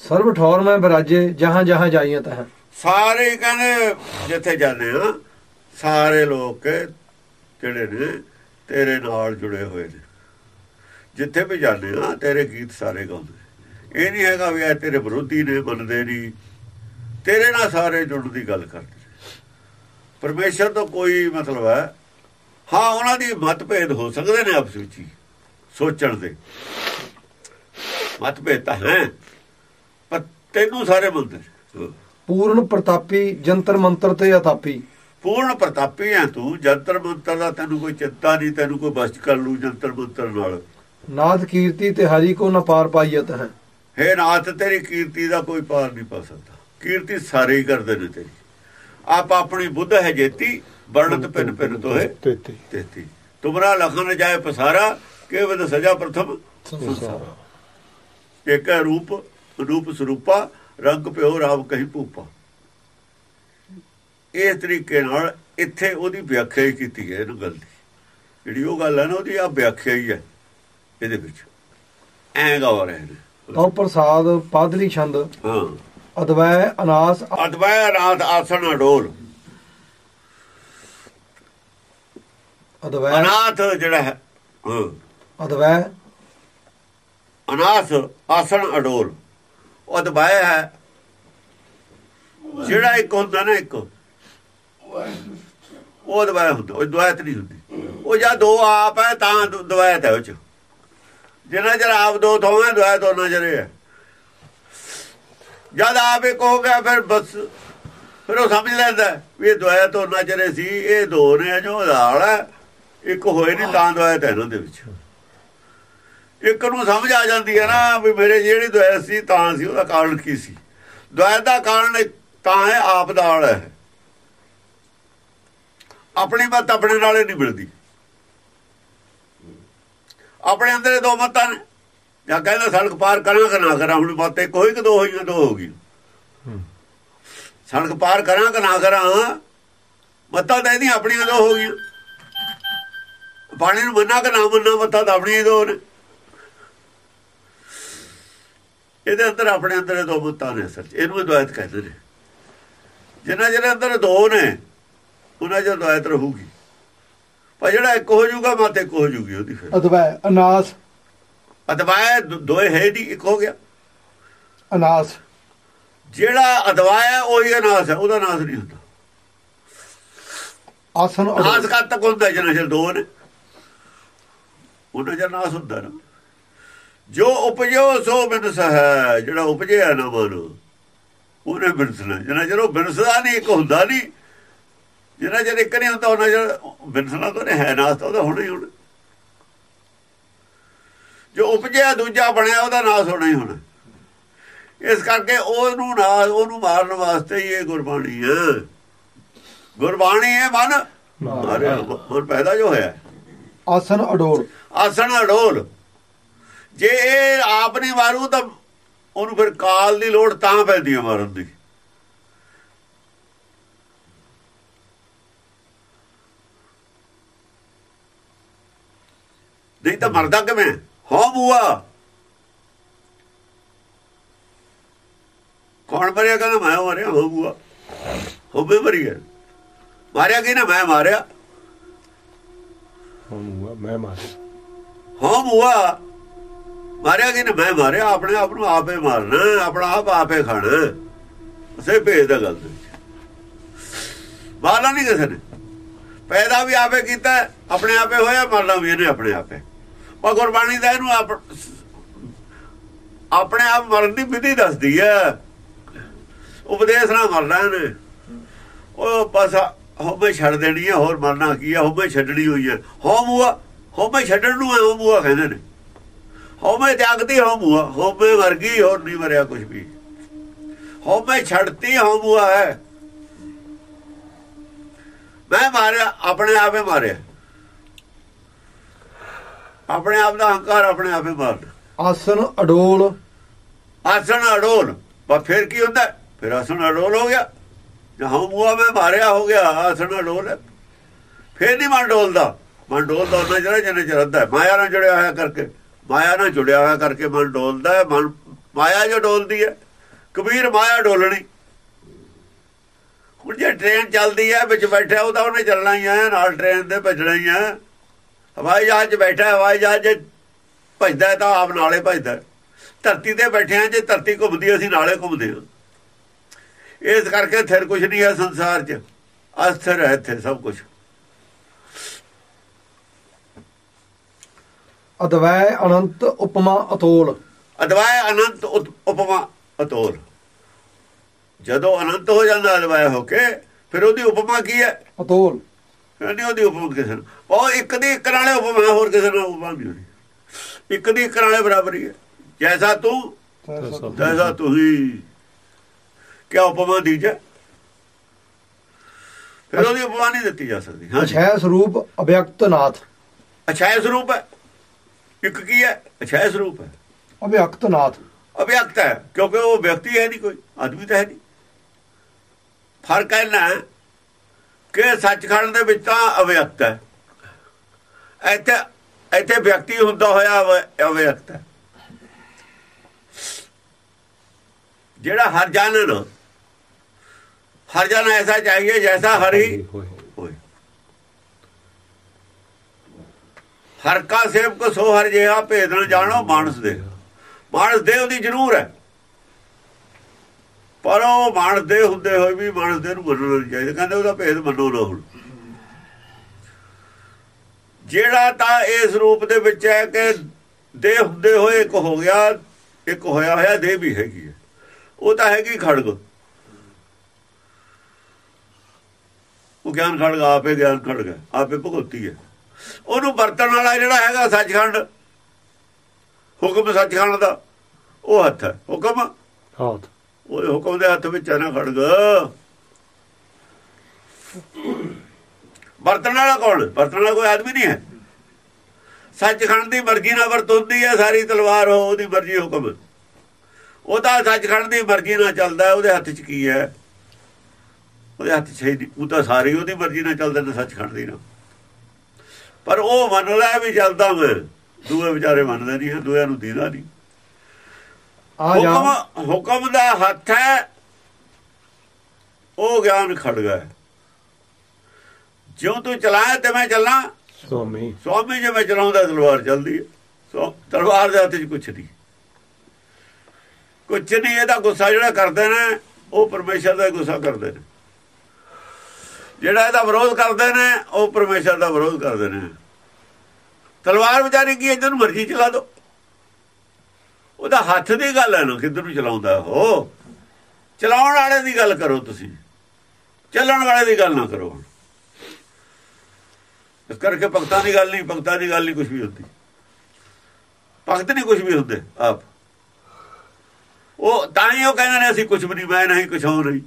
ਸਰਬ ਠੌਰ ਮੈਂ ਬਰਾਜੇ ਜਹਾਂ ਜਹਾਂ ਜਾਈਤ ਹੈ ਸਾਰੇ ਕਹਿੰਦੇ ਜਿੱਥੇ ਜਾਂਦੇ ਆ ਸਾਰੇ ਲੋਕ ਜਿਹੜੇ ਨੇ ਤੇਰੇ ਨਾਲ ਜੁੜੇ ਹੋਏ ਨੇ। ਜਿੱਥੇ ਵੀ ਜਾਂਦੇ ਆ ਤੇਰੇ ਗੀਤ ਸਾਰੇ ਗਾਉਂਦੇ। ਇਹ ਨਹੀਂ ਹੈਗਾ ਵੀ ਇਹ ਤੇਰੇ ਵਿਰੋਧੀ ਨੇ ਮੰਨਦੇ ਨਹੀਂ। ਤੇਰੇ ਨਾਲ ਸਾਰੇ ਜੁੜਨ ਦੀ ਗੱਲ ਕਰਦੇ ਪਰਮੇਸ਼ਰ ਤੋਂ ਕੋਈ ਮਤਲਬ ਹੈ ਹਾਂ ਉਹਨਾਂ ਦੀ ਮਤਭੇਦ ਹੋ ਸਕਦੇ ਨੇ ਆਪਸ ਵਿੱਚ ਸੋਚਣ ਦੇ। ਮਤਭੇਦ ਤਾਂ ਹੈ ਪਰ ਤੈਨੂੰ ਸਾਰੇ ਮੰਨਦੇ। ਪੂਰਨ ਪ੍ਰਤਾਪੀ ਜੰਤਰ ਮੰਤਰ ਤੇ ਅਤਾਪੀ। ਪੂਰਨ ਪ੍ਰਤਾਪੀ ਹੈ ਤੂੰ ਜੰਤਰ ਮੰਤਰ ਦਾ ਤੈਨੂੰ ਕੋਈ ਚਿੰਤਾ ਨਹੀਂ ਤੈਨੂੰ ਕੋਈ ਬਸ ਕਰ ਲੂ ਜੰਤਰ ਮੰਤਰ ਨਾਲ। ਨਾਥ ਕੀਰਤੀ ਤੇ ਹਰੀ ਕੋ ਨ ਪਾਰ ਪਾਈਤ ਹੈ। ਹੈ ਨਾਥ ਤੇਰੀ ਕੀਰਤੀ ਦਾ ਕੋਈ ਪਾਰ ਨਹੀਂ ਪਾ ਸਕਦਾ। ਕੀਰਤੀ ਸਾਰੇ ਹੀ ਕਰਦੇ ਨੇ ਤੇਰੀ। ਆਪ ਆਪਣੀ ਬੁੱਧ ਹੈ ਜੇਤੀ ਵਰਣਤ ਪਿੰਨ ਪਿੰਨ ਤੋਏ ਤੇਤੀ। ਤੇਤੀ। ਤੁਮਰਾ ਲਖਨ ਜਾਏ ਪਸਾਰਾ ਕੇਵਦ ਸਜਾ ਪ੍ਰਥਮ? ਸੰਸਾਰਾ। ਇੱਕ ਹੈ ਰੂਪ ਰੂਪ ਸਰੂਪਾ ਰੰਗ ਪਿਓ ਰਾਵ ਕਹੀ ਭੂਪਾ। ਇਸ ਤਰੀਕੇ ਨਾਲ ਇੱਥੇ ਉਹਦੀ ਵਿਆਖਿਆ ਹੀ ਕੀਤੀ ਹੈ ਇਹਨੂੰ ਗੱਲ ਦੀ। ਜਿਹੜੀ ਉਹ ਗੱਲ ਹੈ ਨਾ ਉਹਦੀ ਆ ਵਿਆਖਿਆ ਹੀ ਹੈ ਇਹਦੇ ਵਿੱਚ। ਐਂ ਗਾ ਰਹੇ ਨੇ ਤਉ ਪ੍ਰਸਾਦ ਪਾਦਲੀ ਛੰਦ ਹਾਂ। ਅਦਵੈ ਅਨਾਸ ਅਦਵੈ ਰਾਤ ਆਸਣ ਅਡੋਲ। ਅਦਵੈ ਅਨਾਥ ਜਿਹੜਾ ਹੈ ਅਦਵੈ ਅਨਾਥ ਆਸਣ ਅਡੋਲ। ਅਦਵੈ ਹੈ। ਜਿਹੜਾ ਇੱਕ ਹੁੰਦਾ ਨਾ ਇੱਕ ਉਹ ਅਦਵੈ ਹੁੰਦਾ ਉਹ ਦੁਆਇਤ ਨਹੀਂ ਹੁੰਦੀ। ਉਹ ਜਾਂ ਦੋ ਆਪ ਹੈ ਤਾਂ ਦ- ਦੁਆਇਤ ਹੈ ਉਹ ਚ। ਜਿੰਨਾ ਚਿਰ ਆਪ ਦੋ ਥੋਵੇਂ ਦੁਆਇਤ ਉਹਨਾਂ ਚਿਰ ਹੈ ਜਦ ਆਪ ਇੱਕ ਹੋ ਗਿਆ, ਫਿਰ ਬਸ, ਫਿਰ ਉਹ ਸਮਝ ਲੈਂਦਾ ਵੀ ਇਹ ਦੁਆਇਤ ਉਹਨਾਂ ਚਿਰ ਸੀ। ਇਹ ਦੋ ਨੇ ਜੋ ਉਦਾਹੜ ਹੈ, ਇੱਕ ਹੋਏ ਨਹੀਂ ਤਾਂ ਦੁਆਇਤ ਹੈ ਇਹਨਾਂ ਦੇ ਵਿੱਚ। ਇੱਕ ਨੂੰ ਸਮਝ ਆ ਜਾਂਦੀ ਹੈ ਨਾ ਵੀ ਮੇਰੇ ਜਿਹੜੀ ਦੁਆਇਤ ਸੀ, ਤਾਂ ਸੀ, ਉਹਦਾ ਕਾਰਨ ਕੀ ਸੀ? ਦੁਆਇਤ ਦਾ ਕਾਰਨ ਤਾਂ ਹੈ, ਆਪ ਦਾ ਆਲ ਹੈ। ਆਪਣੀ ਮਤ ਆਪਣੇ ਨਾਲੇ ਨਹੀਂ ਮਿਲਦੀ। ਆਪਣੇ ਅੰਦਰ ਦੋ ਮਤਾਂ ਨੇ। ਜਾਂ ਕਹਿੰਦਾ ਸੜਕ ਪਾਰ ਕਰਾਂ ਕਿ ਨਾ ਕਰਾਂ ਹੁਣ ਮਤ ਇੱਕ ਹੋਈ ਕਿ ਦੋ ਹੋਈਆਂ ਦੋ ਹੋ ਗਈ ਸੜਕ ਪਾਰ ਕਰਾਂ ਕਿ ਨਾ ਕਰਾਂ ਮਤਾਂ ਤਾਂ ਇਹਦੀਆਂ ਆਪਣੀਆਂ ਦੋ ਹੋ ਗਈਆਂ। ਪਾਣੀ ਨੂੰ ਮੰਨਾ ਕਿ ਨਾ ਮੰਨਾ ਮਤਾਂ ਤਾਂ ਆਪਣੀਆਂ ਦੋ ਨੇ। ਇਹਦੇ ਅੰਦਰ ਆਪਣੇ ਅੰਦਰ ਦੋ ਬੁੱਤਾਂ ਨੇ 'ਚ। ਇਹਨੂੰ ਦੁਆਇਤ ਕਹਿੰਦੇ ਨੇ। ਜਿੰਨਾ ਜਿਹਦੇ ਅੰਦਰ ਦੋ ਨੇ ਉਹਨਾਂ ਚ ਦੁਆਇਤ ਰਹੂਗੀ। ਪਰ ਜਿਹੜਾ ਇੱਕ ਹੋ ਜਾਊਗਾ ਮਤ ਇੱਕ ਹੋ ਜਾਊਗੀ ਉਹਦੀ ਫਿਰ। ਅਦਵੈ ਅਨਾਸ। ਅਦਵਾਇ ਦੋ- ਦੋਏ ਹੈ ਨਹੀਂ ਇੱਕ ਹੋ ਗਿਆ। ਅਨਾਸ। ਜਿਹੜਾ ਅਦਵਾਇਆ ਉਹੀ ਅਨਾਸ ਹੈ ਉਹਦਾ ਨਾਸ ਨਹੀਂ ਹੁੰਦਾ। ਆਸਨ ਨਾਸ ਅਡੋਲ ਕਦ ਤੱਕ ਹੁੰਦਾ ਜਿੰਨਾ ਚਿਰ ਦੋ ਨੇ। ਉਹਨਾਂ ਚਿਰ ਨਾਸ ਹੁੰਦਾ ਨਾ। ਜੋ ਉਪਜੋ ਸੋ ਬਿਨਸ ਹੈ ਜਿਹੜਾ ਉਪਜਿਆ ਨਾ ਮਨ ਉਹਨੇ ਬਿਨਸਣਾ। ਜਿੰਨਾ ਚਿਰ ਉਹ ਬਿਨਸਦਾ ਨਹੀਂ ਇੱਕ ਹੁੰਦਾ ਨਹੀਂ ਜਿੰਨਾ ਚਿਰ ਇੱਕ ਨਹੀਂ ਹੁੰਦਾ ਉਹਨਾਂ ਚਿਰ ਬਿਨਸਣਾ ਤਾਂ ਨਹੀਂ ਹੈ ਨਾਸ ਤਾਂ ਉਹਦਾ ਹੋਣਾ ਹੀ ਹੋਣਾ। ਜੋ ਉਪਜਿਆ ਦੂਜਾ ਬਣਿਆ ਉਹਦਾ ਨਾਸ ਹੋਣਾ ਹੀ ਹੋਣਾ। ਇਸ ਕਰਕੇ ਉਹਨੂੰ ਨਾਸ ਉਹਨੂੰ ਮਾਰਨ ਵਾਸਤੇ ਹੀ ਇਹ ਗੁਰਬਾਣੀ ਹੈ। ਗੁਰਬਾਣੀ ਹੈ ਮਨ। ਮਾਰਿਆ ਮਨ ਪੈਦਾ ਜੋ ਹੋਇਆ। ਆਸਨ ਅਡੋਲ। ਆਸਣ ਅਡੋਲ। ਜੇ ਇਹ ਆਪ ਨਹੀਂ ਮਾਰੂ ਤਾਂ ਉਹਨੂੰ ਫਿਰ ਕਾਲ ਦੀ ਲੋੜ ਤਾਂ ਪੈਂਦੀ ਹੈ ਮਾਰਨ ਦੀ। ਨਹੀਂ ਤਾਂ ਮਰਦਾ ਕਿਵੇਂ? ਹੋ ਬੂਆ। ਕੌਣ ਮਰਿਆ ਕਹਿੰਦਾ ਮੈਂ ਮਰਿਆ ਹੋ ਬੂਆ। ਹੋਵੇ ਮਰਿਆ ਮਾਰਿਆ ਕਿ ਨਾ ਮੈਂ ਮਾਰਿਆ। ਹੁਣ ਹੁਆ ਮੈਂ ਮਾਰੇ ਹਾਂ ਬੂਆ। ਮਾਰਿਆ ਕਿ ਨਾ ਮੈਂ ਮਾਰਿਆ। ਆਪਣੇ ਆਪ ਨੂੰ ਆਪੇ ਮਾਰਨਾ ਆਪਣਾ ਆਪ ਆਪੇ ਖਾਣਾ। ਸੇ ਭੇਦ ਦਾ ਗੱਲ ਮਾਰਨਾ ਨਹੀਂ ਕਿਸੇ ਨੇ। ਪੈਦਾ ਵੀ ਆਪੇ ਕੀਤਾ ਆਪਣੇ ਆਪੇ ਹੋਇਆ ਮਰਨਾ ਵੀ ਇਹਨੇ ਆਪਣੇ ਆਪੇ। ਪਰ ਗੁਰਬਾਣੀ ਦਾ ਇਹਨੂੰ ਆਪਣੇ ਆਪ ਮਰਨ ਦੀ ਵਿਧੀ ਦੱਸਦੀ ਹੈ ਉਪਦੇਸ਼ ਨਾਲ ਮਰਨਾ ਇਹਨੇ। ਉਹ ਬਸ ਹੋਮੇ ਛੱਡ ਦੇਣੀ ਹੈ ਹੋਰ ਮਰਨਾ ਕੀ ਹੈ ਹੋਮੇ ਛੱਡਣੀ ਹੋਈ ਹੈ ਹੋਮ ਹੁਆ ਹੋਮੇ ਛੱਡਣ ਨੂੰ ਹੋਮ ਹੁਆ ਕਹਿੰਦੇ ਨੇ। ਹੋਮੇ ਤਿਆਗਦੀ ਹੋਮ ਹੁਆ ਹੋਮੇ ਵਰਗੀ, ਹੋਰ ਨਹੀਂ ਮਰਿਆ ਕੁਝ ਵੀ। ਹੋਮੇ ਛੱਡਤੀ ਹੋਮ ਹੁਆ ਹੈ। ਮੈਂ ਮਾਰਿਆ, ਆਪਣੇ ਆਪੇ ਮਾਰਿਆ। ਆਪਣੇ ਆਪ ਦਾ ਹੰਕਾਰ ਆਪਣੇ ਆਪੇ ਮਾਰਨਾ ਆਸਨ ਅਡੋਲ। ਆਸਣ ਅਡੋਲ। ਪਰ ਫਿਰ ਕੀ ਹੁੰਦਾ? ਫਿਰ ਆਸਣ ਅਡੋਲ ਹੋ ਗਿਆ। ਜਹਾਂ ਮੂਆ ਮੈਂ ਮਾਰਿਆ ਹੋ ਗਿਆ ਆਸਣ ਅਡੋਲ। ਫਿਰ ਨਹੀਂ ਮਨ ਡੋਲਦਾ। ਮਨ ਡੋਲਦਾ ਉਹਨਾਂ ਜਿਹੜਾ ਜਿਹਨੇ ਚਰਦਾ ਹੈ। ਮਾਇਆ ਨਾਲ ਜੁੜਿਆ ਹੋਇਆ ਕਰਕੇ। ਮਾਇਆ ਨਾਲ ਜੁੜਿਆ ਹੋਇਆ ਕਰਕੇ ਮਨ ਡੋਲਦਾ ਹੈ। ਮਨ ਮਾਇਆ ਜੋ ਡੋਲਦੀ ਹੈ। ਕਬੀਰ ਮਾਇਆ ਡੋਲਣੀ। ਹੁਣ ਜੇ ਟ੍ਰੇਨ ਚੱਲਦੀ ਹੈ ਵਿੱਚ ਬੈਠਾ ਉਹਦਾ ਉਹਨੇ ਚੱਲਣਾ ਹੀ ਹੈ। ਨਾਲ ਟ੍ਰੇਨ ਦੇ ਭੱਜਣਾ ਹੀ ਹੈ। ਹਵਾਈ ਜਹਾਜ਼ 'ਚ ਬੈਠਾ ਹੈ, ਹਵਾਈ ਜਹਾਜ਼ 'ਚ ਭੱਜਦਾ ਤਾਂ ਆਪ ਨਾਲੇ ਭੱਜਦਾ। ਧਰਤੀ ਤੇ ਬੈਠੇ ਆ ਜੇ ਧਰਤੀ ਘੁੰਮਦੀ ਅਸੀਂ ਨਾਲੇ ਘੁੰਮਦੇ ਹਾਂ। ਇਸ ਕਰਕੇ ਥਿਰ ਕੁਝ ਨਹੀਂ ਹੈ ਸੰਸਾਰ 'ਚ। ਅਸਥਿਰ ਹੈ ਇੱਥੇ ਸਭ ਕੁਝ ਅਦਵੈ ਅਨੰਤ ਉਪਮਾ ਅਤੋਲ। ਅਦਵਾਇ ਅਨੰਤ ਉਪਮਾ ਅਤੋਲ। ਜਦੋਂ ਅਨੰਤ ਹੋ ਜਾਂਦਾ ਅਦਵਾਇ ਹੋ ਕੇ ਫਿਰ ਉਹਦੀ ਉਪਮਾ ਕੀ ਹੈ? ਅਤੋਲ। ਨਹੀਂ ਉਹਦੀ ਉਪਮਾ ਕਿਸੇ ਨੂੰ। ਉਹ ਇੱਕ ਦੀ ਇੱਕ ਨਾਲੇ ਉਪਮਾ ਹੋਰ ਕਿਸੇ ਨਾਲ ਉਪਮਾ ਨਹੀਂ ਹੋਣੀ ਇੱਕ ਦੀ ਇੱਕ ਨਾਲੇ ਬਰਾਬਰੀ ਹੈ। ਜੈਸਾ ਤੂੰ ਤੈਸਾ ਤੂੰ। ਹੀ ਕਿਆ ਉਪਮਾ ਦੀ ਜਾ? ਫਿਰ ਉਹਦੀ ਉਪਮਾ ਨਹੀਂ ਦਿੱਤੀ ਜਾ ਸਕਦੀ। ਹਾਂ ਅਛੈ ਸਰੂਪ ਅਭਿਅਕਤ ਨਾਥ। ਅਛਾਇ ਸਰੂਪ ਹੈ। ਇੱਕ ਕੀ ਹੈ? ਅਛਾਇ ਸਰੂਪ ਹੈ। ਅਭਿਅਕਤ ਨਾਥ। ਅਭਿਅਕਤ ਹੈ ਕਿਉਂਕਿ ਉਹ ਵਿਅਕਤੀ ਹੈ ਨਹੀਂ ਕੋਈ ਆਦਮੀ ਤਾਂ ਹੈ ਨਹੀਂ। ਫ਼ਰਕ ਹੈ ਨਾ ਕਿ ਸੱਚਖੰਡ ਦੇ ਵਿੱਚ ਤਾਂ ਅਵਿਅਕਤ ਹੈ। ਇੱਥੇ ਇੱਥੇ ਵਿਅਕਤੀ ਹੁੰਦਾ ਹੋਇਆ ਅਵ- ਹੈ। ਜਿਹੜਾ ਹਰ ਜਾਣਨ ਹਰ ਜਨ ਐਸਾ ਚਾਹੀਏ ਜੈਸਾ ਹਰੀ ਹੋਏ। ਹੋਏ ਹਰ ਕਾ ਸੇਵਕ ਸੋ ਹਰ ਜਿਹਾ ਭੇਦ ਨਾ ਜਾਣੋ, ਮਾਨਸ ਦੇ। ਮਾਨਸ ਦੇ ਉਹਦੀ ਜ਼ਰੂਰ ਹੈ। ਪਰ ਉਹ ਮਾਨਸ ਹੁੰਦੇ ਹੋਏ ਵੀ ਮਾਨਸ ਨੂੰ ਮੰਨਣਾ ਨਹੀਂ ਚਾਹੀਦਾ। ਕਹਿੰਦੇ ਉਹਦਾ ਭੇਦ ਮੰਨੋ ਨਾ ਹੁਣ। ਜਿਹੜਾ ਤਾਂ ਇਸ ਰੂਪ ਦੇ ਵਿੱਚ ਹੈ ਕਿ ਦੇਹ ਹੁੰਦੇ ਹੋਏ ਇੱਕ ਹੋ ਗਿਆ ਇੱਕ ਹੋਇਆ ਹੋਇਆ ਦੇਹ ਵੀ ਹੈਗੀ ਹੈ। ਉਹ ਤਾਂ ਹੈਗੀ ਖੜਗ। ਉਹ ਗਿਆਨ ਖੜਗ ਆਪੇ ਗਿਆਨ ਖੜਗ ਹੈ, ਆਪੇ ਭਗਵਤੀ ਹੈ। ਉਹਨੂੰ ਵਰਤਣ ਵਾਲਾ ਜਿਹੜਾ ਹੈਗਾ ਸੱਚਖੰਡ ਹੁਕਮ ਸੱਚਖੰਡ ਦਾ ਉਹ ਹੱਥ ਹੈ। ਹੁਕਮ? ਹਾਥ। ਉਹ ਹੁਕਮ ਦੇ ਹੱਥ ਵਿੱਚ ਹੈ ਨਾ ਖੜਗ। ਵਰਤਣ ਵਾਲਾ ਕੌਣ? ਵਰਤਣ ਵਾਲਾ ਕੋਈ ਆਦਮੀ ਨਹੀਂ ਹੈ। ਸੱਚਖੰਡ ਦੀ ਮਰਜ਼ੀ ਨਾਲ ਵਰਤੁੰਦੀ ਹੈ, ਸਾਰੀ ਤਲਵਾਰ ਹੋ, ਉਹਦੀ ਮਰਜ਼ੀ ਹੁਕਮ। ਉਹ ਤਾਂ ਸੱਚਖੰਡ ਦੀ ਮਰਜ਼ੀ ਨਾਲ ਚੱਲਦਾ, ਉਹਦੇ ਹੱਥ 'ਚ ਕੀ ਹੈ? ਉਹਦੇ ਹੱਥ 'ਚ ਹੈ ਉਹ ਤਾਂ ਸਾਰੀ ਉਹਦੀ ਮਰਜ਼ੀ ਨਾਲ ਚੱਲਦੇ ਨੇ ਸੱਚਖੰਡ ਦੀ ਨਾਲ। ਪਰ ਉਹ ਮੰਨ ਲੈ ਵੀ ਚੱਲਦਾ ਮੈਂ ਦੂਏ ਵਿਚਾਰੇ ਮੰਨਦੇ ਨਹੀਂ ਹੈ ਦੂਆਂ ਨੂੰ ਦੇਦਾ ਨਹੀਂ। ਆ ਜਾ। ਹੁਕਮ ਹੁਕਮ ਦਾ ਹੱਥ ਹੈ ਉਹ ਗਿਆਨ ਖੜ ਗਿਆ ਜਿਉਂ ਤੂੰ ਚਲਾਇਆ ਤੇ ਮੈਂ ਚੱਲਾਂ। ਸੁਆਮੀ ਸਵਾਮੀ ਜਿਵੇਂ ਚਲਾਉਂਦਾ ਤਲਵਾਰ ਚੱਲਦੀ ਹੈ। ਸੋ ਤਲਵਾਰ ਦੇ ਹੱਥ 'ਚ ਕੁਛ ਨਹੀਂ। ਕੁਛ ਨਹੀਂ ਇਹਦਾ ਗੁੱਸਾ ਜਿਹੜਾ ਕਰਦੇ ਨੇ ਉਹ ਪਰਮੇਸ਼ਰ ਦਾ ਗੁੱਸਾ ਕਰਦੇ ਨੇ। ਜਿਹੜਾ ਇਹਦਾ ਵਿਰੋਧ ਕਰਦੇ ਨੇ ਉਹ ਪਰਮੇਸ਼ਰ ਦਾ ਵਿਰੋਧ ਕਰਦੇ ਨੇ। ਤਲਵਾਰ ਵਿਚਾਰੀ ਕੀ ਇਧਰ ਨੂੰ ਮਰਜ਼ੀ ਚਲਾ ਦੋ। ਉਹਦਾ ਹੱਥ ਦੀ ਗੱਲ ਹੈ ਨਾ, ਕਿੱਧਰ ਨੂੰ ਚਲਾਉਂਦਾ ਉਹ? ਚਲਾਉਣ ਵਾਲੇ ਦੀ ਗੱਲ ਕਰੋ ਤੁਸੀਂ। ਚੱਲਣ ਵਾਲੇ ਦੀ ਗੱਲ ਨਾ ਕਰੋ ਇਸ ਕਰਕੇ ਭਗਤਾਂ ਦੀ ਗੱਲ ਨਹੀਂ, ਭਗਤਾਂ ਦੀ ਗੱਲ ਨਹੀਂ ਕੁਝ ਵੀ ਹੁੰਦੀ। ਭਗਤ ਨਹੀਂ ਕੁਝ ਵੀ ਹੁੰਦੇ, ਆਪ। ਉਹ ਤਾਂ ਹੀ ਉਹ ਕਹਿੰਦੇ ਨੇ, ਅਸੀਂ ਕੁਝ ਵੀ ਨਹੀਂ, ਮੈਂ ਨਹੀਂ ਕੁਝ ਹੋ ਨਹੀਂ।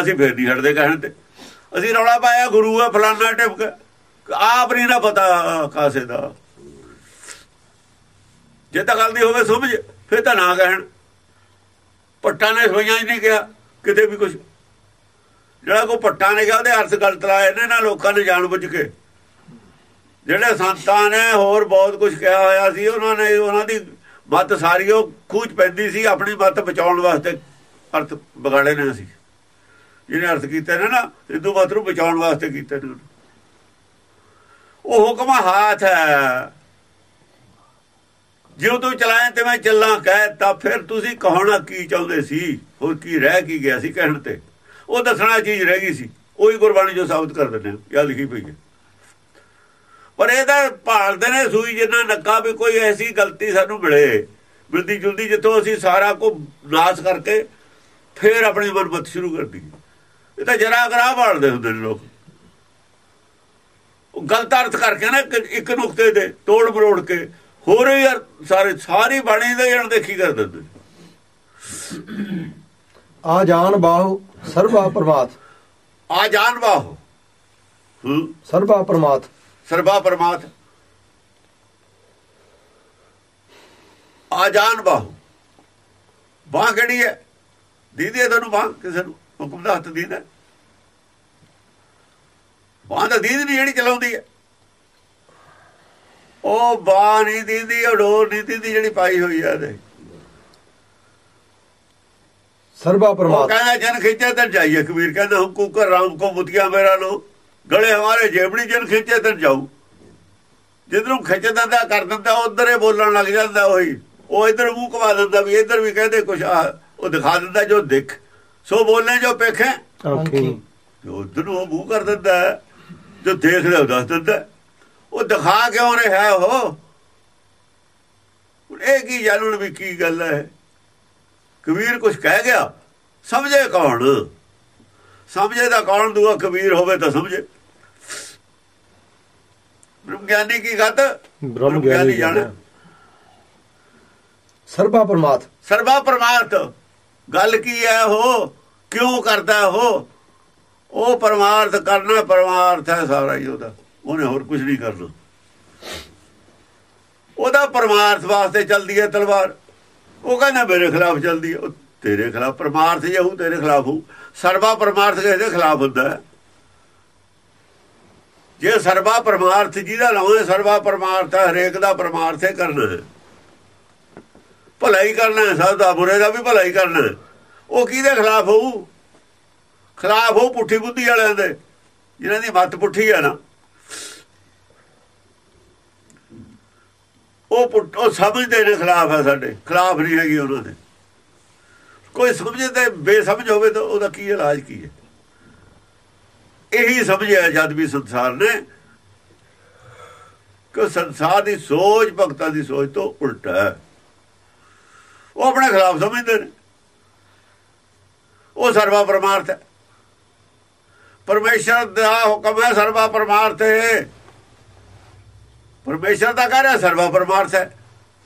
ਅਸੀਂ ਫੇਰ ਨਹੀਂ ਹਟਦੇ ਕਹਿਣ ਤੇ। ਅਸੀਂ ਰੌਲਾ ਪਾਇਆ, ਗੁਰੂ ਹੈ ਫਲਾਨਾ ਟਿਪਕ। ਆਪ ਨਹੀਂ ਨਾ ਪਤਾ ਕਾਸੇ ਦਾ। ਜੇ ਤਾਂ ਗੱਲ ਦੀ ਹੋਵੇ ਸਮਝ ਫੇਰ ਤਾਂ ਨਾ ਕਹਿਣ। ਪੱਟਾਂ ਨੇ ਸੋਈਆਂ ਹੀ ਨਹੀਂ ਕਿਹਾ, ਕਿਤੇ ਵੀ ਕੁਝ ਜਿਹੜਾ ਕੋ ਪੱਟਾਂ ਨੇ ਕਿਹਾ, ਉਹਦੇ ਅਰਥ ਗਲਤ ਲਾਏ ਨੇ ਨਾ ਲੋਕਾਂ ਨੇ ਜਾਣ ਬੁੱਝ ਕੇ। ਜਿਹੜੇ ਸੰਤਾਂ ਨੇ ਹੋਰ ਬਹੁਤ ਕੁਝ ਕਿਹਾ ਹੋਇਆ ਸੀ, ਉਹਨਾਂ ਨੇ, ਉਹਨਾਂ ਦੀ ਮੱਤ ਸਾਰੀ ਉਹ ਖੂਚ ਪੈਂਦੀ ਸੀ, ਆਪਣੀ ਮੱਤ ਬਚਾਉਣ ਵਾਸਤੇ ਅਰਥ ਵਿਗਾੜੇ ਨੇ ਅਸੀਂ। ਜਿਹਨੇ ਅਰਥ ਕੀਤੇ ਨੇ ਨਾ ਹਿੰਦੂ ਮਤ ਨੂੰ ਬਚਾਉਣ ਵਾਸਤੇ ਕੀਤੇ ਨੇ। ਉਹ ਹੁਕਮ ਹਾਥ ਹੈ। ਜਿਉ ਤੂੰ ਚਲਾਇਆ ਤੇ ਮੈਂ ਚੱਲਾਂ, ਕਹਿ ਤਾਂ ਫਿਰ ਤੁਸੀਂ ਕਹਣਾ ਕੀ ਚਾਹੁੰਦੇ ਸੀ? ਹੋਰ ਕੀ ਰਹਿ ਕੀ ਗਿਆ ਸੀ ਕਹਿਣ ਤੇ? ਉਹ ਦੱਸਣਾ ਚੀਜ਼ ਰਹਿ ਗਈ ਸੀ। ਉਹੀ ਗੁਰਬਾਣੀ ਜੋ ਸਾਬਤ ਕਰ ਦਿੰਦੇ ਆ। ਲਿਖੀ ਪਈ ਹੈ। ਪਰ ਇਹਦਾ ਭਾਲਦੇ ਨੇ ਸੂਈ ਜਿੰਨਾ ਨੱਕਾ ਵੀ ਕੋਈ ਐਸੀ ਗਲਤੀ ਸਾਨੂੰ ਮਿਲੇ। ਮਿਲਦੀ ਜੁਲਦੀ ਜਿੱਥੋਂ ਅਸੀਂ ਸਾਰਾ ਕੋ ਨਾਸ ਕਰਕੇ ਫੇਰ ਆਪਣੀ ਮਨਮਤ ਸ਼ੁਰੂ ਕਰ ਦਈਏ ਇਹ ਤਾਂ ਜਰਾ ਗਰਾ ਭਾਲਦੇ ਹੁੰਦੇ ਨੇ ਲੋਕ। ਉਹ ਗਲਤ ਅਰਥ ਕਰਕੇ ਨਾ ਇੱਕ ਨੁਕਤੇ ਦੇ ਤੋੜ ਮਰੋੜ ਕੇ ਹੋਰ ਯਾਰ ਸਾਰੇ ਸਾਰੀ ਬਾਣੀ ਦੇ ਜਣ ਦੇਖੀ ਕਰ ਦਿੰਦੇ। ਆ ਜਾਣ ਬਾਹੂ ਸਰਬਾ ਪ੍ਰਮਾਤ। ਆ ਜਾਣ ਬਾਹੋ। ਹੂੰ। ਸਰਬਾ ਪ੍ਰਮਾਤ। ਸਰਬਾ ਪਰਮਾਤ। ਆ ਜਾਣ ਬਾਹੂ। ਬਾਹ ਕਿਹੜੀ ਹੈ? ਦੀਦੀ ਤੁਹਾਨੂੰ ਬਾਹ ਕਿਸੇ ਨੂੰ ਹੁਕਮ ਦਾ ਹੱਥ ਦੀਦਾ ਬਾਹ ਦਾ ਦੀਦ ਨਹੀਂ ਜਿਹੜੀ ਚਲਾਉਂਦੀ ਹੈ। ਉਹ ਬਾਹ ਨਹੀਂ ਦੀਦੀ ਉਹ ਡੋਰ ਨਹੀਂ ਦੀਦੀ ਜਿਹੜੀ ਪਾਈ ਹੋਈ ਹੈ ਇਹਦੇ। ਸਰਬਾ ਉਹ ਪ੍ਰਮਾਤ ਕਹਿੰਦਾ ਜਨ ਖਿੱਚੇ ਤਨ ਜਾਈਏ। ਕਬੀਰ ਕਹਿੰਦਾ ਹਮ ਕੁਕਰ ਰਾਮ ਕੋ ਮੁਤਿਆ ਮੇਰਾ ਲੋ। ਗਲੇ ਹਮਾਰੇ ਜੇਬੜੀ ਜਨ ਖਿੱਚੇ ਤਨ ਜਾਊ। ਜਿੱਧਰੋਂ ਖਿੱਚ ਦਿੰਦਾ ਕਰ ਦਿੰਦਾ ਉਧਰ ਹੀ ਬੋਲਣ ਲੱਗ ਜਾਂਦਾ ਉਹੀ। ਉਹ ਇਧਰ ਮੂੰਹ ਕਵਾ ਦਿੰਦਾ ਵੀ ਇਧਰ ਵੀ ਕਹਿੰਦੇ ਕੁਛ ਆ ਉਹ ਦਿਖਾ ਦਿੰਦਾ ਜੋ ਦਿਖ। ਸੋ ਬੋਲੇ ਜੋ ਪੇਖੇ। ਆਖੀ ਉਧਰ ਨੂੰ ਮੂੰਹ ਕਰ ਦਿੰਦਾ। ਜੋ ਦੇਖ ਲਿਆ ਉਹ ਦੱਸ ਦਿੰਦਾ। ਉਹ ਦਿਖਾ ਕਿਉਂ ਰਿਹਾ ਉਹ? ਇਹ ਕੀ ਜਾਣਨ ਵੀ ਕੀ ਗੱਲ ਹੈ? ਕਬੀਰ ਕੁਝ ਕਹਿ ਗਿਆ? ਸਮਝੇ ਕੌਣ? ਸਮਝੇ ਦਾ ਕੌਣ ਦੂਆ ਕਬੀਰ ਹੋਵੇ ਤਾਂ ਸਮਝੇ। ਬ੍ਰਹਮ ਗਿਆਨੀ ਕੀ ਗੱਲ? ਬ੍ਰਹਮ ਗਿਆਨੀ ਜਾਣਿਆ ਸਰਬਾ ਪ੍ਰਮਾਤ ਸਰਬਾ ਪਰਮਾਰਥ। ਗੱਲ ਕੀ ਹੈ ਉਹ? ਕਿਉਂ ਕਰਦਾ ਉਹ? ਉਹ ਪਰਮਾਰਥ ਕਰਨਾ ਪਰਮਾਰਥ ਹੈ ਸਾਰਾ ਹੀ ਉਹਦਾ। ਉਹਨੇ ਹੋਰ ਕੁਝ ਨਹੀਂ ਕਰਨਾ ਉਹਦਾ ਪਰਮਾਰਥ ਵਾਸਤੇ ਚੱਲਦੀ ਹੈ ਤਲਵਾਰ। ਉਹ ਕਹਿੰਦਾ, ਮੇਰੇ ਖਿਲਾਫ ਚੱਲਦੀ ਹੈ। ਉਹ ਤੇਰੇ ਖਿਲਾਫ ਪਰਮਾਰਥ ਜੇ ਹੋਊ ਤੇਰੇ ਖਿਲਾਫ ਹੋਊ। ਸਰਵਾ ਪਰਮਾਰਥ ਕਿਸੇ ਦੇ ਖਿਲਾਫ ਹੁੰਦਾ ਹੈ। ਜੇ ਸਰਵਾ ਪਰਮਾਰਥ ਜਿਹਦਾ ਲਾਉਂਦੇ ਸਰਵਾ ਪਰਮਾਰਥ ਹੈ, ਹਰੇਕ ਦਾ ਪਰਮਾਰਥ ਹੈ ਕਰਨਾ ਹੈ। ਭਲਾਈ ਕਰਨਾ ਹੈ, ਸਭ ਦਾ, ਬੁਰੇ ਦਾ ਵੀ ਭਲਾਈ ਕਰਨਾ ਉਹ ਕਿਹਦੇ ਖਿਲਾਫ ਹੋਊ? ਖਿਲਾਫ ਹੋਊ ਪੁੱਠੀ ਬੁੱਧੀ ਵਾਲਿਆਂ ਦੇ। ਜਿਨ੍ਹਾਂ ਦੀ ਮੱਤ ਪੁੱਠੀ ਹੈ ਨਾ। ਉਹ ਪੁੱਠ- ਉਹ ਸਮਝਦੇ ਨੇ ਖਿਲਾਫ ਹੈ ਸਾਡੇ, ਖਿਲਾਫ ਨਹੀਂ ਹੈਗੀ ਉਹਨਾਂ ਦੇ। ਕੋਈ ਸਮਝਦੇ ਤੇ ਬੇਸਮਝ ਹੋਵੇ ਤਾਂ ਉਹਦਾ ਕੀ ਇਲਾਜ ਕੀ ਹੈ? ਇਹੀ ਸਮਝਿਆ ਜਦ ਵੀ ਸੰਸਾਰ ਨੇ ਕਿ ਸੰਸਾਰ ਦੀ ਸੋਚ ਭਗਤਾਂ ਦੀ ਸੋਚ ਤੋਂ ਉਲਟ ਹੈ। ਉਹ ਆਪਣੇ ਖਿਲਾਫ ਸਮਝਦੇ ਨੇ। ਉਹ ਸਰਵਾ ਪਰਮਾਰਥ ਹੈ। ਪਰਮੇਸ਼ਰ ਦਾ ਹੁਕਮ ਹੈ ਸਰਵਾ ਪਰਮਾਰਥ ਹੈ। ਪਰਮੇਸ਼ਰ ਦਾ ਕਹਿ ਰਿਹਾ ਸਰਵਾ ਪਰਮਾਰਥ ਹੈ।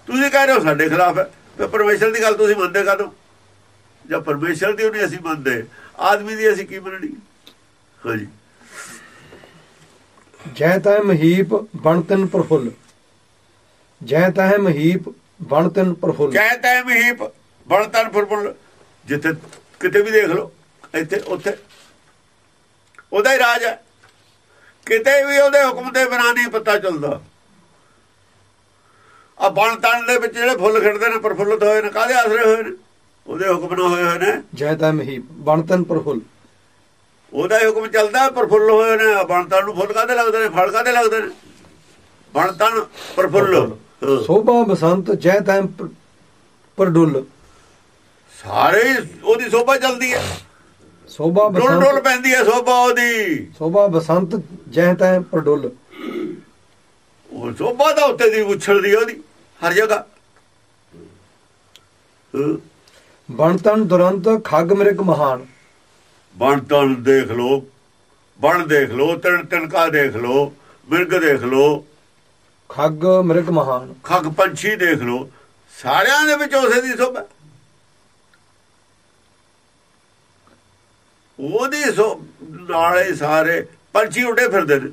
ਤੁਸੀਂ ਕਹਿ ਰਹੇ ਹੋ ਸਾਡੇ ਖਿਲਾਫ ਹੈ। ਤੇ ਪਰਮੇਸ਼ਰ ਦੀ ਗੱਲ ਤੁਸੀਂ ਮੰਨਦੇ ਕਾਹਦੋਂ ਜਦ ਪਰਮੇਸ਼ਰ ਦੀ ਉਹਨੇ ਅਸੀਂ ਮੰਨਦੇ। ਆਦਮੀ ਦੀ ਅਸੀਂ ਕੀ ਮੰਨਣੀ? ਹਾਂਜੀ। ਜੈ ਤੈ ਮਹੀਪ ਬਣਤਨ ਪ੍ਰਫੁੱਲ। ਜੈ ਤੈ ਮਹੀਪ ਬਣਤਨ ਪ੍ਰਫੁੱਲ। ਕਹਿ ਤੈ ਮਹੀਪ ਬਣਤਨ ਫੁਰਫੁੱਲ ਜਿੱਥੇ ਕਿਤੇ ਵੀ ਦੇਖ ਲਓ ਇੱਥੇ ਉੱਥੇ। ਉਹਦਾ ਹੀ ਰਾਜ ਹੈ। ਕਿਤੇ ਵੀ ਉਹਦੇ ਹੁਕਮ ਦੇ ਬਿਨਾਂ ਨਹੀਂ ਪਤਾ ਚੱਲਦਾ। ਆ ਬਣ ਤਣ ਦੇ ਵਿੱਚ ਜਿਹੜੇ ਫੁੱਲ ਖਿੜਦੇ ਨੇ ਪ੍ਰਫੁੱਲਤ ਹੋਏ ਨੇ ਕਾਹਦੇ ਆਸਰੇ ਹੋਏ ਨੇ? ਉਹਦੇ ਹੁਕਮ ਨਾਲ ਹੋਏ ਹੋਏ ਨੇ। ਜੈ ਤੈ ਮਹੀਪ ਬਣਤਨ ਪ੍ਰਫੁੱਲ। ਉਹਦਾ ਹੀ ਹੁਕਮ ਚੱਲਦਾ ਪ੍ਰਫੁੱਲ ਹੋਏ ਨੇ। ਬਣ ਤਣ ਨੂੰ ਫੁੱਲ ਕਾਹਦੇ ਲੱਗਦੇ ਨੇ? ਫਲ ਕਾਹਦੇ ਲੱਗਦੇ ਨੇ? ਬਣ ਤਣ ਪ੍ਰਫੁੱਲ। ਹਾਂ। ਸੋਭਾ ਬਸੰਤ ਜੈ ਪ- ਪਰਡੁੱਲ। ਸਾਰੇ ਹੀ ਉਹਦੀ ਸੋਭਾ ਚੱਲਦੀ ਹੈ। ਸੋਭਾ ਡੋਲ ਡੋਲ ਬਸੰਤ ਪੈਂਦੀ ਹੈ ਸੋਭਾ ਉਹਦੀ। ਸੋਭਾ ਬਸੰਤ ਜੈ ਤੈ ਪਰਡੁੱਲ। ਉਹ ਸੋਭਾ ਦਾ ਉੱਤੇ ਦੀ ਉਛਲਦੀ ਉਹਦੀ ਹਰ ਜਗ੍ਹਾ। ਬਣਤਨ ਦੁਰੰਤ ਖੱਗ ਮਿਰਗ ਮਹਾਨ। ਬਣ ਤਣ ਦੇਖ ਲੋ ਬਣ ਦੇਖ ਲੋ ਤਿਣ ਤਿਣਕਾ ਦੇਖ ਲੋ ਮਿਰਗ ਦੇਖ ਲੋ। ਖੱਗ ਮਿਰਗ ਮਹਾਨ। ਖੱਗ ਪੰਛੀ ਦੇਖ ਲੋ ਸਾਰਿਆਂ ਦੇ ਵਿੱਚ ਉਸੇ ਦੀ ਸੋਭਾ ਉਹਦੀ ਸੋ ਨਾਲੇ ਸਾਰੇ ਪੰਛੀ ਉੱਡੇ ਫਿਰਦੇ ਨੇ।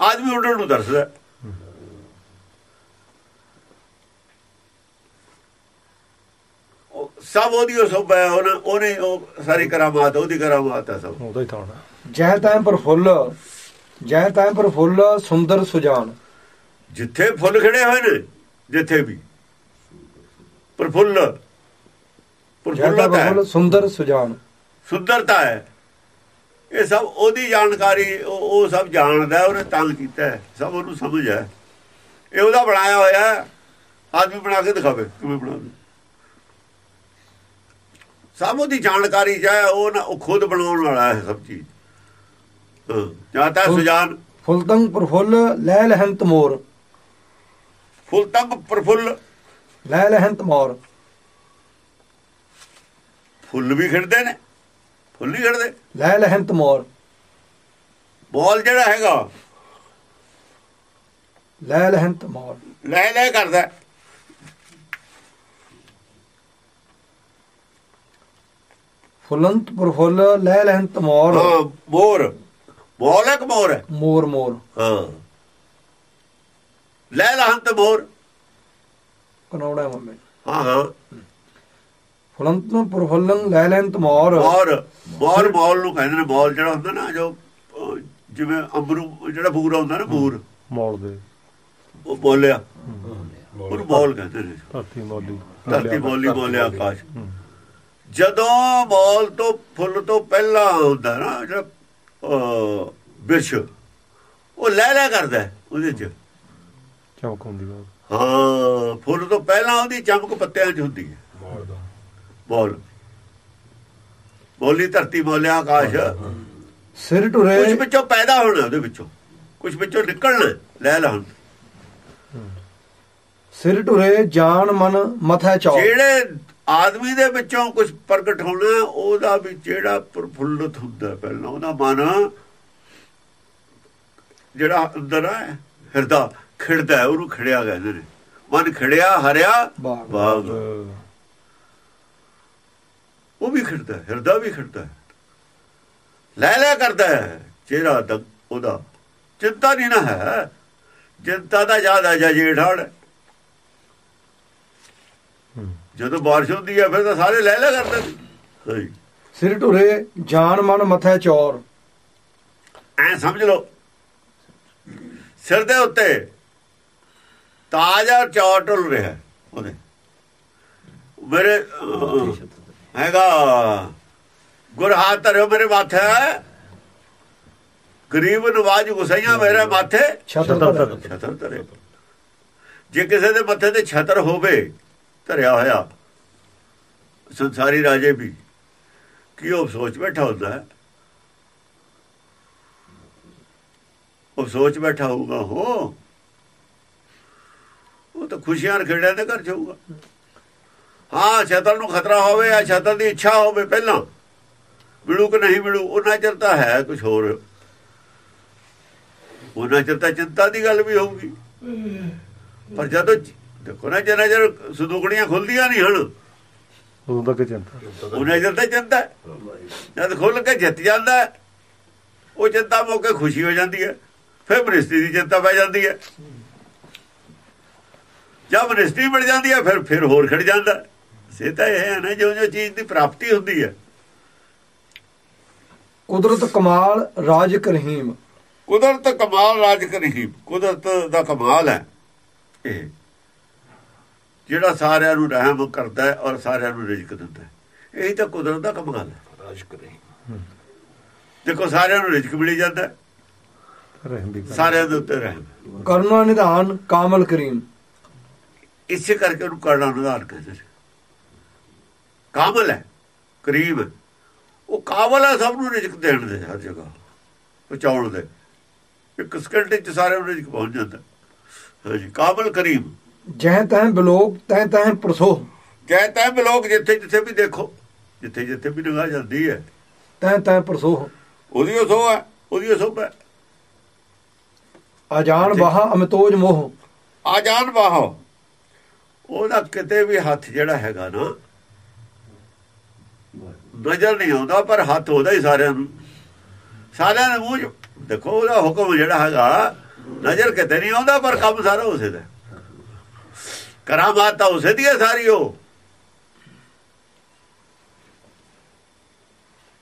ਆਦਮੀ ਉੱਡਣ ਨੂੰ ਦੱਸਦਾ। ਸਭ ਉਹਦੀ ਉਹ ਸੋਭਾ ਹੈ ਉਹਨੇ ਉਹਨੇ ਉਹ ਸਾਰੀ ਕਰਾਮਾਤ ਉਹਦੀ ਕਰਾਮਾਤ ਹੈ ਸਭ। ਉਹਦਾ ਹੀ ਥਾਣਾ ਜੈ ਤੈ ਪ੍ਰਫੁੱਲ ਜੈ ਤੈ ਪ੍ਰਫੁੱਲ ਸੁੰਦਰ ਸੁਜਾਨ। ਜਿੱਥੇ ਫੁੱਲ ਖੜੇ ਹੋਏ ਨੇ ਜਿੱਥੇ ਵੀ। ਤੈ ਪ੍ਰਫੁੱਲਤਾ ਹੈ। ਪ੍ਰਫੁੱਲ ਸੁੰਦਰ ਸੁਜਾਨ। ਸੁੰਦਰਤਾ ਹੈ। ਇਹ ਸਭ ਉਹਦੀ ਜਾਣਕਾਰੀ ਉਹ ਸਭ ਜਾਣਦਾ ਉਹਨੇ ਤੰਗ ਕੀਤਾ ਸਭ ਉਹਨੂੰ ਸਮਝ ਹੈ। ਇਹ ਉਹਦਾ ਬਣਾਇਆ ਹੋਇਆ। ਆਦਮੀ ਬਣਾ ਕੇ ਦਿਖਾਵੇ ਕਿਵੇਂ ਬਣਾਉਂਦਾ ਸਭ ਉਹਦੀ ਜਾਣਕਾਰੀ ਚ ਹੈ ਉਹ ਨਾ ਉਹ ਖੁਦ ਬਣਾਉਣ ਵਾਲਾ ਹੈ ਸਭ ਚੀਜ਼। ਜਾਂ ਤਾਂ ਸੁਜਾਨ। ਫੁਲਤੰਗ ਪ੍ਰਫੁੱਲ ਲੈ ਲਹੰਤ ਮੋਰ। ਫੁੱਲ ਤੰਗ ਪ੍ਰਫੁੱਲ। ਲੈ ਲਹੰਤ ਮੋਰ। ਫੁੱਲ ਵੀ ਖਿੜਦੇ ਨੇ। ਫੁੱਲ ਖਿੜਦੇ ਲੈ ਲਹੰਤ ਮੋਰ। ਬੋਲ ਜਿਹੜਾ ਹੈਗਾ। ਲੈ ਲਹੰਤ ਮੋਰ। ਲੈ ਲੈ ਕਰਦਾ। ਫੁਲੰਤ ਪ੍ਰਫੁੱਲ ਲੈ ਲਹੰਤ ਮੋਰ। ਮੋਰ। ਬੋਲ ਇੱਕ ਮੋਰ। ਮੋਰ ਮੋਰ। ਹਾਂ। ਲੈ ਲਹੰਤ ਮੋਰ। ਕਨੌੜਾ ਮੰਮੇ। ਹਾਂ ਹਾਂ। ਫੁਲੰਤ ਪ੍ਰਫੁੱਲੰ ਲੈ ਲਹੰਤ ਮੋਰ ਮੋਰ ਮੋਰ ਮੋਲ ਨੂੰ ਕਹਿੰਦੇ ਨੇ ਮੋਲ ਜਿਹੜਾ ਹੁੰਦਾ ਨਾ ਜੋ ਜਿਵੇਂ ਅੰਬਰੂ ਜਿਹੜਾ ਬੂਰ ਹੁੰਦਾ ਨਾ ਬੂਰ। ਮੌਲ ਦੇ। ਉਹ ਬੋਲਿਆ। ਉਹਨੂੰ ਮੋਲ ਕਹਿੰਦੇ ਨੇ। ਧਰਤੀ ਮੌਲੀ ਧਰਤੀ ਬੋਲੀ ਬੋਲਿਆ ਆਕਾਸ਼। ਜਦੋਂ ਮੋਲ ਤੋਂ ਫੁੱਲ ਤੋਂ ਪਹਿਲਾਂ ਹੁੰਦਾ ਨਾ ਜਿਹੜਾ ਬਿਰਛ ਉਹ ਲੈ ਲੈ ਕਰਦਾ ਉਹਦੇ ਚ। ਚਮਕ ਹੁੰਦੀ ਹਾਂ ਫੁੱਲ ਤੋਂ ਪਹਿਲਾਂ ਉਹਦੀ ਚਮਕ ਪੱਤਿਆਂ 'ਚ ਹੁੰਦੀ ਹੈ। ਬੋਲ। ਬੋਲੀ ਧਰਤੀ ਬੋਲਿਆ ਆਕਾਸ਼। ਸਿਰ ਕੁਝ ਟੁਰੇ ਵਿੱਚੋਂ ਪੈਦਾ ਹੋਣਾ ਉਹਦੇ ਵਿੱਚੋਂ। ਕੁਝ ਵਿੱਚੋਂ ਨਿਕਲਣਾ ਲੈ ਲਾ ਸਿਰ ਟੁਰੇ ਜਾਨ ਮਨ ਮਥੈ ਚੌ ਜਿਹੜੇ ਆਦਮੀ ਦੇ ਵਿੱਚੋਂ ਕੁਝ ਪ੍ਰਗਟ ਹੋਣਾ ਉਹਦਾ ਵੀ ਜਿਹੜਾ ਪ੍ਰਫੁੱਲਤ ਹੁੰਦਾ ਪਹਿਲਾਂ ਉਹਦਾ ਮਨ ਜਿਹੜਾ ਅੰਦਰ ਹੈ ਹਿਰਦਾ ਖਿੜਦਾ ਉਹਨੂੰ ਖਿੜਿਆ ਕਹਿੰਦੇ ਨੇ। ਮਨ ਖਿੜਿਆ ਹਰਿਆ ਬਾਗ। ਉਹ ਵੀ ਖਿੜਦਾ ਹੈ, ਹਿਰਦਾ ਵੀ ਖਿੜਦਾ ਹੈ। ਲੈ ਲੈ ਕਰਦਾ ਹੈ ਚਿਹਰਾ ਉਹਦਾ। ਚਿੰਤਾ ਨਹੀਂ ਨਾ ਹੈ ਚਿੰਤਾ ਦਾ ਯਾਦ ਆ ਜਾ ਜੇਠਾੜ ਜਦੋਂ ਬਾਰਿਸ਼ ਹੁੰਦੀ ਹੈ ਫਿਰ ਤਾਂ ਸਾਰੇ ਲੈ ਲੈ ਕਰਦੇ ਹਾਂਜੀ ਸਿਰ ਟੁਰੇ ਜਾਨ ਮਨ ਮਥੈ ਚੌਰ। ਐ ਸਮਝ ਲਓ। ਸਿਰ ਦੇ ਉੱਤੇ ਤਾਜ ਚੌਰ ਢੁੱਲ ਰਿਹਾ ਉਹਦੇ। ਮੇਰੇ ਹੈਗਾ। ਗੁਰ ਹਾਥ ਧਰਿਓ ਮੇਰੇ ਮਾਥੇ। ਗਰੀਬ ਨਵਾਜ ਗੁਸਈਆਂ ਮੇਰੇ ਮਾਥੇ। ਛਤਰ ਛਤਰ ਧਰਿ। ਜੇ ਕਿਸੇ ਦੇ ਮੱਥੇ ਤੇ ਛਤਰ ਹੋਵੇ ਧਰਿਆ ਹੋਇਆ ਸੰਸਾਰੀ ਰਾਜੇ ਵੀ ਕੀ ਉਹ ਸੋਚ ਬੈਠਾ ਹੁੰਦਾ ਹੈ? ਉਹ ਸੋਚ ਬੈਠਾ ਹੋਊਗਾ ਹੋ। ਉਹ ਤਾਂ ਖੁਸ਼ੀਆਂ ਖੇਡਿਆ ਤੇ ਘਰ ਜਾਊਗਾ ਹਾਂ ਛਤਰ ਨੂੰ ਖਤਰਾ ਹੋਵੇ ਜਾਂ ਛਤਰ ਦੀ ਇੱਛਾ ਹੋਵੇ ਪਹਿਲਾਂ। ਮਿਲੂ ਕਿ ਨਹੀਂ ਮਿਲੂ ਉਹਨਾਂ ਚਿਰ ਤਾਂ ਹੈ ਕੁਝ ਹੋਰ। ਉਹਨਾਂ ਚਿਰ ਤਾਂ ਚਿੰਤਾ ਦੀ ਗੱਲ ਵੀ ਹੋਊਗੀ। ਪਰ ਜਦੋਂ ਦੇਖੋ ਨਾ ਜਨਾ ਜਰ ਸੁਦੂਕੜੀਆਂ ਖੁੱਲਦੀਆਂ ਨਹੀਂ ਹਨ ਉਦੋਂ ਤੱਕ ਚਿੰਤਾ। ਉਹਨਾਂ ਚਿਰ ਤਾਂ ਚਿੰਤਾ। ਜਦ ਖੁੱਲ ਕੇ ਜਿੱਤ ਜਾਂਦਾ ਉਹ ਚਿੰਤਾ ਮੌਕੇ ਖੁਸ਼ੀ ਹੋ ਜਾਂਦੀ ਹੈ ਫਿਰ ਮਨਿਸਟਰੀ ਦੀ ਚਿੰਤਾ ਪੈ ਜਾਂਦੀ ਹੈ। ਜਦ ਮਨਿਸਟਰੀ ਮਿਲ ਜਾਂਦੀ ਹੈ ਫਿਰ ਫਿਰ ਹੋਰ ਖੜ ਜਾਂਦਾ। ਸੇ ਤਾਂ ਇਹ ਹੈ ਨਾ ਜੋ ਜੋ ਚੀਜ਼ ਦੀ ਪ੍ਰਾਪਤੀ ਹੁੰਦੀ ਹੈ। ਕੁਦਰਤ ਕਮਾਲ ਰਾਜ ਕਰਹੀਮ ਕੁਦਰਤ ਕਮਾਲ ਰਾਜ ਕਰੀ ਕੁਦਰਤ ਦਾ ਕਮਾਲ ਹੈ ਇਹ। ਜਿਹੜਾ ਸਾਰਿਆਂ ਨੂੰ ਰਹਿਮ ਕਰਦਾ ਹੈ ਔਰ ਸਾਰਿਆਂ ਨੂੰ ਰਿਜ਼ਕ ਦਿੰਦਾ ਹੈ। ਇਹੀ ਤਾਂ ਕੁਦਰਤ ਦਾ ਕਮਾਲ ਹੈ। ਰਾਜ ਕਰੇ ਦੇਖੋ ਸਾਰਿਆਂ ਨੂੰ ਰਿਜ਼ਕ ਮਿਲੀ ਜਾਂਦਾ ਹੈ, ਸਾਰਿਆਂ ਦੇ ਉੱਤੇ ਰਹਿਮ। ਕਰਨਾ ਨਿਧਾਨ ਕਾਮਲ ਕਰੀਮ। ਇਸੇ ਕਰਕੇ ਉਹਨੂੰ ਕਰਨਾ ਨਿਧਾਨ ਕਹਿੰਦੇ ਨੇ। ਕਾਮਲ ਹੈ ਕਰੀਮ ਹੈ ਉਹ ਕਾਬਲ ਹੈ ਸਭ ਨੂੰ ਰਿਜ਼ਕ ਦੇਣ ਦੇ ਹਰ ਜਗ੍ਹਾ ਪਹੁੰਚਾਉਣ ਦੇ। ਇੱਕ ਸਕਿੰਟ ਚ ਸਾਰਿਆਂ ਨੂੰ ਰਿਜ਼ਕ ਪਹੁੰਚ ਜਾਂਦਾ। ਹਾਂਜੀ ਕਾਬਲ ਕਰੀਮ ਜਹ ਤਹ ਬਲੋਕ ਤਹ ਤਹ ਪ੍ਰਸੋ। ਜੈ ਤੈ ਲੋਕ ਜਿੱਥੇ ਜਿੱਥੇ ਵੀ ਦੇਖੋ ਜਿੱਥੇ ਜਿੱਥੇ ਵੀ ਨਿਗਾਹ ਜਾਂਦੀ ਹੈ। ਤਹ ਤਹ ਪ੍ਰਸੋ। ਉਹਦੀ ਉਹ ਸੋਹ ਹੈ ਉਹਦੀ ਉਹ ਸੋਹ ਹੈ। ਅਜਾਨ ਬਾਹਾ ਅਮਤੋਜ ਮੋਹ। ਆ ਜਾਣ ਬਾਹੋ ਉਹਦਾ ਕਿਤੇ ਵੀ ਹੱਥ ਜਿਹੜਾ ਹੈਗਾ ਨਾ ਨਜ਼ਰ ਨਹੀਂ ਆਉਂਦਾ ਪਰ ਹੱਥ ਉਹਦਾ ਹੀ ਸਾਰਿਆਂ ਨੂੰ। ਸਾਰਿਆਂ ਦੇ ਮੂੰਹ ਦੇਖੋ ਉਹਦਾ ਹੁਕਮ ਜਿਹੜਾ ਹੈਗਾ ਨਜ਼ਰ ਕਿਤੇ ਨਹੀਂ ਆਉਂਦਾ ਪਰ ਕੰਮ ਸਾਰਾ ਉਸੇ ਦਾ ਕਰਾਮਾਤ ਤਾਂ ਉਸੇ ਦੀ ਹੈ ਸਾਰੀ ਉਹ।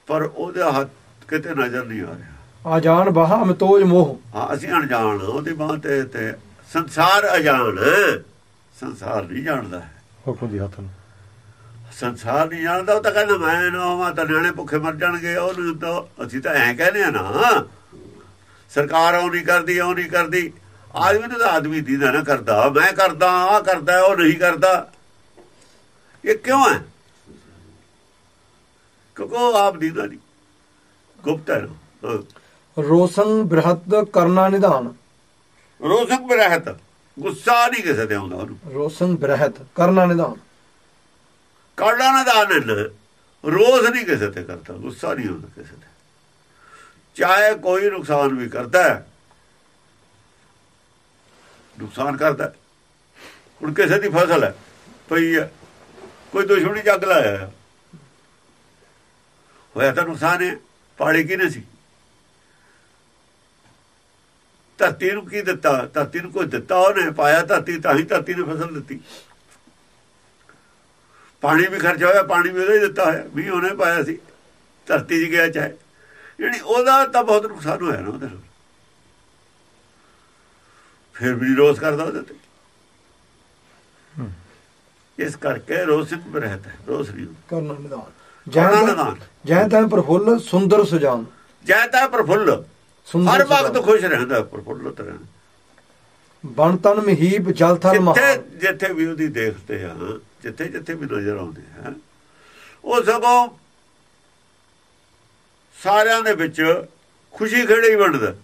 ਪਰ ਉਹਦਾ ਹੱਥ ਕਿਤੇ ਨਜ਼ਰ ਨਹੀਂ ਆ ਰਿਹਾ। ਅਜਾਨ ਬਾਹਾ ਅਮਤੋਜ ਮੋਹ। ਹਾਂ ਅਸੀਂ ਅਣਜਾਣ ਉਹਦੀ ਬਾਹ ਤੇ ਤੇ ਸੰਸਾਰ ਅਜਾਣ। ਹੈ। ਸੰਸਾਰ ਨਹੀਂ ਜਾਣਦਾ। ਹੁਕਮ ਦੀ ਹੱਥ ਨੂੰ। ਸੰਸਾਰ ਨਹੀਂ ਜਾਣਦਾ ਉਹ ਤਾਂ ਕਹਿੰਦਾ ਮੈਂ ਨਾ ਹੋਵਾਂ ਤਾਂ ਨਿਆਣੇ ਭੁੱਖੇ ਮਰ ਜਾਣਗੇ ਉਹਨੂੰ ਤਾਂ ਅਸੀਂ ਤਾਂ ਐਂ ਕਹਿੰਦੇ ਆ ਨਾ। ਸਰਕਾਰ ਉਹ ਨਹੀਂ ਕਰਦੀ ਉਹ ਨਹੀਂ ਕਰਦੀ। ਆਦਮੀ ਤਾਂ ਆਦਮੀ ਦੀਦਾ ਨਾ ਕਰਦਾ ਮੈਂ ਕਰਦਾ ਆ ਕਰਦਾ ਉਹ ਨਹੀਂ ਕਰਦਾ। ਇਹ ਕਿਉਂ ਹੈ? ਕਿਉਂਕਿ ਆਪ ਦੀਦਾ ਨਹੀਂ। ਗੁਪਤ ਹੈ ਨਾ। ਹਾਂ। ਰੋਸੰ ਬ੍ਰਹਤ ਕਰਨਾ ਨਿਧਾਨ। ਰੋਜ਼ਕ ਬਰਹਤ ਗੁੱਸਾ ਨਹੀਂ ਕਿਸੇ ਤੇ ਆਉਂਦਾ ਉਹਨੂੰ। ਰੋਸੰ ਬ੍ਰਹਤ ਕਰਨਾ ਨਿਧਾਨ। ਕਾਢਾ ਨਾ ਦਾਨ ਰੋਜ਼ ਨਹੀਂ ਕਿਸੇ ਤੇ ਕਰਦਾ, ਗੁੱਸਾ ਨਹੀਂ ਹੁੰਦਾ ਕਿਸੇ ਤੇ। ਚਾਹੇ ਕੋਈ ਨੁਕਸਾਨ ਵੀ ਕਰਦਾ ਹੈ, ਨੁਕਸਾਨ ਕਰਦਾ ਹੁਣ ਕਿਸੇ ਦੀ ਫਸਲ ਹੈ, ਪਈ ਹੈ, ਕੋਈ ਦੁਸ਼ਮਣੀ ਜੱਗ ਲਾਇਆ ਹੋਇਆ ਤਾਂ ਨੁਕਸਾਨ ਹੈ ਪਾੜੀ ਕਿਨੇ ਸੀ? ਧਰਤੀ ਨੂੰ ਕੀ ਦਿੱਤਾ, ਧਰਤੀ ਨੂੰ ਕੋਈ ਦਿੱਤਾ ਉਹਨੇ, ਪਾਇਆ ਧਰਤੀ, ਤਾਂ ਹੀ ਧਰਤੀ ਨੇ ਫਸਲ ਦਿੱਤੀ। ਪਾਣੀ ਵੀ ਖਰਚ ਹੋਇਆ ਪਾਣੀ ਵੀ ਉਹਦਾ ਹੀ ਦਿੱਤਾ ਹੋਇਆ ਵੀ ਉਹਨੇ ਪਾਇਆ ਸੀ ਧਰਤੀ 'ਚ ਗਿਆ ਚਾਹੇ। ਜਿਹੜੀ ਉਹਦਾ ਤਾਂ ਬਹੁਤ ਨੁਕਸਾਨ ਹੋਇਆ ਨਾ ਉਹਦੇ ਨਾਲ। ਫਿਰ ਵੀ ਰੋਸ ਕਰਦਾ ਉਹਦੇ ਤੇ। ਇਸ ਕਰਕੇ ਰੋਸਿਤ ਰਹਿਤ ਹੈ ਰੋਸ ਨਹੀਂ। ਕਰਨਾ ਕਰਨਾ ਜਹ ਨਿਧਾਨ। ਜਹ ਤਹ ਪ੍ਰਫੁੱਲ ਸੁੰਦਰ ਸੁਜਾਨ। ਜੈ ਤਾਂ ਪ੍ਰਫੁੱਲ। ਹਰ ਵਕਤ। ਖੁਸ਼ ਰਹਿੰਦਾ ਪ੍ਰਫੁੱਲਤ ਰਹਿੰਦਾ। ਬਣ ਤਨ ਮਹੀਪ ਜਲ ਥਲ ਜਿੱਥੇ ਮਹਾਨ। ਜਿੱਥੇ ਵੀ ਉਹਦੀ ਦੇਖਦੇ ਆ ਜਿੱਥੇ ਜਿੱਥੇ ਵੀ ਨਜ਼ਰ ਆਉਂਦੇ ਆ ਉਹ ਸਗੋਂ ਸਾਰਿਆਂ ਦੇ ਵਿੱਚ ਖੁਸ਼ੀ ਖੇੜੇ ਹੀ ਵੰਡਦਾ।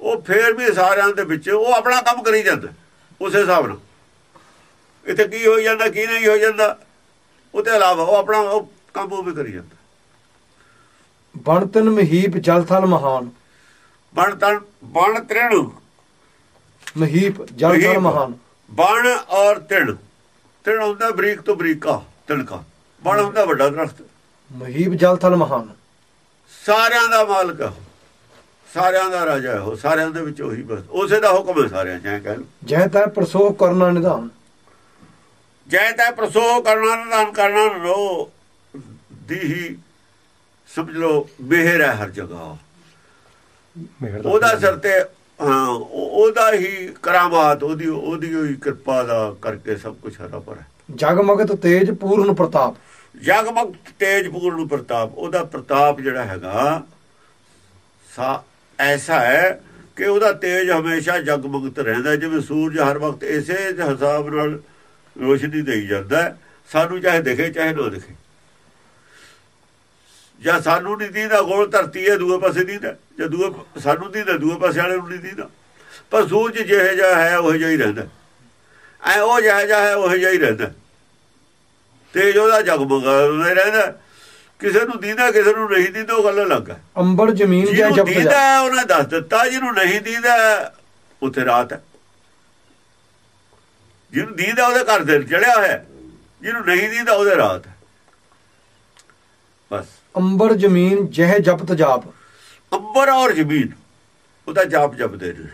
ਉਹ ਫੇਰ ਵੀ ਸਾਰਿਆਂ ਦੇ ਵਿੱਚ ਉਹ ਆਪਣਾ ਕੰਮ ਕਰੀ ਜਾਂਦਾ ਉਸੇ ਹਿਸਾਬ ਨਾਲ। ਇੱਥੇ ਕੀ ਹੋ ਜਾਂਦਾ ਕੀ ਨਹੀਂ ਹੋ ਜਾਂਦਾ ਉਹਦੇ ਇਲਾਵਾ ਉਹ ਆਪਣਾ ਉਹ ਕੰਮ ਉਹ ਵੀ ਕਰੀ ਜਾਂਦਾ। ਬਣ ਤਨ ਮਹੀਪ ਜਲ ਥਲ ਮਹਾਨ। ਬਣ ਤਣ ਬਣ ਤ੍ਰਿਣ। ਮਹੀਪ ਜਲ ਥਲ ਮਹੀਪ। ਮਹਾਨ। ਬਣ ਔਰ ਤਿਣ। ਤਿਣ ਹੁੰਦਾ ਬਰੀਕ ਤੋਂ ਬਰੀਕਾ ਤਿਣਕਾ। ਬਣ ਹੁੰਦਾ ਵੱਡਾ ਦਰਖਤ। ਮਹੀਪ ਜਲ ਥਲ ਮਹਾਨ। ਸਾਰਿਆਂ ਦਾ ਮਾਲਕ। ਸਾਰਿਆਂ ਦਾ ਰਾਜਾ ਹੈ ਉਹ। ਸਾਰਿਆਂ ਦੇ ਵਿੱਚ ਉਹੀ ਬਸ। ਉਸੇ ਦਾ ਹੁਕਮ ਹੈ ਸਾਰਿਆਂ ਐਂ ਕਹਿ ਜਹ ਤਹ ਪ੍ਰਸੋਹ ਕਰਨਾ ਨਿਧਾਨ। ਜੈ ਤੈ ਪ੍ਰਸੋ ਕਰਨਾ ਨਿਦਾਨ ਕਰਨਾ ਰੋ ਦੀ ਹੀ ਸਮਝ ਲਓ ਮਿਹਰ ਹੈ ਹਰ ਜਗ੍ਹਾ। ਉਹਦਾ ਸਿਰ ਤੇ ਉਹਦਾ ਹੀ ਕਰਾਮਾਤ ਉਹਦੀ ਉਹਦੀ ਹੀ ਕਿਰਪਾ ਦਾ ਕਰਕੇ ਸਭ ਕੁਝ ਹਰਾ ਪਰ ਹੈ ਜਗਮਗਤ ਤੇਜ ਪੂਰਨ ਪ੍ਰਤਾਪ ਜਗਮਗ ਤੇਜ ਪੂਰਨ ਪ੍ਰਤਾਪ ਉਹਦਾ ਪ੍ਰਤਾਪ ਜਿਹੜਾ ਹੈਗਾ ਸਾ ਐਸਾ ਹੈ ਕਿ ਉਹਦਾ ਤੇਜ ਹਮੇਸ਼ਾ ਜਗਮਗਤ ਰਹਿੰਦਾ। ਜਿਵੇਂ ਸੂਰਜ ਹਰ ਵਕਤ ਇਸੇ ਹਿਸਾਬ ਨਾਲ ਰੋਸ਼ਨੀ ਦੇਈ ਜਾਂਦਾ। ਸਾਨੂੰ ਚਾਹੇ ਦਿਖੇ ਚਾਹੇ ਨਾ ਦਿਖੇ ਜਾਂ ਸਾਨੂੰ ਨਹੀਂ ਦੀਦਾ ਗੋਲ ਧਰਤੀ ਹੈ ਦੂਏ ਪਾਸੇ ਦੀਦਾ। ਜਾਂ ਦੂਏ ਸਾਨੂੰ ਦੀਦਾ ਦੂਏ ਪਾਸੇ ਵਾਲੇ ਨੂੰ ਨਹੀਂ ਦੀਦਾ। ਪਰ ਸੂਰਜ ਜਿਹੇ ਜਿਹਾ ਹੈ ਉਹ ਜਿਹਾ ਹੀ ਰਹਿੰਦਾ। ਐ ਉਹ ਜਿਹਾ ਜਿਹਾ ਹੈ ਉਹ ਜਿਹਾ ਹੀ ਰਹਿੰਦਾ। ਤੇਜ ਉਹਦਾ ਜਗਮਗਾਉਂਦਾ ਰਹਿੰਦਾ। ਕਿਸੇ ਨੂੰ ਦੀਦਾ ਕਿਸੇ ਨੂੰ ਨਹੀਂ ਦੀਦਾ ਉਹ ਗੱਲ ਅਲੱਗ ਹੈ। ਅੰਬਰ ਜ਼ਮੀਨ ਜੈ ਜਪ ਦੀਦਾ ਉਹਨੇ ਦੱਸ ਦਿੱਤਾ ਜਿਹਨੂੰ ਨਹੀਂ ਦੀਦਾ ਉੱਥੇ ਰਾਤ ਹੈ। ਜਿਹਨੂੰ ਦੀਦਾ ਉਹਦੇ ਘਰ ਦਿਨ ਚੜਿਆ ਹੋਇਆ ਜਿਹਨੂੰ ਨਹੀਂ ਦੀਦਾ ਉਹਦੇ ਰਾਤ ਹੈ। ਬਸ। ਅੰਬਰ ਜ਼ਮੀਨ ਜਹ ਜਪਤ ਜਾਪ। ਅੰਬਰ ਔਰ ਜ਼ਮੀਨ ਉਹਦਾ ਜਾਪ ਜਪਦੇ ਨੇ।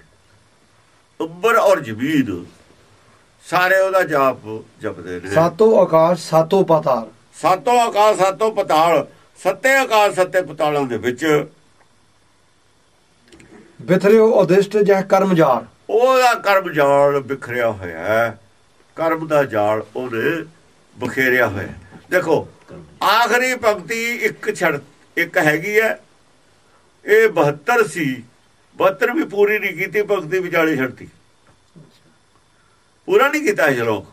ਅੰਬਰ ਔਰ ਜ਼ਮੀਨ ਸਾਰੇ ਉਹਦਾ ਜਾਪ ਜਪਦੇ ਨੇ। ਸਾਤੋਂ ਆਕਾਸ਼ ਸਾਤੋਂ ਪਾਤਾਲ। ਸਾਤੋਂ ਆਕਾਸ਼ ਸਾਤੋਂ ਪਤਾਲ ਸੱਤੇ ਆਕਾਸ਼ ਸੱਤੇ ਪਤਾਲਾਂ ਦੇ ਵਿੱਚ। ਬਿਥਰਿਓ ਉਦਿਸ਼ਟ ਜਹ ਕਰਮ ਜਾਰ ਉਹਦਾ ਕਰਮ ਜਾਲ ਬਿਖਰਿਆ ਹੋਇਆ ਹੈ। ਕਰਮ ਦਾ ਜਾਲ ਉਹਨੇ ਬਖੇਰਿਆ ਹੋਇਆ। ਦੇਖੋ ਆਖਰੀ ਪੰਕਤੀ ਇੱਕ ਛੜ ਇੱਕ ਹੈਗੀ ਹੈ। ਇਹ 72 ਸੀ। 72 ਵੀ ਪੂਰੀ ਨਹੀਂ ਕੀਤੀ ਪੰਕਤੀ ਵਿਚਾਲੇ ਛੱਡਤੀ। ਪੂਰਾ ਨਹੀਂ ਕੀਤਾ ਸ਼ਲੋਕ।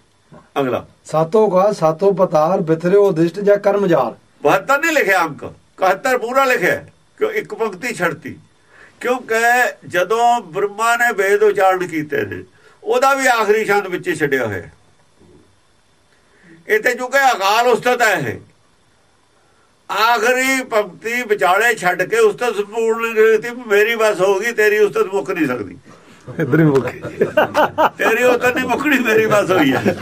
ਅਗਲਾ। ਸਾਤੋਂ ਕਾ ਸਾਤੋਂ ਪਤਾਰ ਬਿਥਰਿਓ ਦਿਸ਼ਟ ਜਾਂ ਕਰਮ ਜਾਲ 72 ਨਹੀਂ ਲਿਖਿਆ ਅੰਕ। 71 ਪੂਰਾ ਲਿਖਿਆ ਕਿਉਂ ਇੱਕ ਪੰਕਤੀ ਛੱਡਤੀ? ਕਿਉਂਕਿ ਜਦੋਂ ਬ੍ਰਹਮਾ ਨੇ ਵੇਦ ਉਚਾਰਨ ਕੀਤੇ ਨੇ ਉਹਦਾ ਵੀ ਆਖਰੀ ਸ਼ਬਦ ਵਿੱਚ ਛੱਡਿਆ ਹੋਇਆ ਹੈ। ਇਹ ਤੇ ਚੁੱਕੇ ਅਕਾਲ ਉਸਤਤ ਹੈ ਆਖਰੀ ਪੰਕਤੀ ਵਿਚਾਲੇ ਛੱਡ ਕੇ ਉਸਤਤ ਸੰਪੂਰਨ ਕੀਤੀ ਮੇਰੀ ਬਸ ਹੋਗੀ ਤੇਰੀ ਉਸਤਤ ਮੁੱਕ ਨਹੀਂ ਸਕਦੀ। ਇਧਰ ਹੀ ਮੁੱਕ ਤੇਰੀ ਉਸਤਤ ਨਹੀਂ ਮੁੱਕਣੀ ਮੇਰੀ ਬਸ ਹੋਈ ਹੈ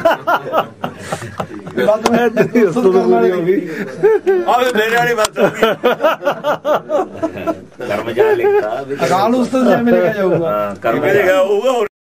ਬਾਤ ਮੈਂ ਉਸਤਤ ਪੂਰੀ ਹੋ ਗਈ। ਆਵੇ ਮੇਰੇ ਵਾਲੀ ਬਸ ਹੋ ਗਈ। ਕਰਮ ਜਾ ਲਿਖਤਾ ਵੀ ਅਕਾਲ ਉਸਤਤ ਜਿਵੇਂ ਲਿਖਿਆ ਜਾਊਗਾ। ਹਾਂ, ਕਰਮ ਲਿਖਿਆ ਹੋਊਗਾ ਹੋਰ